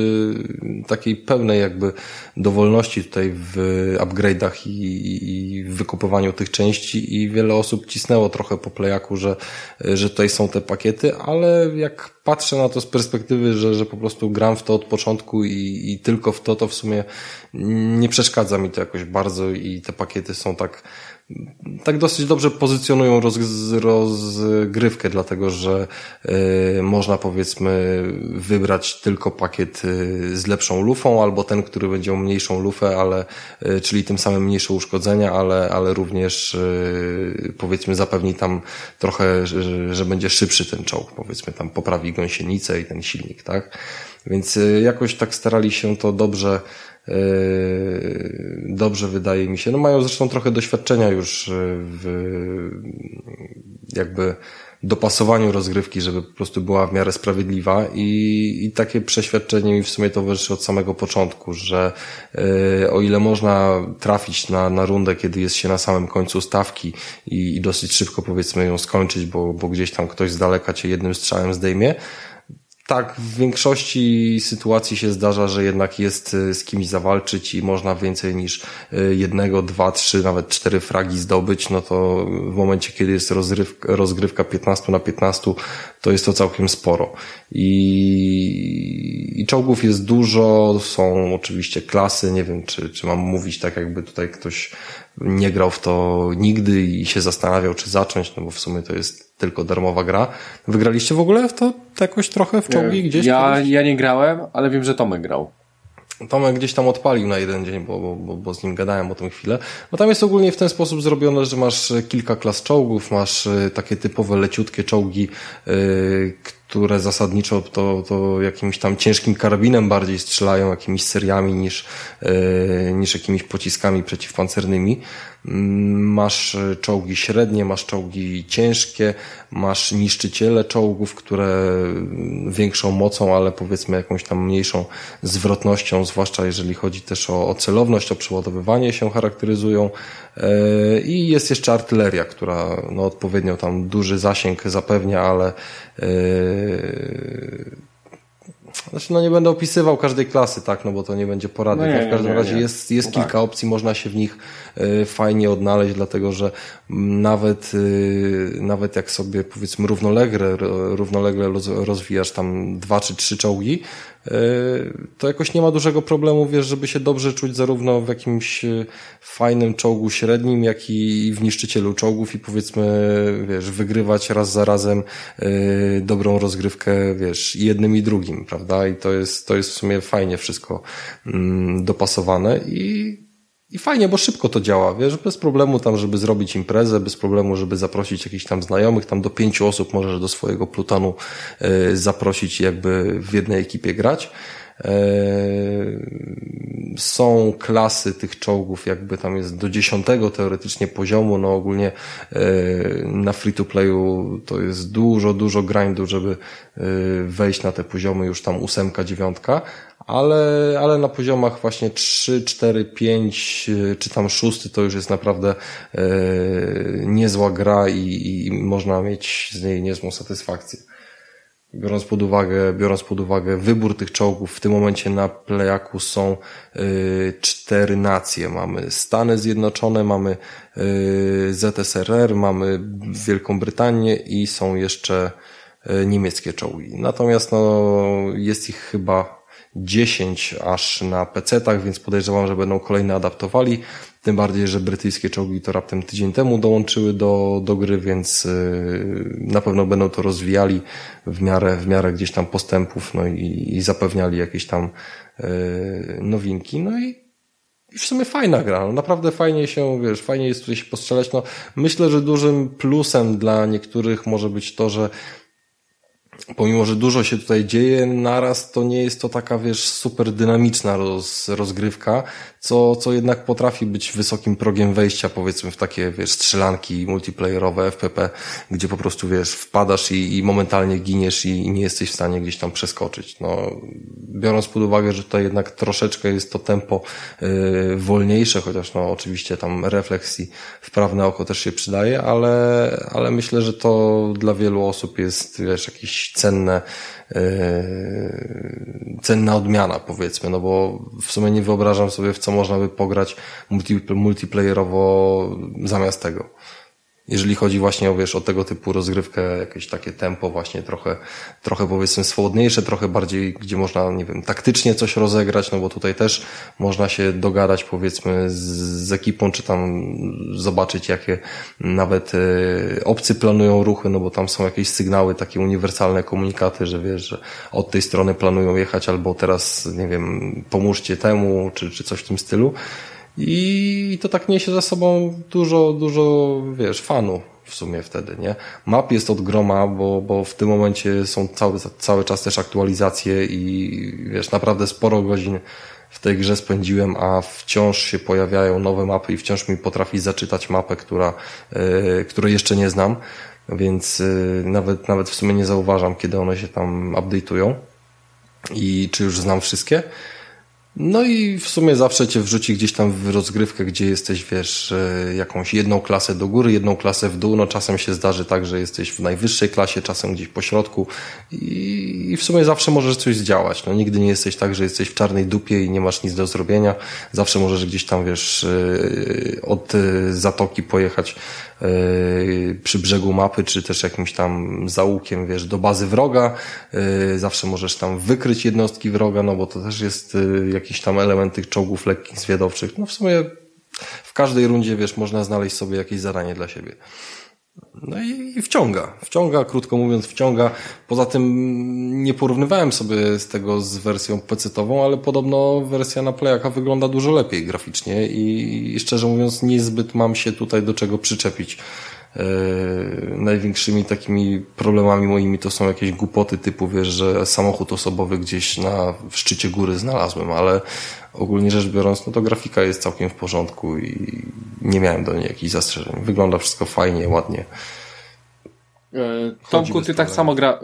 takiej pełnej jakby dowolności tutaj w upgrade'ach i, i w wykupowaniu tych części i wiele osób cisnęło trochę po playaku, że, że tutaj są te pakiety, ale jak patrzę na to z perspektywy, że, że po prostu gram w to od początku i, i tylko w to, to w sumie nie przeszkadza mi to jakoś bardzo i te pakiety są tak tak dosyć dobrze pozycjonują roz, rozgrywkę, dlatego że y, można powiedzmy wybrać tylko pakiet y, z lepszą lufą, albo ten, który będzie miał mniejszą lufę, ale y, czyli tym samym mniejsze uszkodzenia, ale, ale również powiedzmy zapewni tam trochę, że, że będzie szybszy ten czołg, powiedzmy tam poprawi gąsienicę i ten silnik, tak? Więc jakoś tak starali się to dobrze dobrze wydaje mi się. No mają zresztą trochę doświadczenia już yy, w jakby dopasowaniu rozgrywki, żeby po prostu była w miarę sprawiedliwa i, i takie przeświadczenie mi w sumie towarzyszy od samego początku, że yy, o ile można trafić na, na rundę, kiedy jest się na samym końcu stawki i, i dosyć szybko powiedzmy ją skończyć, bo, bo gdzieś tam ktoś z daleka cię jednym strzałem zdejmie, tak, w większości sytuacji się zdarza, że jednak jest y, z kimś zawalczyć i można więcej niż y, jednego, dwa, trzy, nawet cztery fragi zdobyć, no to w momencie, kiedy jest rozgrywka, rozgrywka 15 na 15, to jest to całkiem sporo. I, I czołgów jest dużo, są oczywiście klasy, nie wiem, czy, czy mam mówić tak, jakby tutaj ktoś nie grał w to nigdy i się zastanawiał, czy zacząć, no bo w sumie to jest tylko darmowa gra. Wygraliście w ogóle w to jakoś trochę w czołgi gdzieś? Ja, ja nie grałem, ale wiem, że Tomek grał. Tomek gdzieś tam odpalił na jeden dzień, bo, bo, bo z nim gadałem o tym chwilę. No tam jest ogólnie w ten sposób zrobione, że masz kilka klas czołgów, masz e, takie typowe leciutkie czołgi, yy, które zasadniczo to, to jakimś tam ciężkim karabinem bardziej strzelają, jakimiś seriami niż, yy, niż jakimiś pociskami przeciwpancernymi. Mm, masz czołgi średnie, masz czołgi ciężkie, masz niszczyciele czołgów, które większą mocą, ale powiedzmy jakąś tam mniejszą zwrotnością, zwłaszcza jeżeli chodzi też o, o celowność, o przeładowywanie się charakteryzują. E, I jest jeszcze artyleria, która no, odpowiednio tam duży zasięg zapewnia, ale e, znaczy, no nie będę opisywał każdej klasy, tak, no bo to nie będzie poradnik. No, no w każdym nie, nie, razie jest, jest no kilka tak. opcji, można się w nich fajnie odnaleźć, dlatego że nawet, y, nawet jak sobie powiedzmy równolegle, równolegle rozwijasz tam dwa czy trzy czołgi, Y, to jakoś nie ma dużego problemu, wiesz, żeby się dobrze czuć zarówno w jakimś y, fajnym czołgu średnim, jak i w niszczycielu czołgów i powiedzmy, wiesz, wygrywać raz za razem y, dobrą rozgrywkę, wiesz, jednym i drugim, prawda? I to jest, to jest w sumie fajnie wszystko mm, dopasowane i i fajnie, bo szybko to działa, wiesz, bez problemu tam, żeby zrobić imprezę, bez problemu, żeby zaprosić jakichś tam znajomych, tam do pięciu osób możesz do swojego plutonu y, zaprosić jakby w jednej ekipie grać. E, są klasy tych czołgów, jakby tam jest do dziesiątego teoretycznie poziomu, no ogólnie e, na free to playu to jest dużo, dużo grindu, żeby wejść na te poziomy już tam ósemka, dziewiątka, ale, ale na poziomach właśnie 3, 4, 5 czy tam 6 to już jest naprawdę e, niezła gra i, i można mieć z niej niezłą satysfakcję biorąc pod uwagę, biorąc pod uwagę wybór tych czołgów, w tym momencie na plejaku są y, cztery nacje. Mamy Stany Zjednoczone, mamy y, ZSRR, mamy Wielką Brytanię i są jeszcze y, niemieckie czołgi. Natomiast no, jest ich chyba 10 aż na PC-tach, więc podejrzewam, że będą kolejne adaptowali. Tym bardziej, że brytyjskie czołgi to raptem tydzień temu dołączyły do, do gry, więc y, na pewno będą to rozwijali w miarę, w miarę gdzieś tam postępów, no i, i zapewniali jakieś tam y, nowinki. No i w sumie fajna gra, no naprawdę fajnie się, wiesz, fajnie jest tutaj się postrzelać. No, myślę, że dużym plusem dla niektórych może być to, że pomimo, że dużo się tutaj dzieje naraz, to nie jest to taka, wiesz, super dynamiczna roz, rozgrywka, co, co jednak potrafi być wysokim progiem wejścia, powiedzmy, w takie, wiesz, strzelanki multiplayerowe, FPP, gdzie po prostu, wiesz, wpadasz i, i momentalnie giniesz i, i nie jesteś w stanie gdzieś tam przeskoczyć. No, biorąc pod uwagę, że tutaj jednak troszeczkę jest to tempo yy, wolniejsze, chociaż no, oczywiście tam refleksji wprawne oko też się przydaje, ale, ale myślę, że to dla wielu osób jest, wiesz, cenne, yy, cenna odmiana, powiedzmy, no bo w sumie nie wyobrażam sobie, w co można by pograć multiplayerowo zamiast tego jeżeli chodzi właśnie o, wiesz, o tego typu rozgrywkę, jakieś takie tempo właśnie trochę, trochę powiedzmy swobodniejsze, trochę bardziej, gdzie można, nie wiem, taktycznie coś rozegrać, no bo tutaj też można się dogadać powiedzmy z, z ekipą, czy tam zobaczyć jakie nawet e, obcy planują ruchy, no bo tam są jakieś sygnały, takie uniwersalne komunikaty, że wiesz, że od tej strony planują jechać albo teraz, nie wiem, pomóżcie temu, czy, czy coś w tym stylu. I to tak niesie za sobą dużo, dużo, wiesz, fanu w sumie wtedy, nie? Map jest od groma, bo, bo w tym momencie są cały, cały czas też aktualizacje i wiesz, naprawdę sporo godzin w tej grze spędziłem, a wciąż się pojawiają nowe mapy i wciąż mi potrafi zaczytać mapę, która, yy, której jeszcze nie znam, więc yy, nawet, nawet w sumie nie zauważam, kiedy one się tam update'ują i czy już znam wszystkie. No i w sumie zawsze cię wrzuci gdzieś tam w rozgrywkę, gdzie jesteś, wiesz, jakąś jedną klasę do góry, jedną klasę w dół. No czasem się zdarzy tak, że jesteś w najwyższej klasie, czasem gdzieś po środku i w sumie zawsze możesz coś zdziałać. No nigdy nie jesteś tak, że jesteś w czarnej dupie i nie masz nic do zrobienia. Zawsze możesz gdzieś tam, wiesz, od y, zatoki pojechać przy brzegu mapy, czy też jakimś tam załukiem, wiesz, do bazy wroga. Y, zawsze możesz tam wykryć jednostki wroga, no bo to też jest jak jakiś tam element tych czołgów lekkich, zwiadowczych. No w sumie w każdej rundzie, wiesz, można znaleźć sobie jakieś zadanie dla siebie. No i, i wciąga. Wciąga, krótko mówiąc, wciąga. Poza tym nie porównywałem sobie z tego z wersją PC-tową, ale podobno wersja na Playaka wygląda dużo lepiej graficznie i, i szczerze mówiąc niezbyt mam się tutaj do czego przyczepić. Yy, największymi takimi problemami moimi to są jakieś głupoty typu, wiesz, że samochód osobowy gdzieś na w szczycie góry znalazłem, ale ogólnie rzecz biorąc, no to grafika jest całkiem w porządku i nie miałem do niej jakichś zastrzeżeń. Wygląda wszystko fajnie, ładnie. E, Tomku, ty tak samo gra...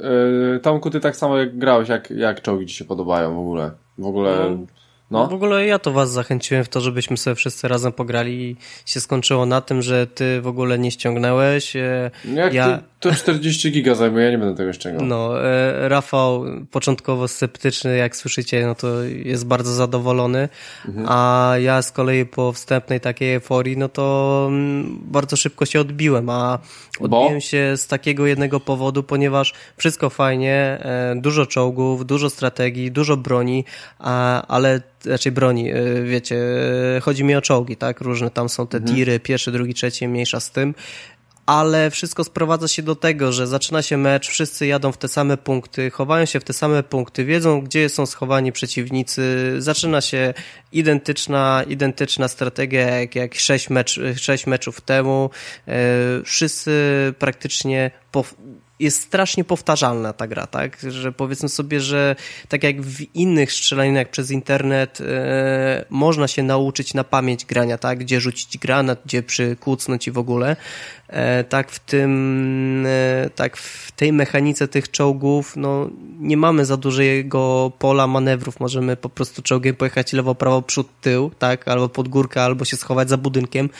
E, Tomku, ty tak samo jak grałeś, jak, jak czołgi ci się podobają w ogóle? W ogóle... No no. w ogóle ja to was zachęciłem w to, żebyśmy sobie wszyscy razem pograli i się skończyło na tym, że ty w ogóle nie ściągnęłeś. E, jak ja... to 40 giga zajmuje, ja nie będę tego ściągał. No, e, Rafał początkowo sceptyczny, jak słyszycie, no to jest bardzo zadowolony, mhm. a ja z kolei po wstępnej takiej euforii, no to mm, bardzo szybko się odbiłem, a odbiłem Bo? się z takiego jednego powodu, ponieważ wszystko fajnie, e, dużo czołgów, dużo strategii, dużo broni, ale raczej broni, e, wiecie, e, chodzi mi o czołgi, tak? Różne tam są te mhm. tiry, pierwszy, drugi, trzeci, mniejsza z tym ale wszystko sprowadza się do tego, że zaczyna się mecz, wszyscy jadą w te same punkty, chowają się w te same punkty, wiedzą, gdzie są schowani przeciwnicy, zaczyna się identyczna, identyczna strategia jak, jak sześć, mecz, sześć meczów temu. E, wszyscy praktycznie po, jest strasznie powtarzalna ta gra, tak? Że powiedzmy sobie, że tak jak w innych strzelaninach przez internet e, można się nauczyć na pamięć grania, tak? Gdzie rzucić granat, gdzie przykucnąć i w ogóle. E, tak w tym, e, tak w tej mechanice tych czołgów, no nie mamy za dużego pola manewrów. Możemy po prostu czołgiem pojechać lewo, prawo, przód, tył, tak? Albo pod górkę, albo się schować za budynkiem.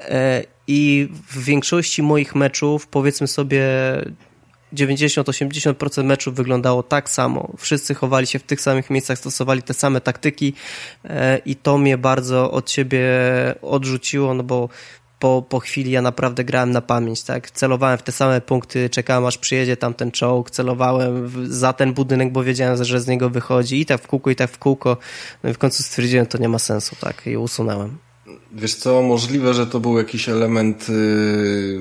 E, I w większości moich meczów, powiedzmy sobie 90-80% meczów wyglądało tak samo. Wszyscy chowali się w tych samych miejscach, stosowali te same taktyki e, i to mnie bardzo od siebie odrzuciło, no bo po, po chwili ja naprawdę grałem na pamięć, tak? Celowałem w te same punkty, czekałem aż przyjedzie tam ten czołg, celowałem w, za ten budynek, bo wiedziałem, że z niego wychodzi i tak w kółko, i tak w kółko. No i w końcu stwierdziłem, to nie ma sensu, tak? I usunąłem. Wiesz co, możliwe, że to był jakiś element y,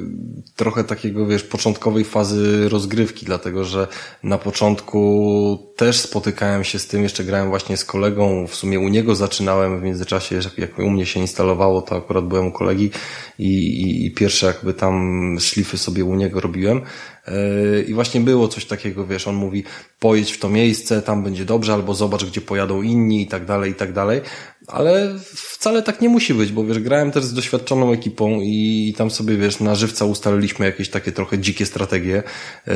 trochę takiego, wiesz, początkowej fazy rozgrywki, dlatego że na początku też spotykałem się z tym, jeszcze grałem właśnie z kolegą, w sumie u niego zaczynałem w międzyczasie, jak u mnie się instalowało, to akurat byłem u kolegi i, i, i pierwsze jakby tam szlify sobie u niego robiłem. Y, I właśnie było coś takiego, wiesz, on mówi, pojedź w to miejsce, tam będzie dobrze, albo zobacz, gdzie pojadą inni i tak dalej, i tak dalej. Ale wcale tak nie musi być, bo wiesz, grałem też z doświadczoną ekipą i tam sobie, wiesz, na żywca ustaliliśmy jakieś takie trochę dzikie strategie. Yy,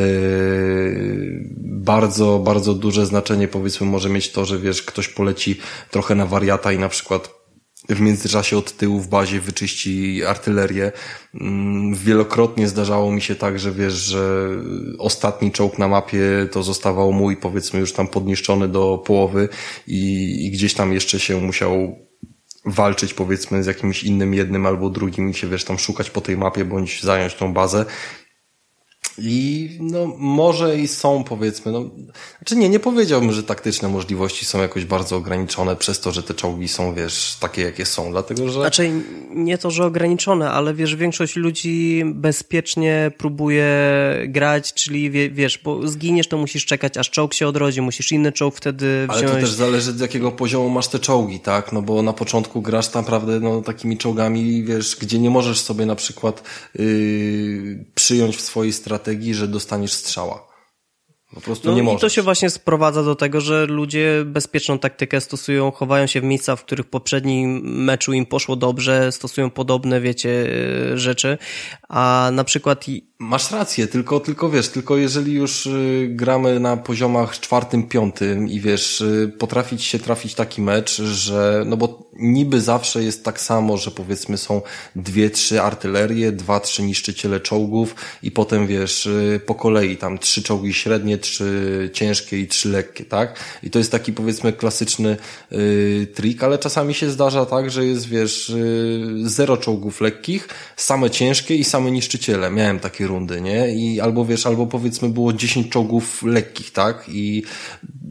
bardzo, bardzo duże znaczenie powiedzmy może mieć to, że wiesz, ktoś poleci trochę na wariata i na przykład w międzyczasie od tyłu w bazie wyczyści artylerię. Mm, wielokrotnie zdarzało mi się tak, że wiesz, że ostatni czołg na mapie to zostawał mój, powiedzmy już tam podniszczony do połowy i, i gdzieś tam jeszcze się musiał walczyć powiedzmy z jakimś innym jednym albo drugim i się wiesz tam szukać po tej mapie bądź zająć tą bazę i no, może i są, powiedzmy, no, znaczy nie, nie powiedziałbym, że taktyczne możliwości są jakoś bardzo ograniczone przez to, że te czołgi są, wiesz, takie jakie są, dlatego że... Znaczy nie to, że ograniczone, ale wiesz, większość ludzi bezpiecznie próbuje grać, czyli wie, wiesz, bo zginiesz, to musisz czekać, aż czołg się odrodzi, musisz inny czołg wtedy wziąć. Ale to też zależy z jakiego poziomu masz te czołgi, tak? No bo na początku grasz naprawdę, no, takimi czołgami, wiesz, gdzie nie możesz sobie na przykład yy, przyjąć w swojej strategii strategii, że dostaniesz strzała. Po prostu no nie możesz. I to się właśnie sprowadza do tego, że ludzie bezpieczną taktykę stosują, chowają się w miejsca, w których w poprzednim meczu im poszło dobrze, stosują podobne, wiecie, rzeczy, a na przykład Masz rację, tylko, tylko wiesz, tylko jeżeli już y, gramy na poziomach czwartym, piątym i wiesz, y, potrafić się trafić taki mecz, że, no bo niby zawsze jest tak samo, że powiedzmy są dwie, trzy artylerie, dwa, trzy niszczyciele czołgów i potem wiesz, y, po kolei tam trzy czołgi średnie, trzy ciężkie i trzy lekkie, tak? I to jest taki powiedzmy klasyczny y, trik, ale czasami się zdarza tak, że jest wiesz, y, zero czołgów lekkich, same ciężkie i same niszczyciele. Miałem takie rundy, nie? I albo wiesz, albo powiedzmy było 10 czołgów lekkich, tak? I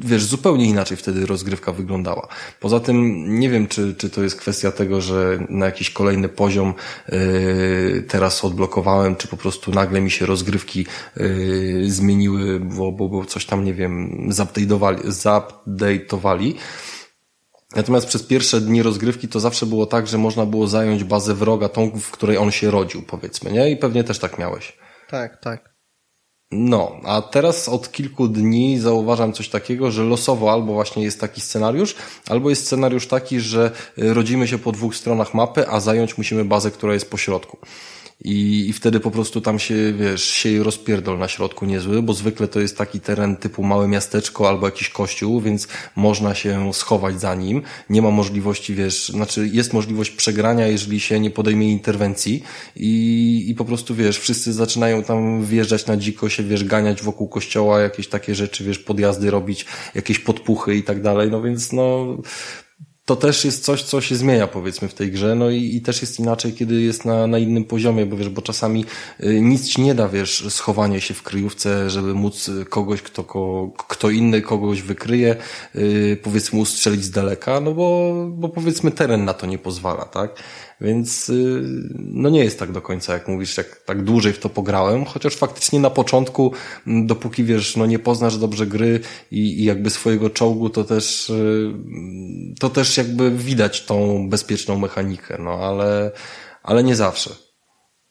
wiesz, zupełnie inaczej wtedy rozgrywka wyglądała. Poza tym nie wiem, czy, czy to jest kwestia tego, że na jakiś kolejny poziom yy, teraz odblokowałem, czy po prostu nagle mi się rozgrywki yy, zmieniły, bo, bo, bo coś tam, nie wiem, zupdate'owali. Natomiast przez pierwsze dni rozgrywki to zawsze było tak, że można było zająć bazę wroga, tą, w której on się rodził, powiedzmy, nie? I pewnie też tak miałeś. Tak, tak. No, a teraz od kilku dni zauważam coś takiego, że losowo albo właśnie jest taki scenariusz, albo jest scenariusz taki, że rodzimy się po dwóch stronach mapy, a zająć musimy bazę, która jest po środku. I, I wtedy po prostu tam się, wiesz, sieje rozpierdol na środku niezły, bo zwykle to jest taki teren typu małe miasteczko albo jakiś kościół, więc można się schować za nim. Nie ma możliwości, wiesz, znaczy jest możliwość przegrania, jeżeli się nie podejmie interwencji i, i po prostu, wiesz, wszyscy zaczynają tam wjeżdżać na dziko, się, wiesz, ganiać wokół kościoła, jakieś takie rzeczy, wiesz, podjazdy robić, jakieś podpuchy i tak dalej, no więc no, to też jest coś, co się zmienia powiedzmy w tej grze, no i, i też jest inaczej, kiedy jest na, na innym poziomie, bo wiesz, bo czasami y, nic ci nie da, wiesz, schowanie się w kryjówce, żeby móc kogoś, kto, ko, kto inny kogoś wykryje, y, powiedzmy ustrzelić z daleka, no bo, bo powiedzmy teren na to nie pozwala, tak? Więc y, no nie jest tak do końca, jak mówisz, jak tak dłużej w to pograłem, chociaż faktycznie na początku, dopóki wiesz, no nie poznasz dobrze gry i, i jakby swojego czołgu, to też y, to też jakby widać tą bezpieczną mechanikę, no ale, ale nie zawsze.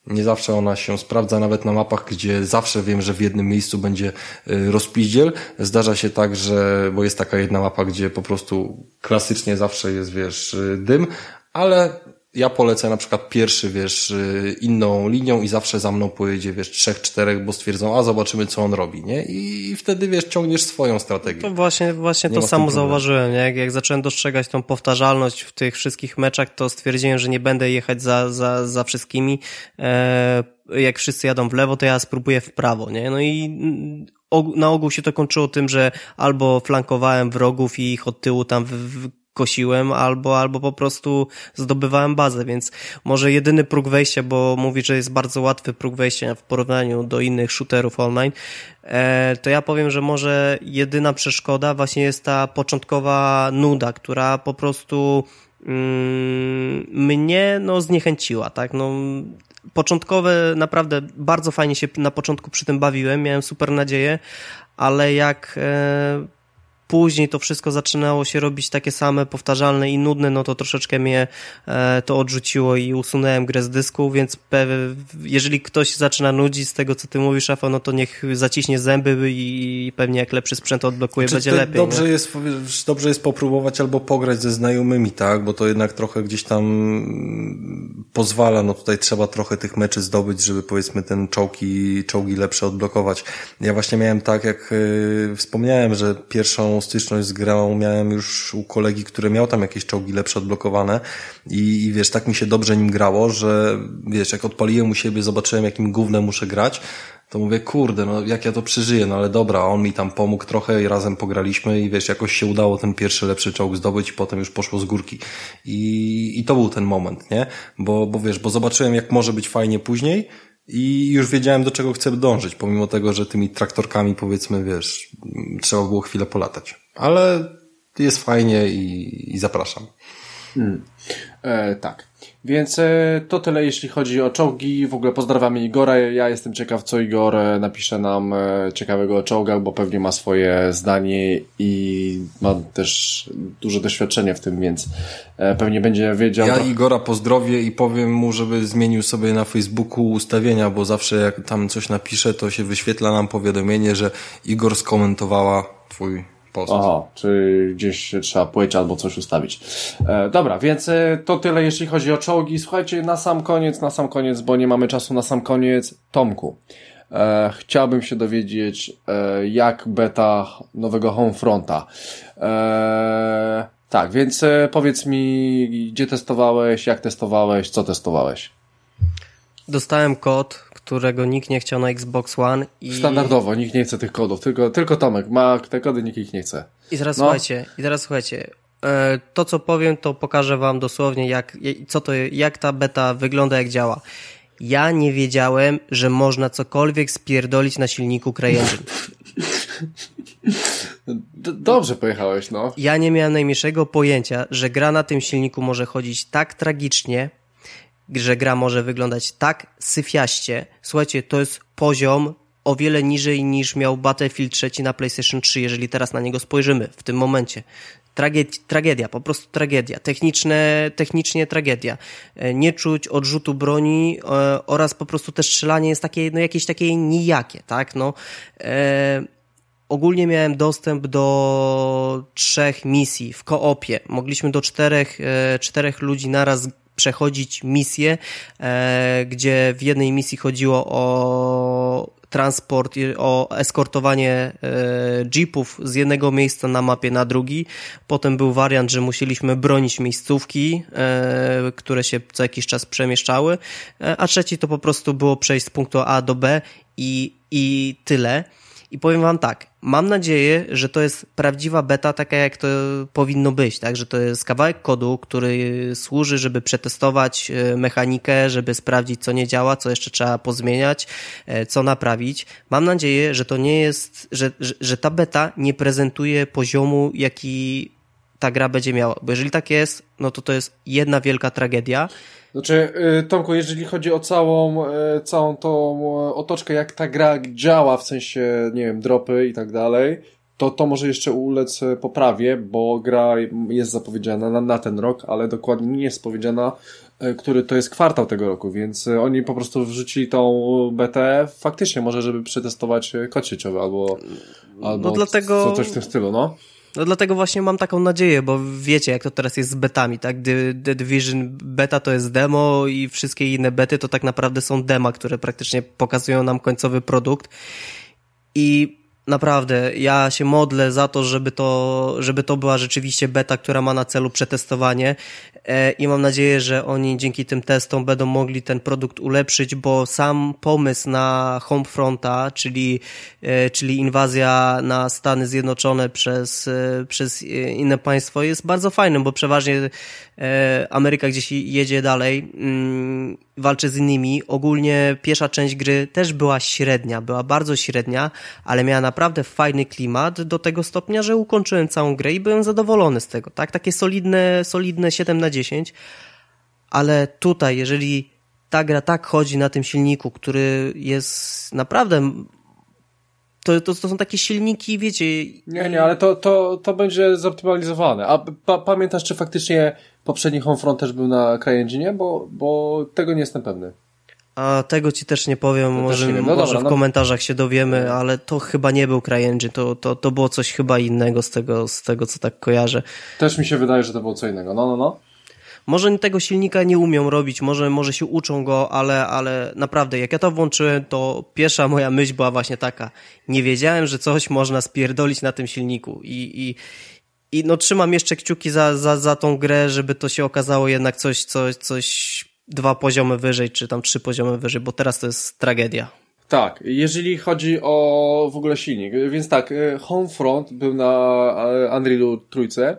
Nie zawsze ona się sprawdza, nawet na mapach, gdzie zawsze wiem, że w jednym miejscu będzie y, rozpiździel. Zdarza się tak, że, bo jest taka jedna mapa, gdzie po prostu klasycznie zawsze jest, wiesz, dym, ale ja polecę na przykład pierwszy, wiesz, y, inną linią i zawsze za mną pojedzie, wiesz, trzech, czterech, bo stwierdzą, a zobaczymy, co on robi, nie? I wtedy, wiesz, ciągniesz swoją strategię. To właśnie, właśnie to samo zauważyłem, nie? Jak, jak zacząłem dostrzegać tą powtarzalność w tych wszystkich meczach, to stwierdziłem, że nie będę jechać za, za, za wszystkimi. E, jak wszyscy jadą w lewo, to ja spróbuję w prawo, nie? No i na ogół się to kończyło tym, że albo flankowałem wrogów i ich od tyłu tam w, w kosiłem, albo, albo po prostu zdobywałem bazę, więc może jedyny próg wejścia, bo mówi, że jest bardzo łatwy próg wejścia w porównaniu do innych shooterów online, e, to ja powiem, że może jedyna przeszkoda właśnie jest ta początkowa nuda, która po prostu mm, mnie no zniechęciła, tak, no początkowe naprawdę bardzo fajnie się na początku przy tym bawiłem, miałem super nadzieję, ale jak e, później to wszystko zaczynało się robić takie same, powtarzalne i nudne, no to troszeczkę mnie e, to odrzuciło i usunąłem grę z dysku, więc jeżeli ktoś zaczyna nudzić z tego, co ty mówisz, Rafał, no to niech zaciśnie zęby i pewnie jak lepszy sprzęt odblokuje, będzie lepiej. Dobrze nie? jest, dobrze jest popróbować albo pograć ze znajomymi, tak, bo to jednak trochę gdzieś tam pozwala, no tutaj trzeba trochę tych meczy zdobyć, żeby powiedzmy ten czołgi, czołgi lepsze odblokować. Ja właśnie miałem tak, jak yy, wspomniałem, że pierwszą styczność z grą miałem już u kolegi, który miał tam jakieś czołgi lepsze odblokowane i, i wiesz, tak mi się dobrze nim grało, że wiesz, jak odpaliłem u siebie, zobaczyłem jakim gównem muszę grać, to mówię, kurde, no jak ja to przeżyję, no ale dobra, on mi tam pomógł trochę i razem pograliśmy i wiesz, jakoś się udało ten pierwszy lepszy czołg zdobyć i potem już poszło z górki. I, i to był ten moment, nie? Bo, bo wiesz, bo zobaczyłem jak może być fajnie później i już wiedziałem, do czego chcę dążyć, pomimo tego, że tymi traktorkami, powiedzmy, wiesz, trzeba było chwilę polatać. Ale jest fajnie i, i zapraszam. Hmm. E, tak. Więc e, to tyle, jeśli chodzi o czołgi. W ogóle pozdrawiamy Igora. Ja jestem ciekaw, co Igor e, napisze nam e, ciekawego o czołgach, bo pewnie ma swoje zdanie i ma też duże doświadczenie w tym, więc pewnie będzie wiedział. Ja Igora pozdrowię i powiem mu, żeby zmienił sobie na Facebooku ustawienia, bo zawsze jak tam coś napisze, to się wyświetla nam powiadomienie, że Igor skomentowała twój post. Aha, czy gdzieś trzeba płyć albo coś ustawić. E, dobra, więc e, to tyle jeśli chodzi o czołgi. Słuchajcie, na sam koniec, na sam koniec, bo nie mamy czasu na sam koniec. Tomku, e, chciałbym się dowiedzieć, e, jak beta nowego Homefronta. E, tak, więc e, powiedz mi, gdzie testowałeś, jak testowałeś, co testowałeś? Dostałem kod, którego nikt nie chciał na Xbox One. I... Standardowo, nikt nie chce tych kodów, tylko, tylko Tomek ma te kody, nikt ich nie chce. I teraz no. słuchajcie, i teraz słuchajcie, e, to co powiem, to pokażę wam dosłownie, jak, co to, jak ta beta wygląda, jak działa. Ja nie wiedziałem, że można cokolwiek spierdolić na silniku CryEngine. Dobrze pojechałeś, no. Ja nie miałem najmniejszego pojęcia, że gra na tym silniku może chodzić tak tragicznie, że gra może wyglądać tak syfiaście. Słuchajcie, to jest poziom o wiele niżej niż miał Battlefield 3 na PlayStation 3, jeżeli teraz na niego spojrzymy w tym momencie. Tragedia, po prostu tragedia. Techniczne, technicznie tragedia. E, nie czuć odrzutu broni e, oraz po prostu też strzelanie jest takie, no jakieś takie nijakie, tak, no. E, ogólnie miałem dostęp do trzech misji w koopie. Mogliśmy do czterech, e, czterech ludzi naraz przechodzić misję, e, gdzie w jednej misji chodziło o transport, o eskortowanie e, jeepów z jednego miejsca na mapie na drugi. Potem był wariant, że musieliśmy bronić miejscówki, e, które się co jakiś czas przemieszczały, a trzeci to po prostu było przejść z punktu A do B i, i tyle. I powiem wam tak, mam nadzieję, że to jest prawdziwa beta, taka jak to powinno być, tak? Że to jest kawałek kodu, który służy, żeby przetestować e, mechanikę, żeby sprawdzić, co nie działa, co jeszcze trzeba pozmieniać, e, co naprawić. Mam nadzieję, że to nie jest, że, że, że ta beta nie prezentuje poziomu, jaki ta gra będzie miała. Bo jeżeli tak jest, no to to jest jedna wielka tragedia. Znaczy, y, Tomku, jeżeli chodzi o całą, y, całą tą y, otoczkę, jak ta gra działa, w sensie, nie wiem, dropy i tak dalej, to to może jeszcze ulec poprawie, bo gra jest zapowiedziana na, na ten rok, ale dokładnie nie jest powiedziana który to jest kwartał tego roku, więc oni po prostu wrzucili tą BT faktycznie może, żeby przetestować kod sieciowy albo, albo no dlatego... coś w tym stylu, no. No dlatego właśnie mam taką nadzieję, bo wiecie, jak to teraz jest z betami, tak? The, Division beta to jest demo i wszystkie inne bety to tak naprawdę są dema, które praktycznie pokazują nam końcowy produkt. I naprawdę, ja się modlę za to, żeby to, żeby to była rzeczywiście beta, która ma na celu przetestowanie e, i mam nadzieję, że oni dzięki tym testom będą mogli ten produkt ulepszyć, bo sam pomysł na Homefronta, czyli, e, czyli inwazja na Stany Zjednoczone przez, e, przez inne państwo jest bardzo fajnym, bo przeważnie Ameryka gdzieś jedzie dalej, mm, walczy z innymi. Ogólnie pierwsza część gry też była średnia, była bardzo średnia, ale miała naprawdę fajny klimat do tego stopnia, że ukończyłem całą grę i byłem zadowolony z tego, tak? Takie solidne, solidne 7 na 10, ale tutaj, jeżeli ta gra tak chodzi na tym silniku, który jest naprawdę to, to, to są takie silniki, wiecie... Nie, nie, ale to, to, to będzie zoptymalizowane. A pa, pamiętasz, czy faktycznie poprzedni Homefront też był na CryEngine? Bo, bo tego nie jestem pewny. A tego ci też nie powiem, to może, nie no może dobra, w no... komentarzach się dowiemy, ale to chyba nie był CryEngine, to, to, to było coś chyba innego z tego, z tego, co tak kojarzę. Też mi się wydaje, że to było co innego, no, no, no. Może tego silnika nie umią robić, może, może się uczą go, ale, ale naprawdę, jak ja to włączyłem, to pierwsza moja myśl była właśnie taka. Nie wiedziałem, że coś można spierdolić na tym silniku i, i, i no trzymam jeszcze kciuki za, za, za tą grę, żeby to się okazało jednak coś, coś, coś dwa poziomy wyżej, czy tam trzy poziomy wyżej, bo teraz to jest tragedia. Tak, jeżeli chodzi o w ogóle silnik, więc tak, e, Homefront był na e, Unrealu trójce,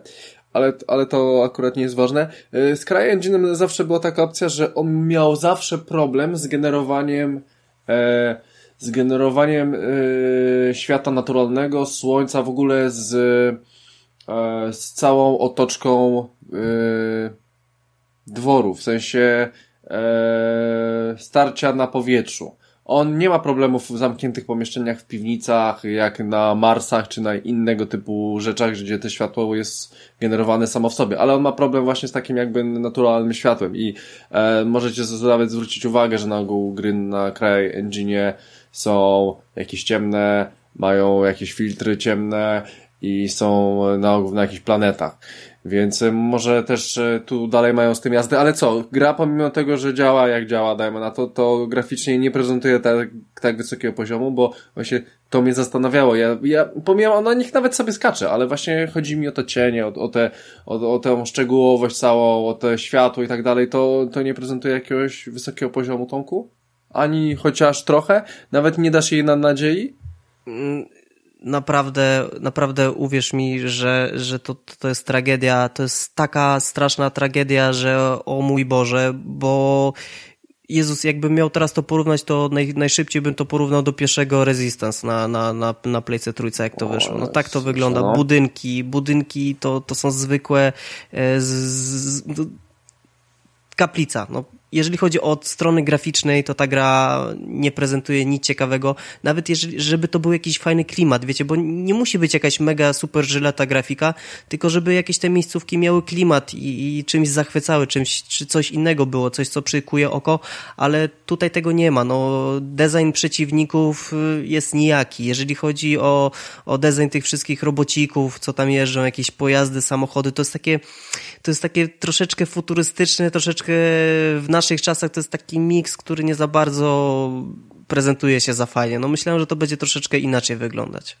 ale, ale to akurat nie jest ważne. E, z CryEngine'em zawsze była taka opcja, że on miał zawsze problem z generowaniem e, z generowaniem e, świata naturalnego, słońca, w ogóle z, e, z całą otoczką e, dworu, w sensie e, starcia na powietrzu. On nie ma problemów w zamkniętych pomieszczeniach, w piwnicach, jak na Marsach, czy na innego typu rzeczach, gdzie to światło jest generowane samo w sobie, ale on ma problem właśnie z takim jakby naturalnym światłem i e, możecie nawet zwrócić uwagę, że na ogół gry na kraj engine są jakieś ciemne, mają jakieś filtry ciemne i są na ogół na jakichś planetach. Więc e, może też e, tu dalej mają z tym jazdy, ale co? Gra pomimo tego, że działa jak działa, dajmy na to, to graficznie nie prezentuje tak, tak wysokiego poziomu, bo właśnie to mnie zastanawiało. Ja, ja pomijam, ona niech nawet sobie skacze, ale właśnie chodzi mi o te cienie, o, o, te, o, o tę szczegółowość całą, o te światło i tak dalej. To, to nie prezentuje jakiegoś wysokiego poziomu, Tomku? Ani chociaż trochę? Nawet nie dasz jej na nadziei? Naprawdę, naprawdę uwierz mi, że, że to, to jest tragedia, to jest taka straszna tragedia, że o mój Boże, bo Jezus, jakbym miał teraz to porównać, to naj, najszybciej bym to porównał do pierwszego Resistance na, na, na, na Playce Trójce, jak to wyszło. No tak to wygląda. No. Budynki, budynki to, to są zwykłe e, z, z, kaplica. No, jeżeli chodzi o strony graficznej, to ta gra nie prezentuje nic ciekawego. Nawet jeżeli, żeby to był jakiś fajny klimat, wiecie, bo nie musi być jakaś mega super żyleta grafika, tylko żeby jakieś te miejscówki miały klimat i, i czymś zachwycały, czymś, czy coś innego było, coś, co przykuje oko, ale tutaj tego nie ma. No, design przeciwników y, jest nijaki. Jeżeli chodzi o, o design tych wszystkich robocików, co tam jeżdżą, jakieś pojazdy, samochody, to jest takie, to jest takie troszeczkę futurystyczne, troszeczkę w naszych czasach to jest taki miks, który nie za bardzo prezentuje się za fajnie. No myślałem, że to będzie troszeczkę inaczej wyglądać.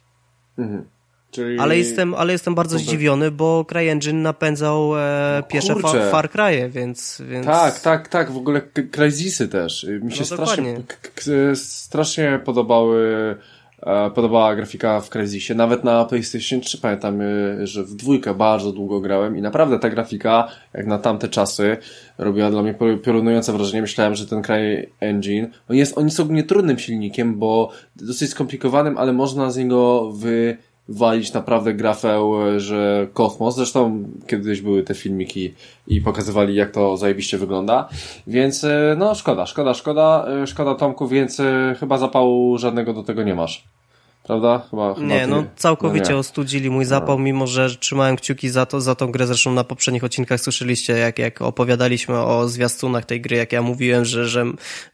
Mhm. Czyli... Ale jestem, ale jestem bardzo zdziwiony, bo CryEngine napędzał e, no, pierwsze fa Far Cry'e, więc, więc... Tak, tak, tak, w ogóle Crysisy też. Mi się no, strasznie, strasznie podobały podobała grafika w Crysisie. Nawet na PlayStation 3 pamiętam, e, że w dwójkę bardzo długo grałem i naprawdę ta grafika, jak na tamte czasy, robiła dla mnie piorunujące wrażenie. Myślałem, że ten Cry Engine, on jest, on jest ogólnie trudnym silnikiem, bo dosyć skomplikowanym, ale można z niego wy walić naprawdę grafę, że kosmos. Zresztą kiedyś były te filmiki i pokazywali, jak to zajebiście wygląda. Więc e, no szkoda, szkoda, szkoda, szkoda Tomku, więc chyba zapału żadnego do tego nie masz. Prawda? Chyba, chyba nie, no całkowicie no nie. ostudzili mój zapał, no. mimo że trzymałem kciuki za, to, za tą grę. Zresztą na poprzednich odcinkach słyszeliście, jak, jak opowiadaliśmy o zwiastunach tej gry, jak ja mówiłem, że, że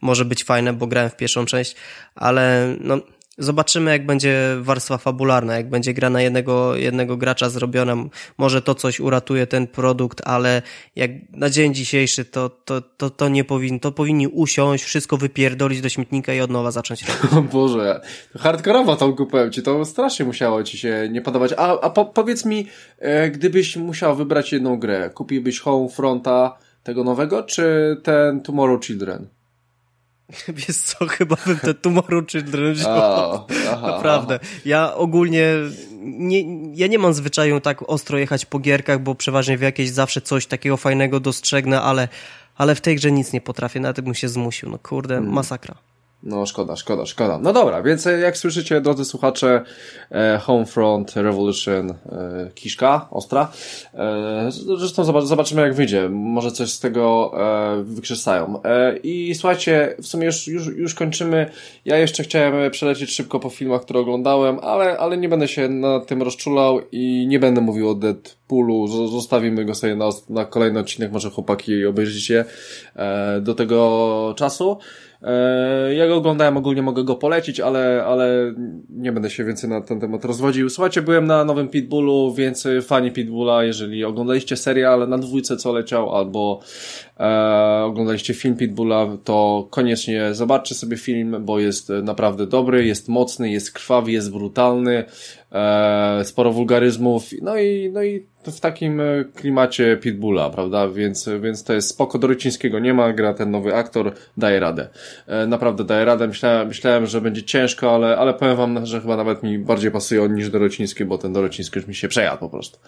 może być fajne, bo grałem w pierwszą część, ale no, Zobaczymy, jak będzie warstwa fabularna, jak będzie gra na jednego, jednego gracza zrobiona. Może to coś uratuje ten produkt, ale jak na dzień dzisiejszy to, to, to, to nie powinni, to powinni usiąść, wszystko wypierdolić do śmietnika i od nowa zacząć. O Boże, hardkorowo tą kupę ci, to strasznie musiało ci się nie podobać. A, a po, powiedz mi, e, gdybyś musiał wybrać jedną grę, kupiłbyś Homefronta tego nowego, czy ten Tomorrow Children? Wiesz co, chyba bym te Tomorrow Children wziął. Naprawdę. Ja ogólnie nie, ja nie mam zwyczaju tak ostro jechać po gierkach, bo przeważnie w jakieś zawsze coś takiego fajnego dostrzegnę, ale, ale w tej grze nic nie potrafię, na tym bym się zmusił. No kurde, hmm. masakra. No szkoda, szkoda, szkoda. No dobra, więc e, jak słyszycie, drodzy słuchacze, e, Homefront Revolution e, kiszka, ostra. Zresztą zobaczymy jak wyjdzie. Może coś z tego wykrzesają. I słuchajcie, w sumie już, już, już kończymy. Ja jeszcze chciałem przelecieć szybko po filmach, które oglądałem, ale, ale nie będę się na tym rozczulał i nie będę mówił o Deadpoolu. Zostawimy go sobie na, na kolejny odcinek, może chłopaki obejrzycie do tego czasu. E, ja go oglądałem, ogólnie mogę go polecić, ale, ale nie będę się więcej na ten temat rozwodził. Słuchajcie, byłem na nowym Pitbullu, więc fani Pitbulla, jeżeli oglądaliście serial na dwójce, co leciał, albo e, oglądaliście film Pitbulla, to koniecznie zobaczcie sobie film, bo jest naprawdę dobry, jest mocny, jest krwawy, jest brutalny, e, sporo wulgaryzmów, no i, no i w takim e, klimacie Pitbulla, prawda? Więc, więc to jest spoko. Dorocińskiego nie ma, gra ten nowy aktor, daje radę. E, naprawdę daje radę. Myślałem, myślałem, że będzie ciężko, ale, ale powiem wam, że chyba nawet mi bardziej pasuje on niż Dorociński, bo ten Dorociński już mi się przejadł po prostu.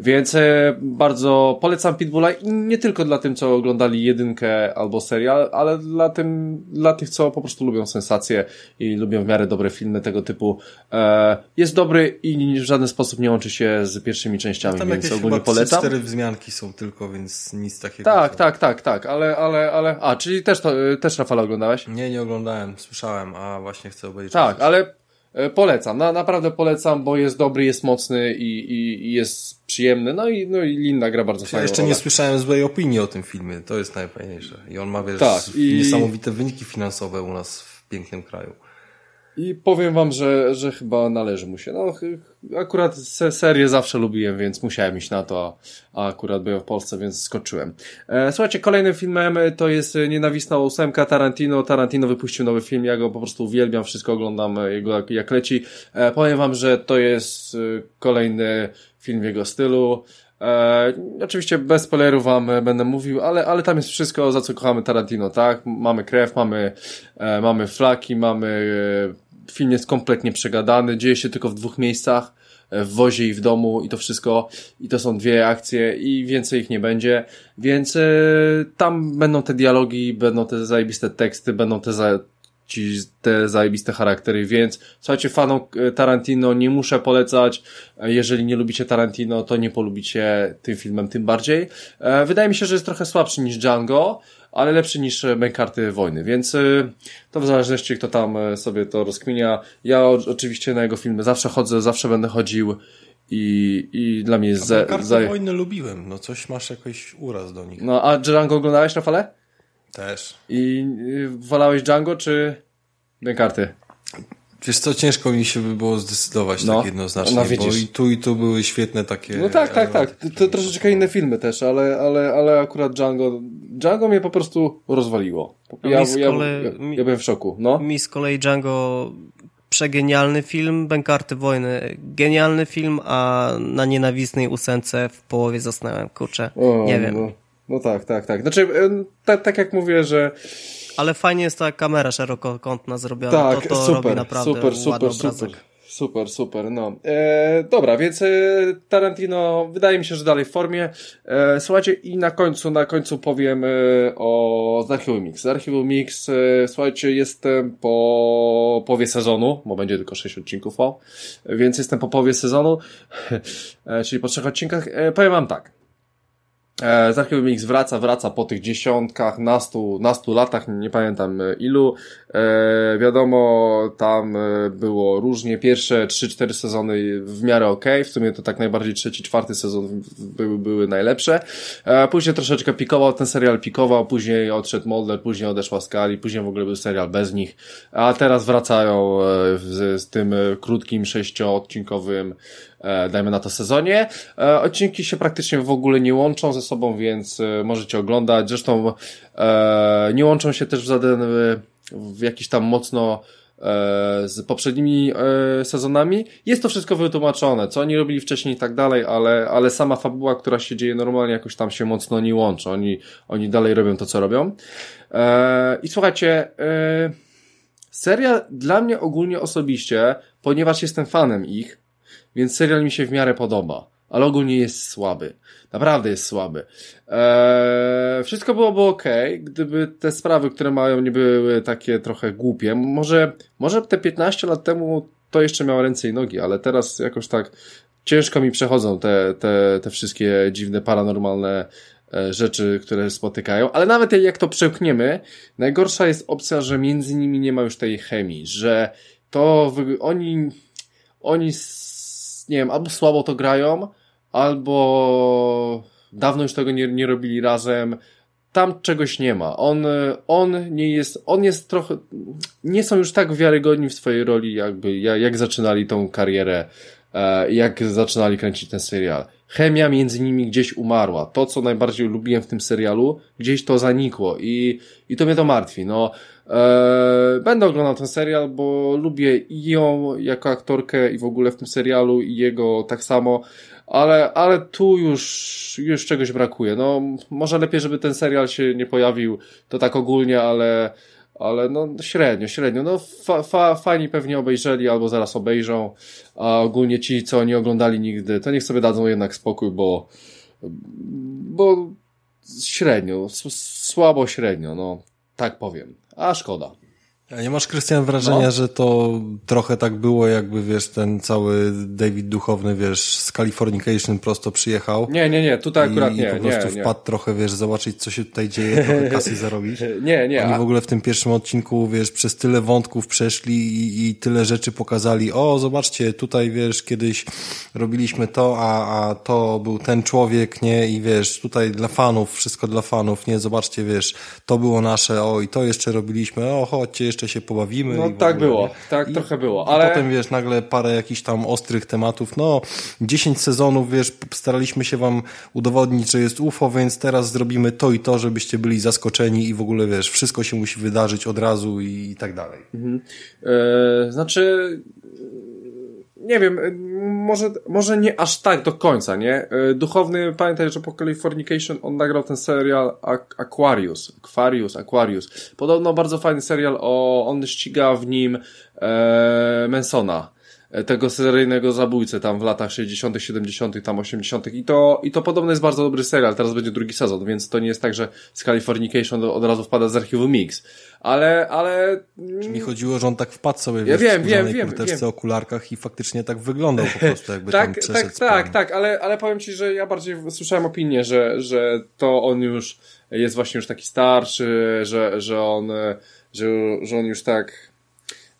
Więc e, bardzo polecam Pitbulla i nie tylko dla tym, co oglądali jedynkę albo serial, ale dla tym, dla tych, co po prostu lubią sensacje i lubią w miarę dobre filmy tego typu. Jest dobry i w żaden sposób nie łączy się z pierwszymi częściami. No więc ogólnie polecam. cztery wzmianki są tylko, więc nic takiego. Tak, co... tak, tak, tak, ale, ale, ale, a, czyli też to, też Rafała oglądałeś? Nie, nie oglądałem, słyszałem, a właśnie chcę obejrzeć. Tak, ale e, polecam, na, naprawdę polecam, bo jest dobry, jest mocny i, i, i jest przyjemny, no i, no i Linda gra bardzo fajnie. Ja jeszcze nie słyszałem złej opinii o tym filmie, to jest najfajniejsze. I on ma, wiesz, tak, i... niesamowite wyniki finansowe u nas w pięknym kraju. I powiem wam, że, że chyba należy mu się. No, akurat serię zawsze lubiłem, więc musiałem iść na to, a akurat byłem w Polsce, więc skoczyłem. E, słuchajcie, kolejnym filmem to jest Nienawistna ósemka Tarantino. Tarantino wypuścił nowy film, ja go po prostu uwielbiam, wszystko oglądam jego jak, jak leci. E, powiem wam, że to jest e, kolejny film w jego stylu. E, oczywiście bez spoilerów wam będę mówił, ale, ale tam jest wszystko, za co kochamy Tarantino, tak? Mamy krew, mamy, e, mamy flaki, mamy e, film jest kompletnie przegadany, dzieje się tylko w dwóch miejscach, e, w wozie i w domu i to wszystko, i to są dwie akcje i więcej ich nie będzie, więc y, tam będą te dialogi, będą te zajebiste teksty, będą te, za, ci, te zajebiste charaktery, więc słuchajcie, fanom e, Tarantino nie muszę polecać, jeżeli nie lubicie Tarantino, to nie polubicie tym filmem tym bardziej. Wydaje mi się, że jest trochę słabszy niż Django, ale lepszy niż karty wojny, więc y, to w zależności kto tam y, sobie to rozkminia. Ja oczywiście na jego filmy zawsze chodzę, zawsze będę chodził i, i dla mnie jest... Za, karty wojny lubiłem, no coś masz jakiś uraz do nich. No a Django oglądałeś, Rafale? Też. I y, wolałeś Django czy karty? Wiesz co, ciężko mi się by było zdecydować no, tak jednoznacznie, no bo i tu i tu były świetne takie... No tak, tak, tak. To troszeczkę inne filmy też, ale, ale, ale akurat Django, Django mnie po prostu rozwaliło. Ja, ja, kolei, ja, ja, byłem w szoku. No. Mi z kolei Django przegenialny film, Bękarty Wojny genialny film, a na nienawistnej ósence w połowie zasnąłem, kurczę, o, nie wiem. No, no tak, tak, tak. Znaczy, tak, tak jak mówię, że ale fajnie jest ta kamera szerokokątna zrobiona. Tak, to, to super, robi naprawdę super, super, super. Super, super, no. E, dobra, więc e, Tarantino wydaje mi się, że dalej w formie. E, słuchajcie, i na końcu, na końcu powiem e, o z Archiwum Mix. Z Archiwum Mix, e, słuchajcie, jestem po połowie sezonu, bo będzie tylko 6 odcinków, o, więc jestem po połowie sezonu, e, czyli po trzech odcinkach. E, powiem wam tak. E, z Archiwum Mix wraca, wraca po tych dziesiątkach, nastu, nastu latach, nie pamiętam e, ilu. E, wiadomo, tam e, było różnie. Pierwsze 3-4 sezony w miarę ok, w sumie to tak najbardziej trzeci, czwarty sezon były, były najlepsze. E, później troszeczkę pikował, ten serial pikował, później odszedł Mulder, później odeszła Skali, później w ogóle był serial bez nich, a teraz wracają z, z tym krótkim, sześcioodcinkowym E, dajmy na to sezonie. E, odcinki się praktycznie w ogóle nie łączą ze sobą, więc e, możecie oglądać. Zresztą nie łączą się też w żaden, w jakiś tam mocno z poprzednimi sezonami. Jest to wszystko wytłumaczone, co oni robili wcześniej i tak dalej, ale, ale sama fabuła, która się dzieje normalnie, jakoś tam się mocno nie łączy. Oni, oni dalej robią to, co robią. I słuchajcie, seria dla mnie ogólnie osobiście, ponieważ jestem fanem ich, więc serial mi się w miarę podoba, ale ogólnie jest słaby. Naprawdę jest słaby. Eee, wszystko byłoby ok, gdyby te sprawy, które mają, nie były takie trochę głupie. Może, może te 15 lat temu to jeszcze miało ręce i nogi, ale teraz jakoś tak ciężko mi przechodzą te, te, te wszystkie dziwne, paranormalne e, rzeczy, które spotykają, ale nawet jak to przełkniemy, najgorsza jest opcja, że między nimi nie ma już tej chemii, że to oni, oni nie wiem, albo słabo to grają, albo dawno już tego nie, nie robili razem. Tam czegoś nie ma. On, on nie jest, on jest trochę, nie są już tak wiarygodni w swojej roli, jakby, jak, jak zaczynali tą karierę, e, jak zaczynali kręcić ten serial. Chemia między nimi gdzieś umarła. To, co najbardziej lubiłem w tym serialu, gdzieś to zanikło i, i to mnie to martwi. No, Eee, będę oglądał ten serial, bo lubię i ją jako aktorkę i w ogóle w tym serialu i jego tak samo, ale, ale tu już, już czegoś brakuje. No, może lepiej, żeby ten serial się nie pojawił, to tak ogólnie, ale, ale no średnio, średnio. No fa, fa, fani pewnie obejrzeli albo zaraz obejrzą, a ogólnie ci, co nie oglądali nigdy, to niech sobie dadzą jednak spokój, bo, bo średnio, słabo średnio, no tak powiem a szkoda. A nie masz, Krystian, wrażenia, no. że to trochę tak było, jakby, wiesz, ten cały David Duchowny, wiesz, z Californication prosto przyjechał? Nie, nie, nie, tutaj akurat nie, I po prostu nie, wpadł trochę, wiesz, zobaczyć, co się tutaj dzieje, trochę kasy zarobić. nie, nie. Oni w ogóle w tym pierwszym odcinku, wiesz, przez tyle wątków przeszli i, i tyle rzeczy pokazali. O, zobaczcie, tutaj, wiesz, kiedyś robiliśmy to, a, a to był ten człowiek, nie? I wiesz, tutaj dla fanów, wszystko dla fanów, nie? Zobaczcie, wiesz, to było nasze, o, i to jeszcze robiliśmy, o, chodźcie, jeszcze jeszcze się pobawimy. No tak ogóle, było, tak I, trochę było. Ale... potem wiesz, nagle parę jakichś tam ostrych tematów, no 10 sezonów, wiesz, staraliśmy się wam udowodnić, że jest UFO, więc teraz zrobimy to i to, żebyście byli zaskoczeni i w ogóle wiesz, wszystko się musi wydarzyć od razu i, i tak dalej. Mhm. E, znaczy nie wiem, może, może nie aż tak do końca, nie? E, duchowny, pamiętaj, że po Californication on nagrał ten serial Aquarius, Aquarius, Aquarius. Podobno bardzo fajny serial, o, on ściga w nim e, Mansona tego seryjnego zabójcę tam w latach 60., 70., tam 80. I to, i to podobno jest bardzo dobry serial. Teraz będzie drugi sezon, więc to nie jest tak, że z Californication od razu wpada z archiwum Mix. Ale, ale. Czy mi chodziło, że on tak wpadł sobie ja wiem, wiem, wiem, wiem. okularkach i faktycznie tak wyglądał po prostu, jakby tak, tam Tak, tak, tak, ale, ale powiem ci, że ja bardziej słyszałem opinię, że, że to on już jest właśnie już taki starszy, że, że on, że, że on już tak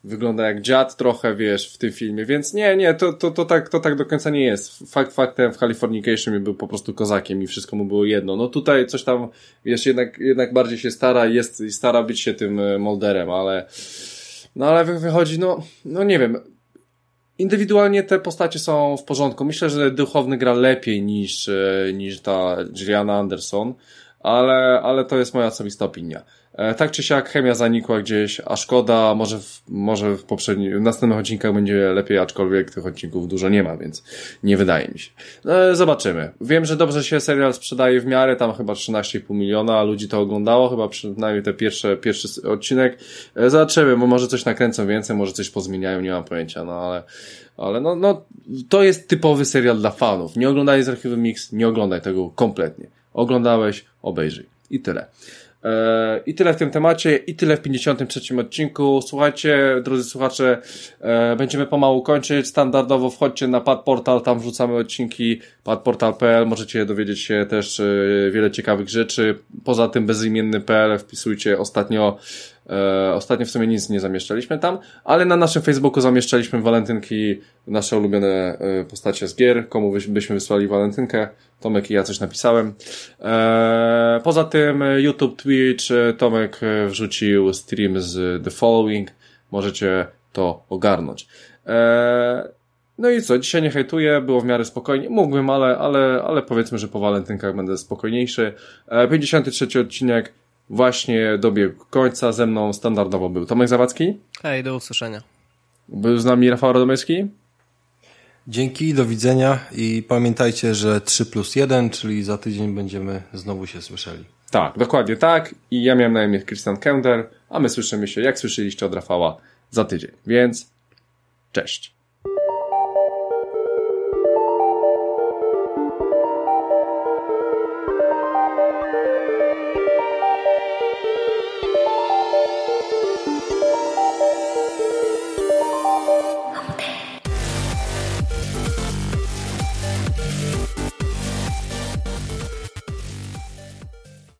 wygląda jak dziad trochę, wiesz, w tym filmie, więc nie, nie, to, to, to, tak, to tak do końca nie jest. Fakt faktem w Californication był po prostu kozakiem i wszystko mu było jedno. No tutaj coś tam, wiesz, jednak, jednak bardziej się stara jest i stara być się tym e, molderem, ale no ale wychodzi, no, no nie wiem, Indywidualnie te postacie są w porządku. Myślę, że duchowny gra lepiej niż, e, niż ta Gilliana Anderson, ale, ale to jest moja osobista opinia. E, tak czy siak chemia zanikła gdzieś, a szkoda, może w, może w poprzednich, w następnych odcinkach będzie lepiej, aczkolwiek tych odcinków dużo nie ma, więc nie wydaje mi się. No, zobaczymy. Wiem, że dobrze się serial sprzedaje w miarę, tam chyba 13,5 miliona ludzi to oglądało, chyba przynajmniej te pierwsze, pierwszy odcinek. E, zobaczymy, bo może coś nakręcą więcej, może coś pozmieniają, nie mam pojęcia, no ale, ale no, no, to jest typowy serial dla fanów. Nie oglądaj z archiwum Mix, nie oglądaj tego kompletnie. Oglądałeś, obejrzyj. I tyle. E, I tyle w tym temacie, i tyle w 53 odcinku. Słuchajcie, drodzy słuchacze, e, będziemy pomału kończyć. Standardowo wchodźcie na Padportal, tam wrzucamy odcinki padportal.pl. Możecie dowiedzieć się też e, wiele ciekawych rzeczy. Poza tym bezimienny.pl wpisujcie ostatnio E, ostatnio w sumie nic nie zamieszczaliśmy tam, ale na naszym Facebooku zamieszczaliśmy walentynki, nasze ulubione e, postacie z gier, komu byśmy wysłali walentynkę. Tomek i ja coś napisałem. E, poza tym YouTube, Twitch, Tomek wrzucił stream z The Following. Możecie to ogarnąć. No i co, dzisiaj nie hejtuję, było w miarę spokojnie. Mógłbym, ale, ale, ale powiedzmy, że po walentynkach będę spokojniejszy. 53 odcinek właśnie dobiegł końca. Ze mną standardowo był Tomek Zawadzki. Hej, do usłyszenia. Był z nami Rafał Radomyski. Dzięki, do widzenia i pamiętajcie, że 3 plus 1, czyli za tydzień będziemy znowu się słyszeli. Tak, dokładnie tak. I ja miałem na imię Christian Kender, a my słyszymy się, jak słyszeliście od Rafała, za tydzień. Więc cześć.